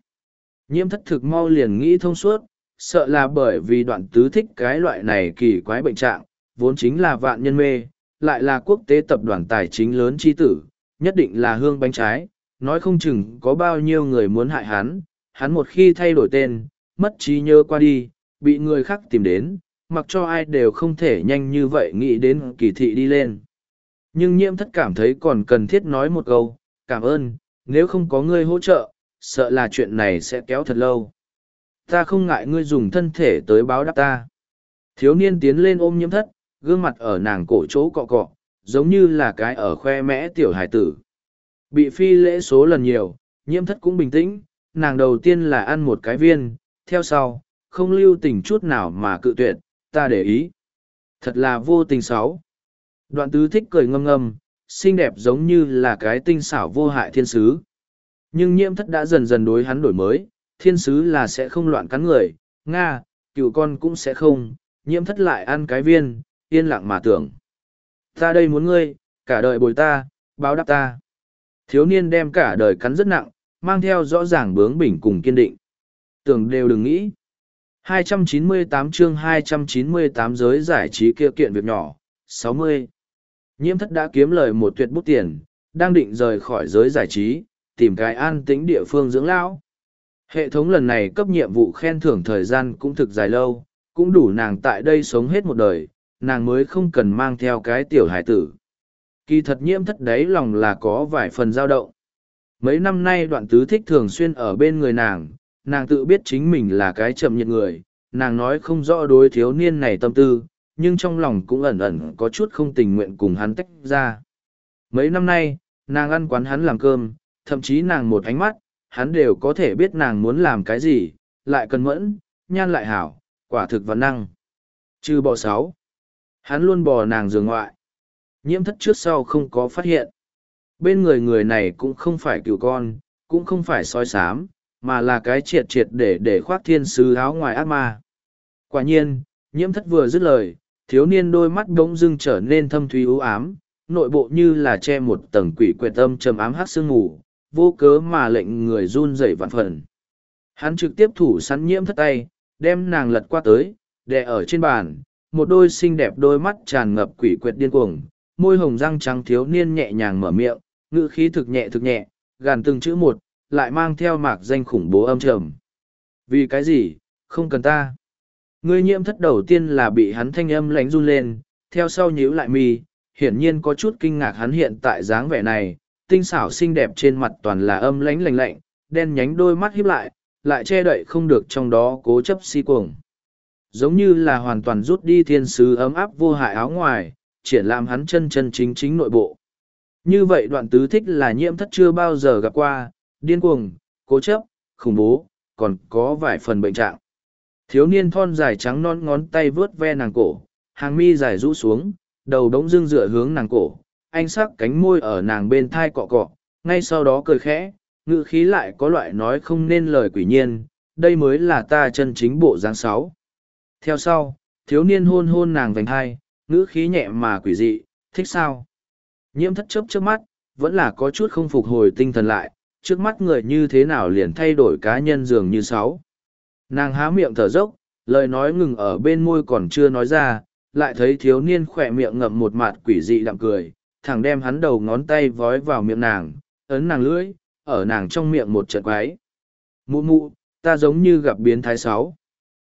Nhiễm thất thực mau liền nghĩ thông suốt, sợ là bởi vì đoạn tứ thích cái loại này kỳ quái bệnh trạng, vốn chính là vạn nhân mê, lại là quốc tế tập đoàn tài chính lớn chi tử, nhất định là hương bánh trái, nói không chừng có bao nhiêu người muốn hại hắn, hắn một khi thay đổi tên, mất trí nhớ qua đi, bị người khác tìm đến, mặc cho ai đều không thể nhanh như vậy nghĩ đến kỳ thị đi lên. Nhưng nhiễm thất cảm thấy còn cần thiết nói một câu, cảm ơn, nếu không có ngươi hỗ trợ, sợ là chuyện này sẽ kéo thật lâu. Ta không ngại ngươi dùng thân thể tới báo đáp ta. Thiếu niên tiến lên ôm nhiễm thất, gương mặt ở nàng cổ chỗ cọ cọ, giống như là cái ở khoe mẽ tiểu hải tử. Bị phi lễ số lần nhiều, nhiễm thất cũng bình tĩnh, nàng đầu tiên là ăn một cái viên, theo sau, không lưu tình chút nào mà cự tuyệt, ta để ý. Thật là vô tình sáu. Đoạn tứ thích cười ngâm ngâm, xinh đẹp giống như là cái tinh xảo vô hại thiên sứ. Nhưng nhiễm thất đã dần dần đối hắn đổi mới, thiên sứ là sẽ không loạn cắn người, Nga, cựu con cũng sẽ không, nhiễm thất lại ăn cái viên, yên lặng mà tưởng. Ta đây muốn ngươi, cả đời bồi ta, báo đáp ta. Thiếu niên đem cả đời cắn rất nặng, mang theo rõ ràng bướng bỉnh cùng kiên định. Tưởng đều đừng nghĩ. 298 chương 298 giới giải trí kia kiện việc nhỏ, 60. Nhiễm thất đã kiếm lời một tuyệt bút tiền, đang định rời khỏi giới giải trí, tìm cái an tĩnh địa phương dưỡng lão. Hệ thống lần này cấp nhiệm vụ khen thưởng thời gian cũng thực dài lâu, cũng đủ nàng tại đây sống hết một đời, nàng mới không cần mang theo cái tiểu hải tử. Kỳ thật nhiễm thất đấy lòng là có vài phần dao động. Mấy năm nay đoạn tứ thích thường xuyên ở bên người nàng, nàng tự biết chính mình là cái chậm nhiệt người, nàng nói không rõ đối thiếu niên này tâm tư, nhưng trong lòng cũng ẩn ẩn có chút không tình nguyện cùng hắn tách ra. Mấy năm nay, nàng ăn quán hắn làm cơm, thậm chí nàng một ánh mắt, hắn đều có thể biết nàng muốn làm cái gì, lại cân mẫn, nhan lại hảo, quả thực văn năng. Trừ bò sáu. Hắn luôn bò nàng giường ngoại. Nhiễm thất trước sau không có phát hiện. Bên người người này cũng không phải cựu con, cũng không phải soi sám, mà là cái triệt triệt để để khoác thiên sứ áo ngoài ác ma. Quả nhiên, nhiễm thất vừa dứt lời, thiếu niên đôi mắt bỗng dưng trở nên thâm thúy ưu ám, nội bộ như là che một tầng quỷ quyệt âm trầm ám hát sương ngủ, vô cớ mà lệnh người run rẩy vạn phần. Hắn trực tiếp thủ sắn nhiễm thất tay, đem nàng lật qua tới, đè ở trên bàn, một đôi xinh đẹp đôi mắt tràn ngập quỷ quyệt điên cuồng, môi hồng răng trắng thiếu niên nhẹ nhàng mở miệng, ngữ khí thực nhẹ thực nhẹ, gàn từng chữ một, lại mang theo mạc danh khủng bố âm trầm. Vì cái gì, không cần ta. Ngươi nhiễm thất đầu tiên là bị hắn thanh âm lánh run lên, theo sau nhíu lại mi, hiển nhiên có chút kinh ngạc hắn hiện tại dáng vẻ này, tinh xảo xinh đẹp trên mặt toàn là âm lánh lạnh lạnh, đen nhánh đôi mắt híp lại, lại che đậy không được trong đó cố chấp si cuồng. Giống như là hoàn toàn rút đi thiên sứ ấm áp vô hại áo ngoài, triển lãm hắn chân chân chính chính nội bộ. Như vậy đoạn tứ thích là nhiễm thất chưa bao giờ gặp qua, điên cuồng, cố chấp, khủng bố, còn có vài phần bệnh trạng. Thiếu niên thon dài trắng non ngón tay vướt ve nàng cổ, hàng mi dài rũ xuống, đầu đống dưng dựa hướng nàng cổ, anh sắc cánh môi ở nàng bên thai cọ cọ, ngay sau đó cười khẽ, ngữ khí lại có loại nói không nên lời quỷ nhiên, đây mới là ta chân chính bộ dáng sáu. Theo sau, thiếu niên hôn hôn nàng vành hai, ngữ khí nhẹ mà quỷ dị, thích sao? Nhiễm thất chấp trước mắt, vẫn là có chút không phục hồi tinh thần lại, trước mắt người như thế nào liền thay đổi cá nhân dường như sáu. Nàng há miệng thở dốc, lời nói ngừng ở bên môi còn chưa nói ra, lại thấy thiếu niên khỏe miệng ngậm một mặt quỷ dị đạm cười, thẳng đem hắn đầu ngón tay vói vào miệng nàng, ấn nàng lưỡi, ở nàng trong miệng một trận quái. Mụ mụ, ta giống như gặp biến thái sáu.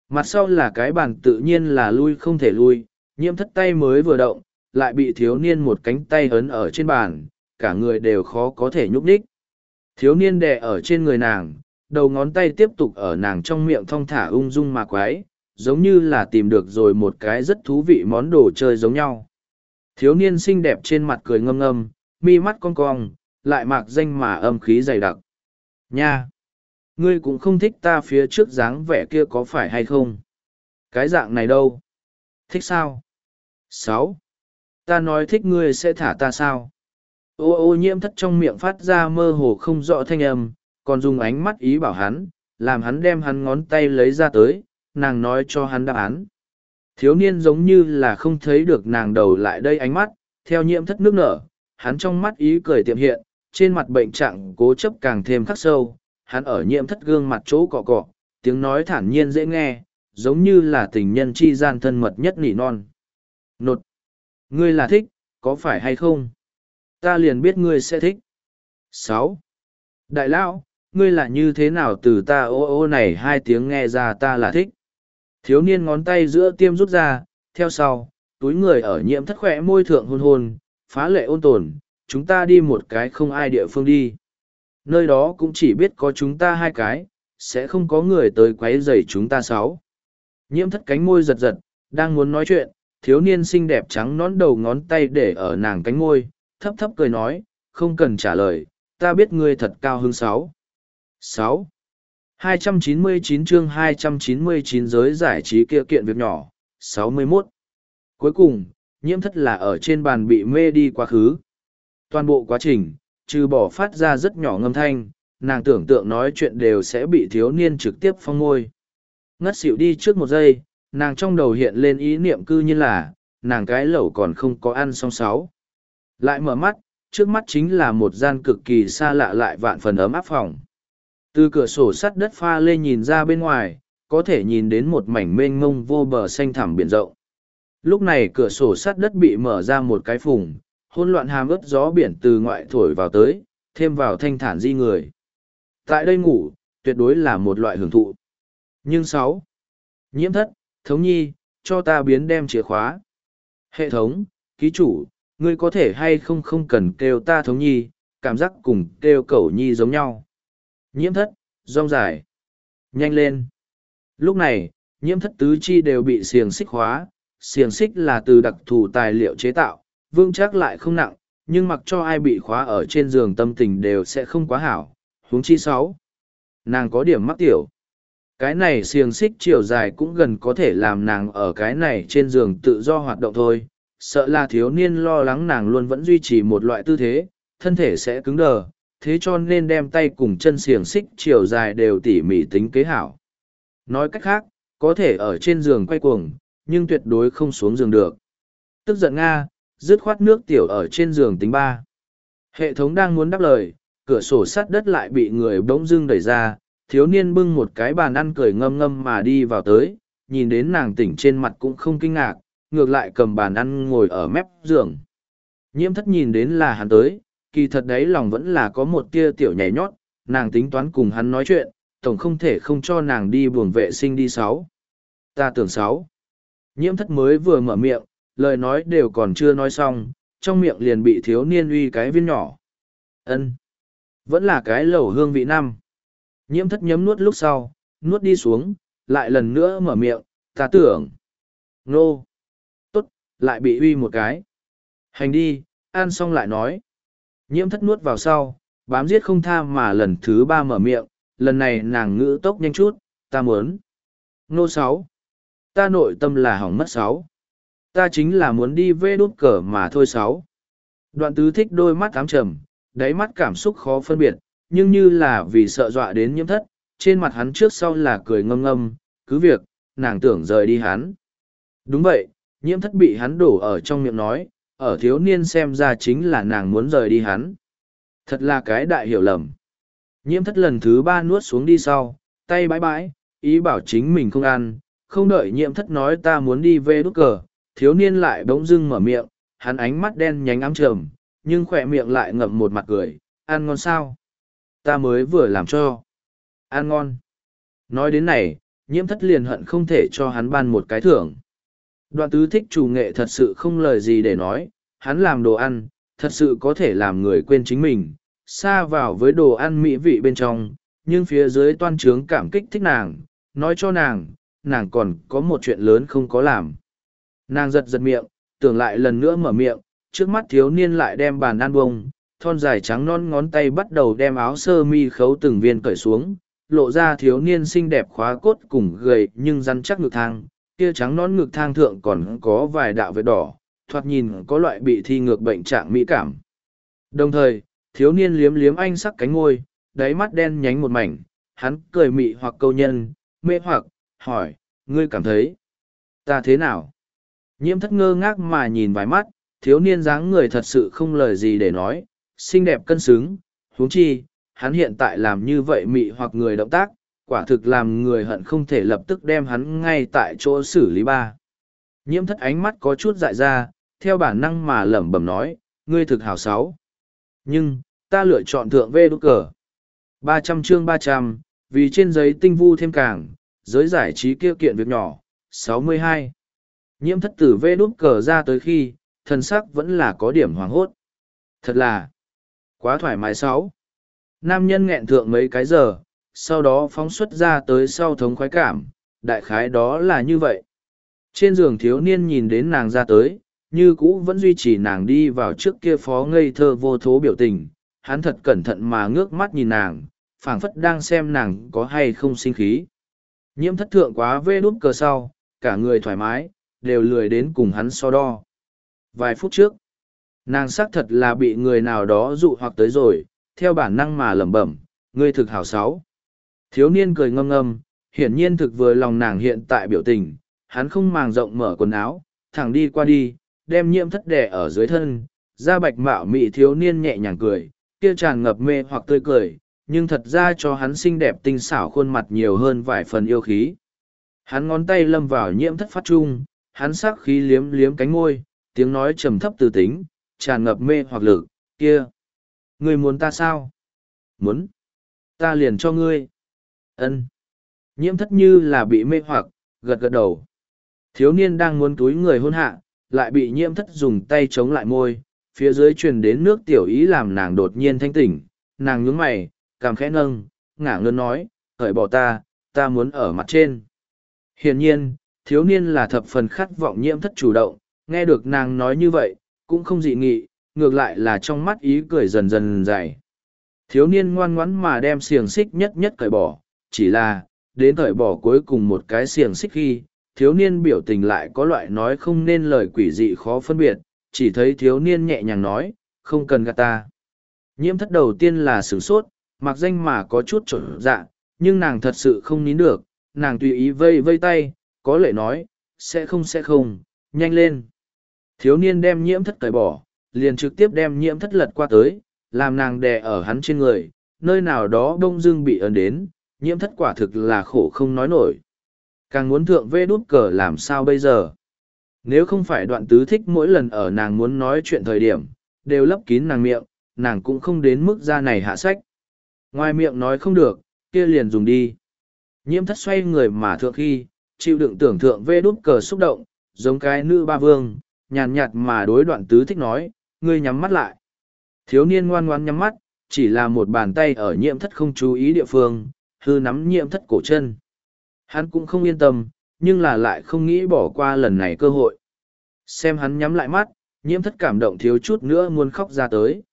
Mặt sau là cái bàn tự nhiên là lui không thể lui, nhiễm thất tay mới vừa động, lại bị thiếu niên một cánh tay ấn ở trên bàn, cả người đều khó có thể nhúc nhích. Thiếu niên đè ở trên người nàng, đầu ngón tay tiếp tục ở nàng trong miệng thong thả ung dung mà quái, giống như là tìm được rồi một cái rất thú vị món đồ chơi giống nhau. Thiếu niên xinh đẹp trên mặt cười ngâm ngâm, mi mắt cong cong, lại mạc danh mà âm khí dày đặc. Nha! Ngươi cũng không thích ta phía trước dáng vẻ kia có phải hay không? Cái dạng này đâu? Thích sao? sáu Ta nói thích ngươi sẽ thả ta sao? Ô ô nhiễm thất trong miệng phát ra mơ hồ không rõ thanh âm, còn dùng ánh mắt ý bảo hắn, làm hắn đem hắn ngón tay lấy ra tới, nàng nói cho hắn đáp án. Thiếu niên giống như là không thấy được nàng đầu lại đây ánh mắt, theo nhiễm thất nước nở, hắn trong mắt ý cười tiệm hiện, trên mặt bệnh trạng cố chấp càng thêm khắc sâu, hắn ở nhiễm thất gương mặt chỗ cọ cọ, tiếng nói thản nhiên dễ nghe, giống như là tình nhân chi gian thân mật nhất nỉ non. Nột! Ngươi là thích, có phải hay không? Ta liền biết ngươi sẽ thích. sáu Đại lão, ngươi là như thế nào từ ta ô ô này hai tiếng nghe ra ta là thích. Thiếu niên ngón tay giữa tiêm rút ra, theo sau, túi người ở nhiễm thất khỏe môi thượng hôn hôn, phá lệ ôn tồn, chúng ta đi một cái không ai địa phương đi. Nơi đó cũng chỉ biết có chúng ta hai cái, sẽ không có người tới quấy rầy chúng ta sáu. Nhiễm thất cánh môi giật giật, đang muốn nói chuyện, thiếu niên xinh đẹp trắng nón đầu ngón tay để ở nàng cánh môi, thấp thấp cười nói, không cần trả lời, ta biết ngươi thật cao hứng sáu. Sáu. 299 chương 299 giới giải trí kia kiện việc nhỏ, 61. Cuối cùng, nhiễm thất là ở trên bàn bị mê đi quá khứ. Toàn bộ quá trình, trừ bỏ phát ra rất nhỏ ngâm thanh, nàng tưởng tượng nói chuyện đều sẽ bị thiếu niên trực tiếp phong ngôi. Ngất xỉu đi trước một giây, nàng trong đầu hiện lên ý niệm cư như là, nàng cái lẩu còn không có ăn xong sáu. Lại mở mắt, trước mắt chính là một gian cực kỳ xa lạ lại vạn phần ấm áp phòng. Từ cửa sổ sắt đất pha lê nhìn ra bên ngoài, có thể nhìn đến một mảnh mênh mông vô bờ xanh thẳm biển rộng. Lúc này cửa sổ sắt đất bị mở ra một cái phùng, hôn loạn hàm ướt gió biển từ ngoại thổi vào tới, thêm vào thanh thản di người. Tại đây ngủ, tuyệt đối là một loại hưởng thụ. Nhưng sáu, Nhiễm thất, thống nhi, cho ta biến đem chìa khóa. Hệ thống, ký chủ, ngươi có thể hay không không cần kêu ta thống nhi, cảm giác cùng kêu cẩu nhi giống nhau. Nhiễm thất, rong dài. Nhanh lên. Lúc này, nhiễm thất tứ chi đều bị xiềng xích hóa, xiềng xích là từ đặc thù tài liệu chế tạo, vương chắc lại không nặng, nhưng mặc cho ai bị khóa ở trên giường tâm tình đều sẽ không quá hảo. Huống chi sáu. Nàng có điểm mắc tiểu. cái này xiềng xích chiều dài cũng gần có thể làm nàng ở cái này trên giường tự do hoạt động thôi sợ là thiếu niên lo lắng nàng luôn vẫn duy trì một loại tư thế, thân thể sẽ cứng đờ, thế cho nên đem tay cùng chân xiềng xích chiều dài đều tỉ mỉ tính kế hảo. Nói cách khác, có thể ở trên giường quay cuồng, nhưng tuyệt đối không xuống giường được. Tức giận nga, dứt khoát nước tiểu ở trên giường tính ba. Hệ thống đang muốn đáp lời, cửa sổ sắt đất lại bị người bỗng dưng đẩy ra, thiếu niên bưng một cái bàn ăn cười ngâm ngâm mà đi vào tới, nhìn đến nàng tỉnh trên mặt cũng không kinh ngạc ngược lại cầm bàn ăn ngồi ở mép giường. Nhiễm thất nhìn đến là hắn tới, kỳ thật đấy lòng vẫn là có một tia tiểu nhảy nhót, nàng tính toán cùng hắn nói chuyện, tổng không thể không cho nàng đi buồng vệ sinh đi sáu. Ta tưởng sáu. Nhiễm thất mới vừa mở miệng, lời nói đều còn chưa nói xong, trong miệng liền bị thiếu niên uy cái viên nhỏ. Ân. Vẫn là cái lẩu hương vị năm. Nhiễm thất nhấm nuốt lúc sau, nuốt đi xuống, lại lần nữa mở miệng, ta tưởng. Nô lại bị uy một cái. Hành đi, ăn xong lại nói. Nhiễm thất nuốt vào sau, bám giết không tha mà lần thứ ba mở miệng, lần này nàng ngữ tốc nhanh chút, ta muốn. Nô sáu. Ta nội tâm là hỏng mất sáu. Ta chính là muốn đi vê đốt cờ mà thôi sáu. Đoạn tứ thích đôi mắt ám trầm, đáy mắt cảm xúc khó phân biệt, nhưng như là vì sợ dọa đến nhiễm thất, trên mặt hắn trước sau là cười ngâm ngâm, cứ việc, nàng tưởng rời đi hắn. Đúng vậy nhiễm thất bị hắn đổ ở trong miệng nói, ở thiếu niên xem ra chính là nàng muốn rời đi hắn. Thật là cái đại hiểu lầm. Nhiễm thất lần thứ ba nuốt xuống đi sau, tay bãi bãi, ý bảo chính mình không ăn, không đợi nhiễm thất nói ta muốn đi về đốt cờ, thiếu niên lại bỗng dưng mở miệng, hắn ánh mắt đen nhánh ám trầm, nhưng khỏe miệng lại ngậm một mặt cười, ăn ngon sao? Ta mới vừa làm cho. Ăn ngon. Nói đến này, nhiễm thất liền hận không thể cho hắn ban một cái thưởng đoạn tứ thích chủ nghệ thật sự không lời gì để nói, hắn làm đồ ăn, thật sự có thể làm người quên chính mình, xa vào với đồ ăn mỹ vị bên trong, nhưng phía dưới toan trướng cảm kích thích nàng, nói cho nàng nàng còn có một chuyện lớn không có làm. Nàng giật giật miệng, tưởng lại lần nữa mở miệng, trước mắt thiếu niên lại đem bàn ăn bông, thon dài trắng non ngón tay bắt đầu đem áo sơ mi khấu từng viên cởi xuống, lộ ra thiếu niên xinh đẹp khóa cốt cùng gầy nhưng rắn chắc ngực thang kia trắng nón ngực thang thượng còn có vài đạo vết đỏ, thoạt nhìn có loại bị thi ngược bệnh trạng mỹ cảm. Đồng thời, thiếu niên liếm liếm anh sắc cánh ngôi, đáy mắt đen nhánh một mảnh, hắn cười mị hoặc câu nhân, mê hoặc, hỏi, ngươi cảm thấy ta thế nào? Nhiễm thất ngơ ngác mà nhìn vài mắt, thiếu niên dáng người thật sự không lời gì để nói, xinh đẹp cân xứng, huống chi, hắn hiện tại làm như vậy mị hoặc người động tác quả thực làm người hận không thể lập tức đem hắn ngay tại chỗ xử lý ba. Nhiễm thất ánh mắt có chút dại ra, theo bản năng mà lẩm bẩm nói, ngươi thực hào sáu. Nhưng, ta lựa chọn thượng vê đốt cờ. Ba trăm chương ba trăm, vì trên giấy tinh vu thêm càng, giới giải trí kia kiện việc nhỏ, sáu mươi hai. Nhiễm thất tử vê đốt cờ ra tới khi thân sắc vẫn là có điểm hoàng hốt. Thật là quá thoải mái sáu. Nam nhân nghẹn thượng mấy cái giờ sau đó phóng xuất ra tới sau thống khoái cảm, đại khái đó là như vậy. Trên giường thiếu niên nhìn đến nàng ra tới, như cũ vẫn duy trì nàng đi vào trước kia phó ngây thơ vô thố biểu tình, hắn thật cẩn thận mà ngước mắt nhìn nàng, phảng phất đang xem nàng có hay không sinh khí. Nhiễm thất thượng quá vê đút cờ sau, cả người thoải mái, đều lười đến cùng hắn so đo. Vài phút trước, nàng xác thật là bị người nào đó dụ hoặc tới rồi, theo bản năng mà lẩm bẩm, ngươi thực hào sáu thiếu niên cười ngâm ngâm, hiển nhiên thực vừa lòng nàng hiện tại biểu tình, hắn không màng rộng mở quần áo, thẳng đi qua đi, đem nhiễm thất đẻ ở dưới thân, da bạch mạo mị thiếu niên nhẹ nhàng cười, kia tràn ngập mê hoặc tươi cười, nhưng thật ra cho hắn xinh đẹp tinh xảo khuôn mặt nhiều hơn vài phần yêu khí. Hắn ngón tay lâm vào nhiễm thất phát trung, hắn sắc khí liếm liếm cánh ngôi tiếng nói trầm thấp từ tính, tràn ngập mê hoặc lực, kia người muốn ta sao? Muốn. Ta liền cho ngươi ân. Nhiễm thất như là bị mê hoặc, gật gật đầu. Thiếu niên đang muốn túi người hôn hạ, lại bị nhiễm thất dùng tay chống lại môi, phía dưới truyền đến nước tiểu ý làm nàng đột nhiên thanh tỉnh. Nàng nhún mày, cảm khẽ nâng, ngả ngơn nói cởi bỏ ta ta muốn ở mặt trên. Hiển nhiên, thiếu niên là thập phần khát vọng nhiễm thất chủ động, nghe được nàng nói như vậy, cũng không dị nghị, ngược lại là trong mắt ý cười dần dần dày thiếu niên ngoan ngoãn mà đem xiềng xích nhất nhất cởi bỏ chỉ là đến thời bỏ cuối cùng một cái xiềng xích khi, thiếu niên biểu tình lại có loại nói không nên lời quỷ dị khó phân biệt, chỉ thấy thiếu niên nhẹ nhàng nói, không cần gạt ta. Nhiễm thất đầu tiên là sửng sốt, mặc danh mà có chút trộn dạ, nhưng nàng thật sự không nín được, nàng tùy ý vây vây tay, có lệ nói, sẽ không sẽ không, nhanh lên. Thiếu niên đem nhiễm thất cởi bỏ, liền trực tiếp đem nhiễm thất lật qua tới, làm nàng đè ở hắn trên người, nơi nào đó đông dưng bị ấn đến, nhiễm thất quả thực là khổ không nói nổi. Càng muốn thượng vê đút cờ làm sao bây giờ? Nếu không phải đoạn tứ thích mỗi lần ở nàng muốn nói chuyện thời điểm, đều lấp kín nàng miệng, nàng cũng không đến mức ra này hạ sách. Ngoài miệng nói không được, kia liền dùng đi. Nhiễm thất xoay người mà thượng khi, chịu đựng tưởng thượng vê đút cờ xúc động, giống cái nữ ba vương, nhàn nhạt mà đối đoạn tứ thích nói, ngươi nhắm mắt lại. Thiếu niên ngoan ngoan nhắm mắt, chỉ là một bàn tay ở nhiễm thất không chú ý địa phương, hư nắm nhiễm thất cổ chân. Hắn cũng không yên tâm, nhưng là lại không nghĩ bỏ qua lần này cơ hội. Xem hắn nhắm lại mắt, nhiễm thất cảm động thiếu chút nữa muốn khóc ra tới.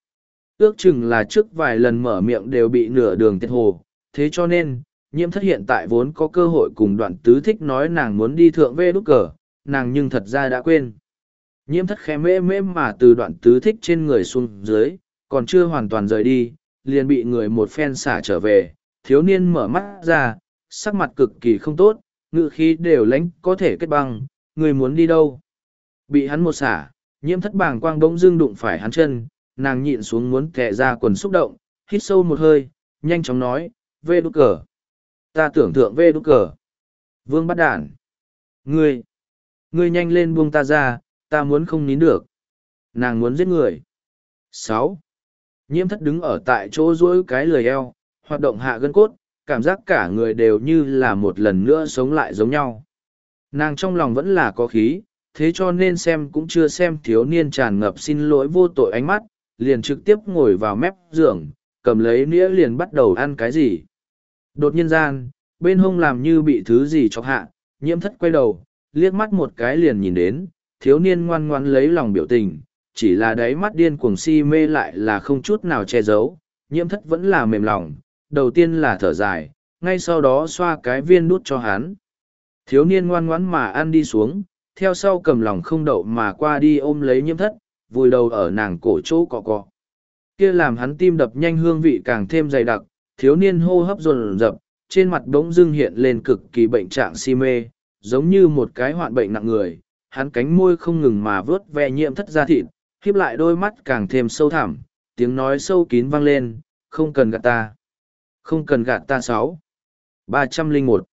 Ước chừng là trước vài lần mở miệng đều bị nửa đường tiệt hồ, thế cho nên, nhiễm thất hiện tại vốn có cơ hội cùng đoạn tứ thích nói nàng muốn đi thượng vê đúc cờ, nàng nhưng thật ra đã quên. Nhiễm thất khẽ mễ mễ mà từ đoạn tứ thích trên người xuống dưới, còn chưa hoàn toàn rời đi, liền bị người một phen xả trở về, thiếu niên mở mắt ra, sắc mặt cực kỳ không tốt, ngự khí đều lánh có thể kết băng, người muốn đi đâu. Bị hắn một xả, nhiễm thất bàng quang bỗng dưng đụng phải hắn chân, nàng nhịn xuống muốn kẹ ra quần xúc động, hít sâu một hơi, nhanh chóng nói, vê đúc cờ. Ta tưởng thượng vê đúc cờ. Vương bắt đản. Ngươi. Ngươi nhanh lên buông ta ra, ta muốn không nín được. Nàng muốn giết người. sáu Nhiễm thất đứng ở tại chỗ duỗi cái lười eo, hoạt động hạ gân cốt, cảm giác cả người đều như là một lần nữa sống lại giống nhau. Nàng trong lòng vẫn là có khí, thế cho nên xem cũng chưa xem thiếu niên tràn ngập xin lỗi vô tội ánh mắt, liền trực tiếp ngồi vào mép giường, cầm lấy nĩa liền bắt đầu ăn cái gì. Đột nhiên gian, bên hông làm như bị thứ gì chọc hạ, nhiễm thất quay đầu, liếc mắt một cái liền nhìn đến, thiếu niên ngoan ngoan lấy lòng biểu tình, chỉ là đáy mắt điên cuồng si mê lại là không chút nào che giấu, nhiễm thất vẫn là mềm lòng, đầu tiên là thở dài, ngay sau đó xoa cái viên đút cho hắn. Thiếu niên ngoan ngoãn mà ăn đi xuống, theo sau cầm lòng không đậu mà qua đi ôm lấy nhiễm thất, vùi đầu ở nàng cổ chỗ cọ cọ. Kia làm hắn tim đập nhanh hương vị càng thêm dày đặc, thiếu niên hô hấp dồn dập, trên mặt bỗng dưng hiện lên cực kỳ bệnh trạng si mê, giống như một cái hoạn bệnh nặng người. Hắn cánh môi không ngừng mà vớt ve nhiễm thất da thịt, khiếp lại đôi mắt càng thêm sâu thẳm, tiếng nói sâu kín vang lên, không cần gạt ta. Không cần gạt ta sáu. ba trăm linh một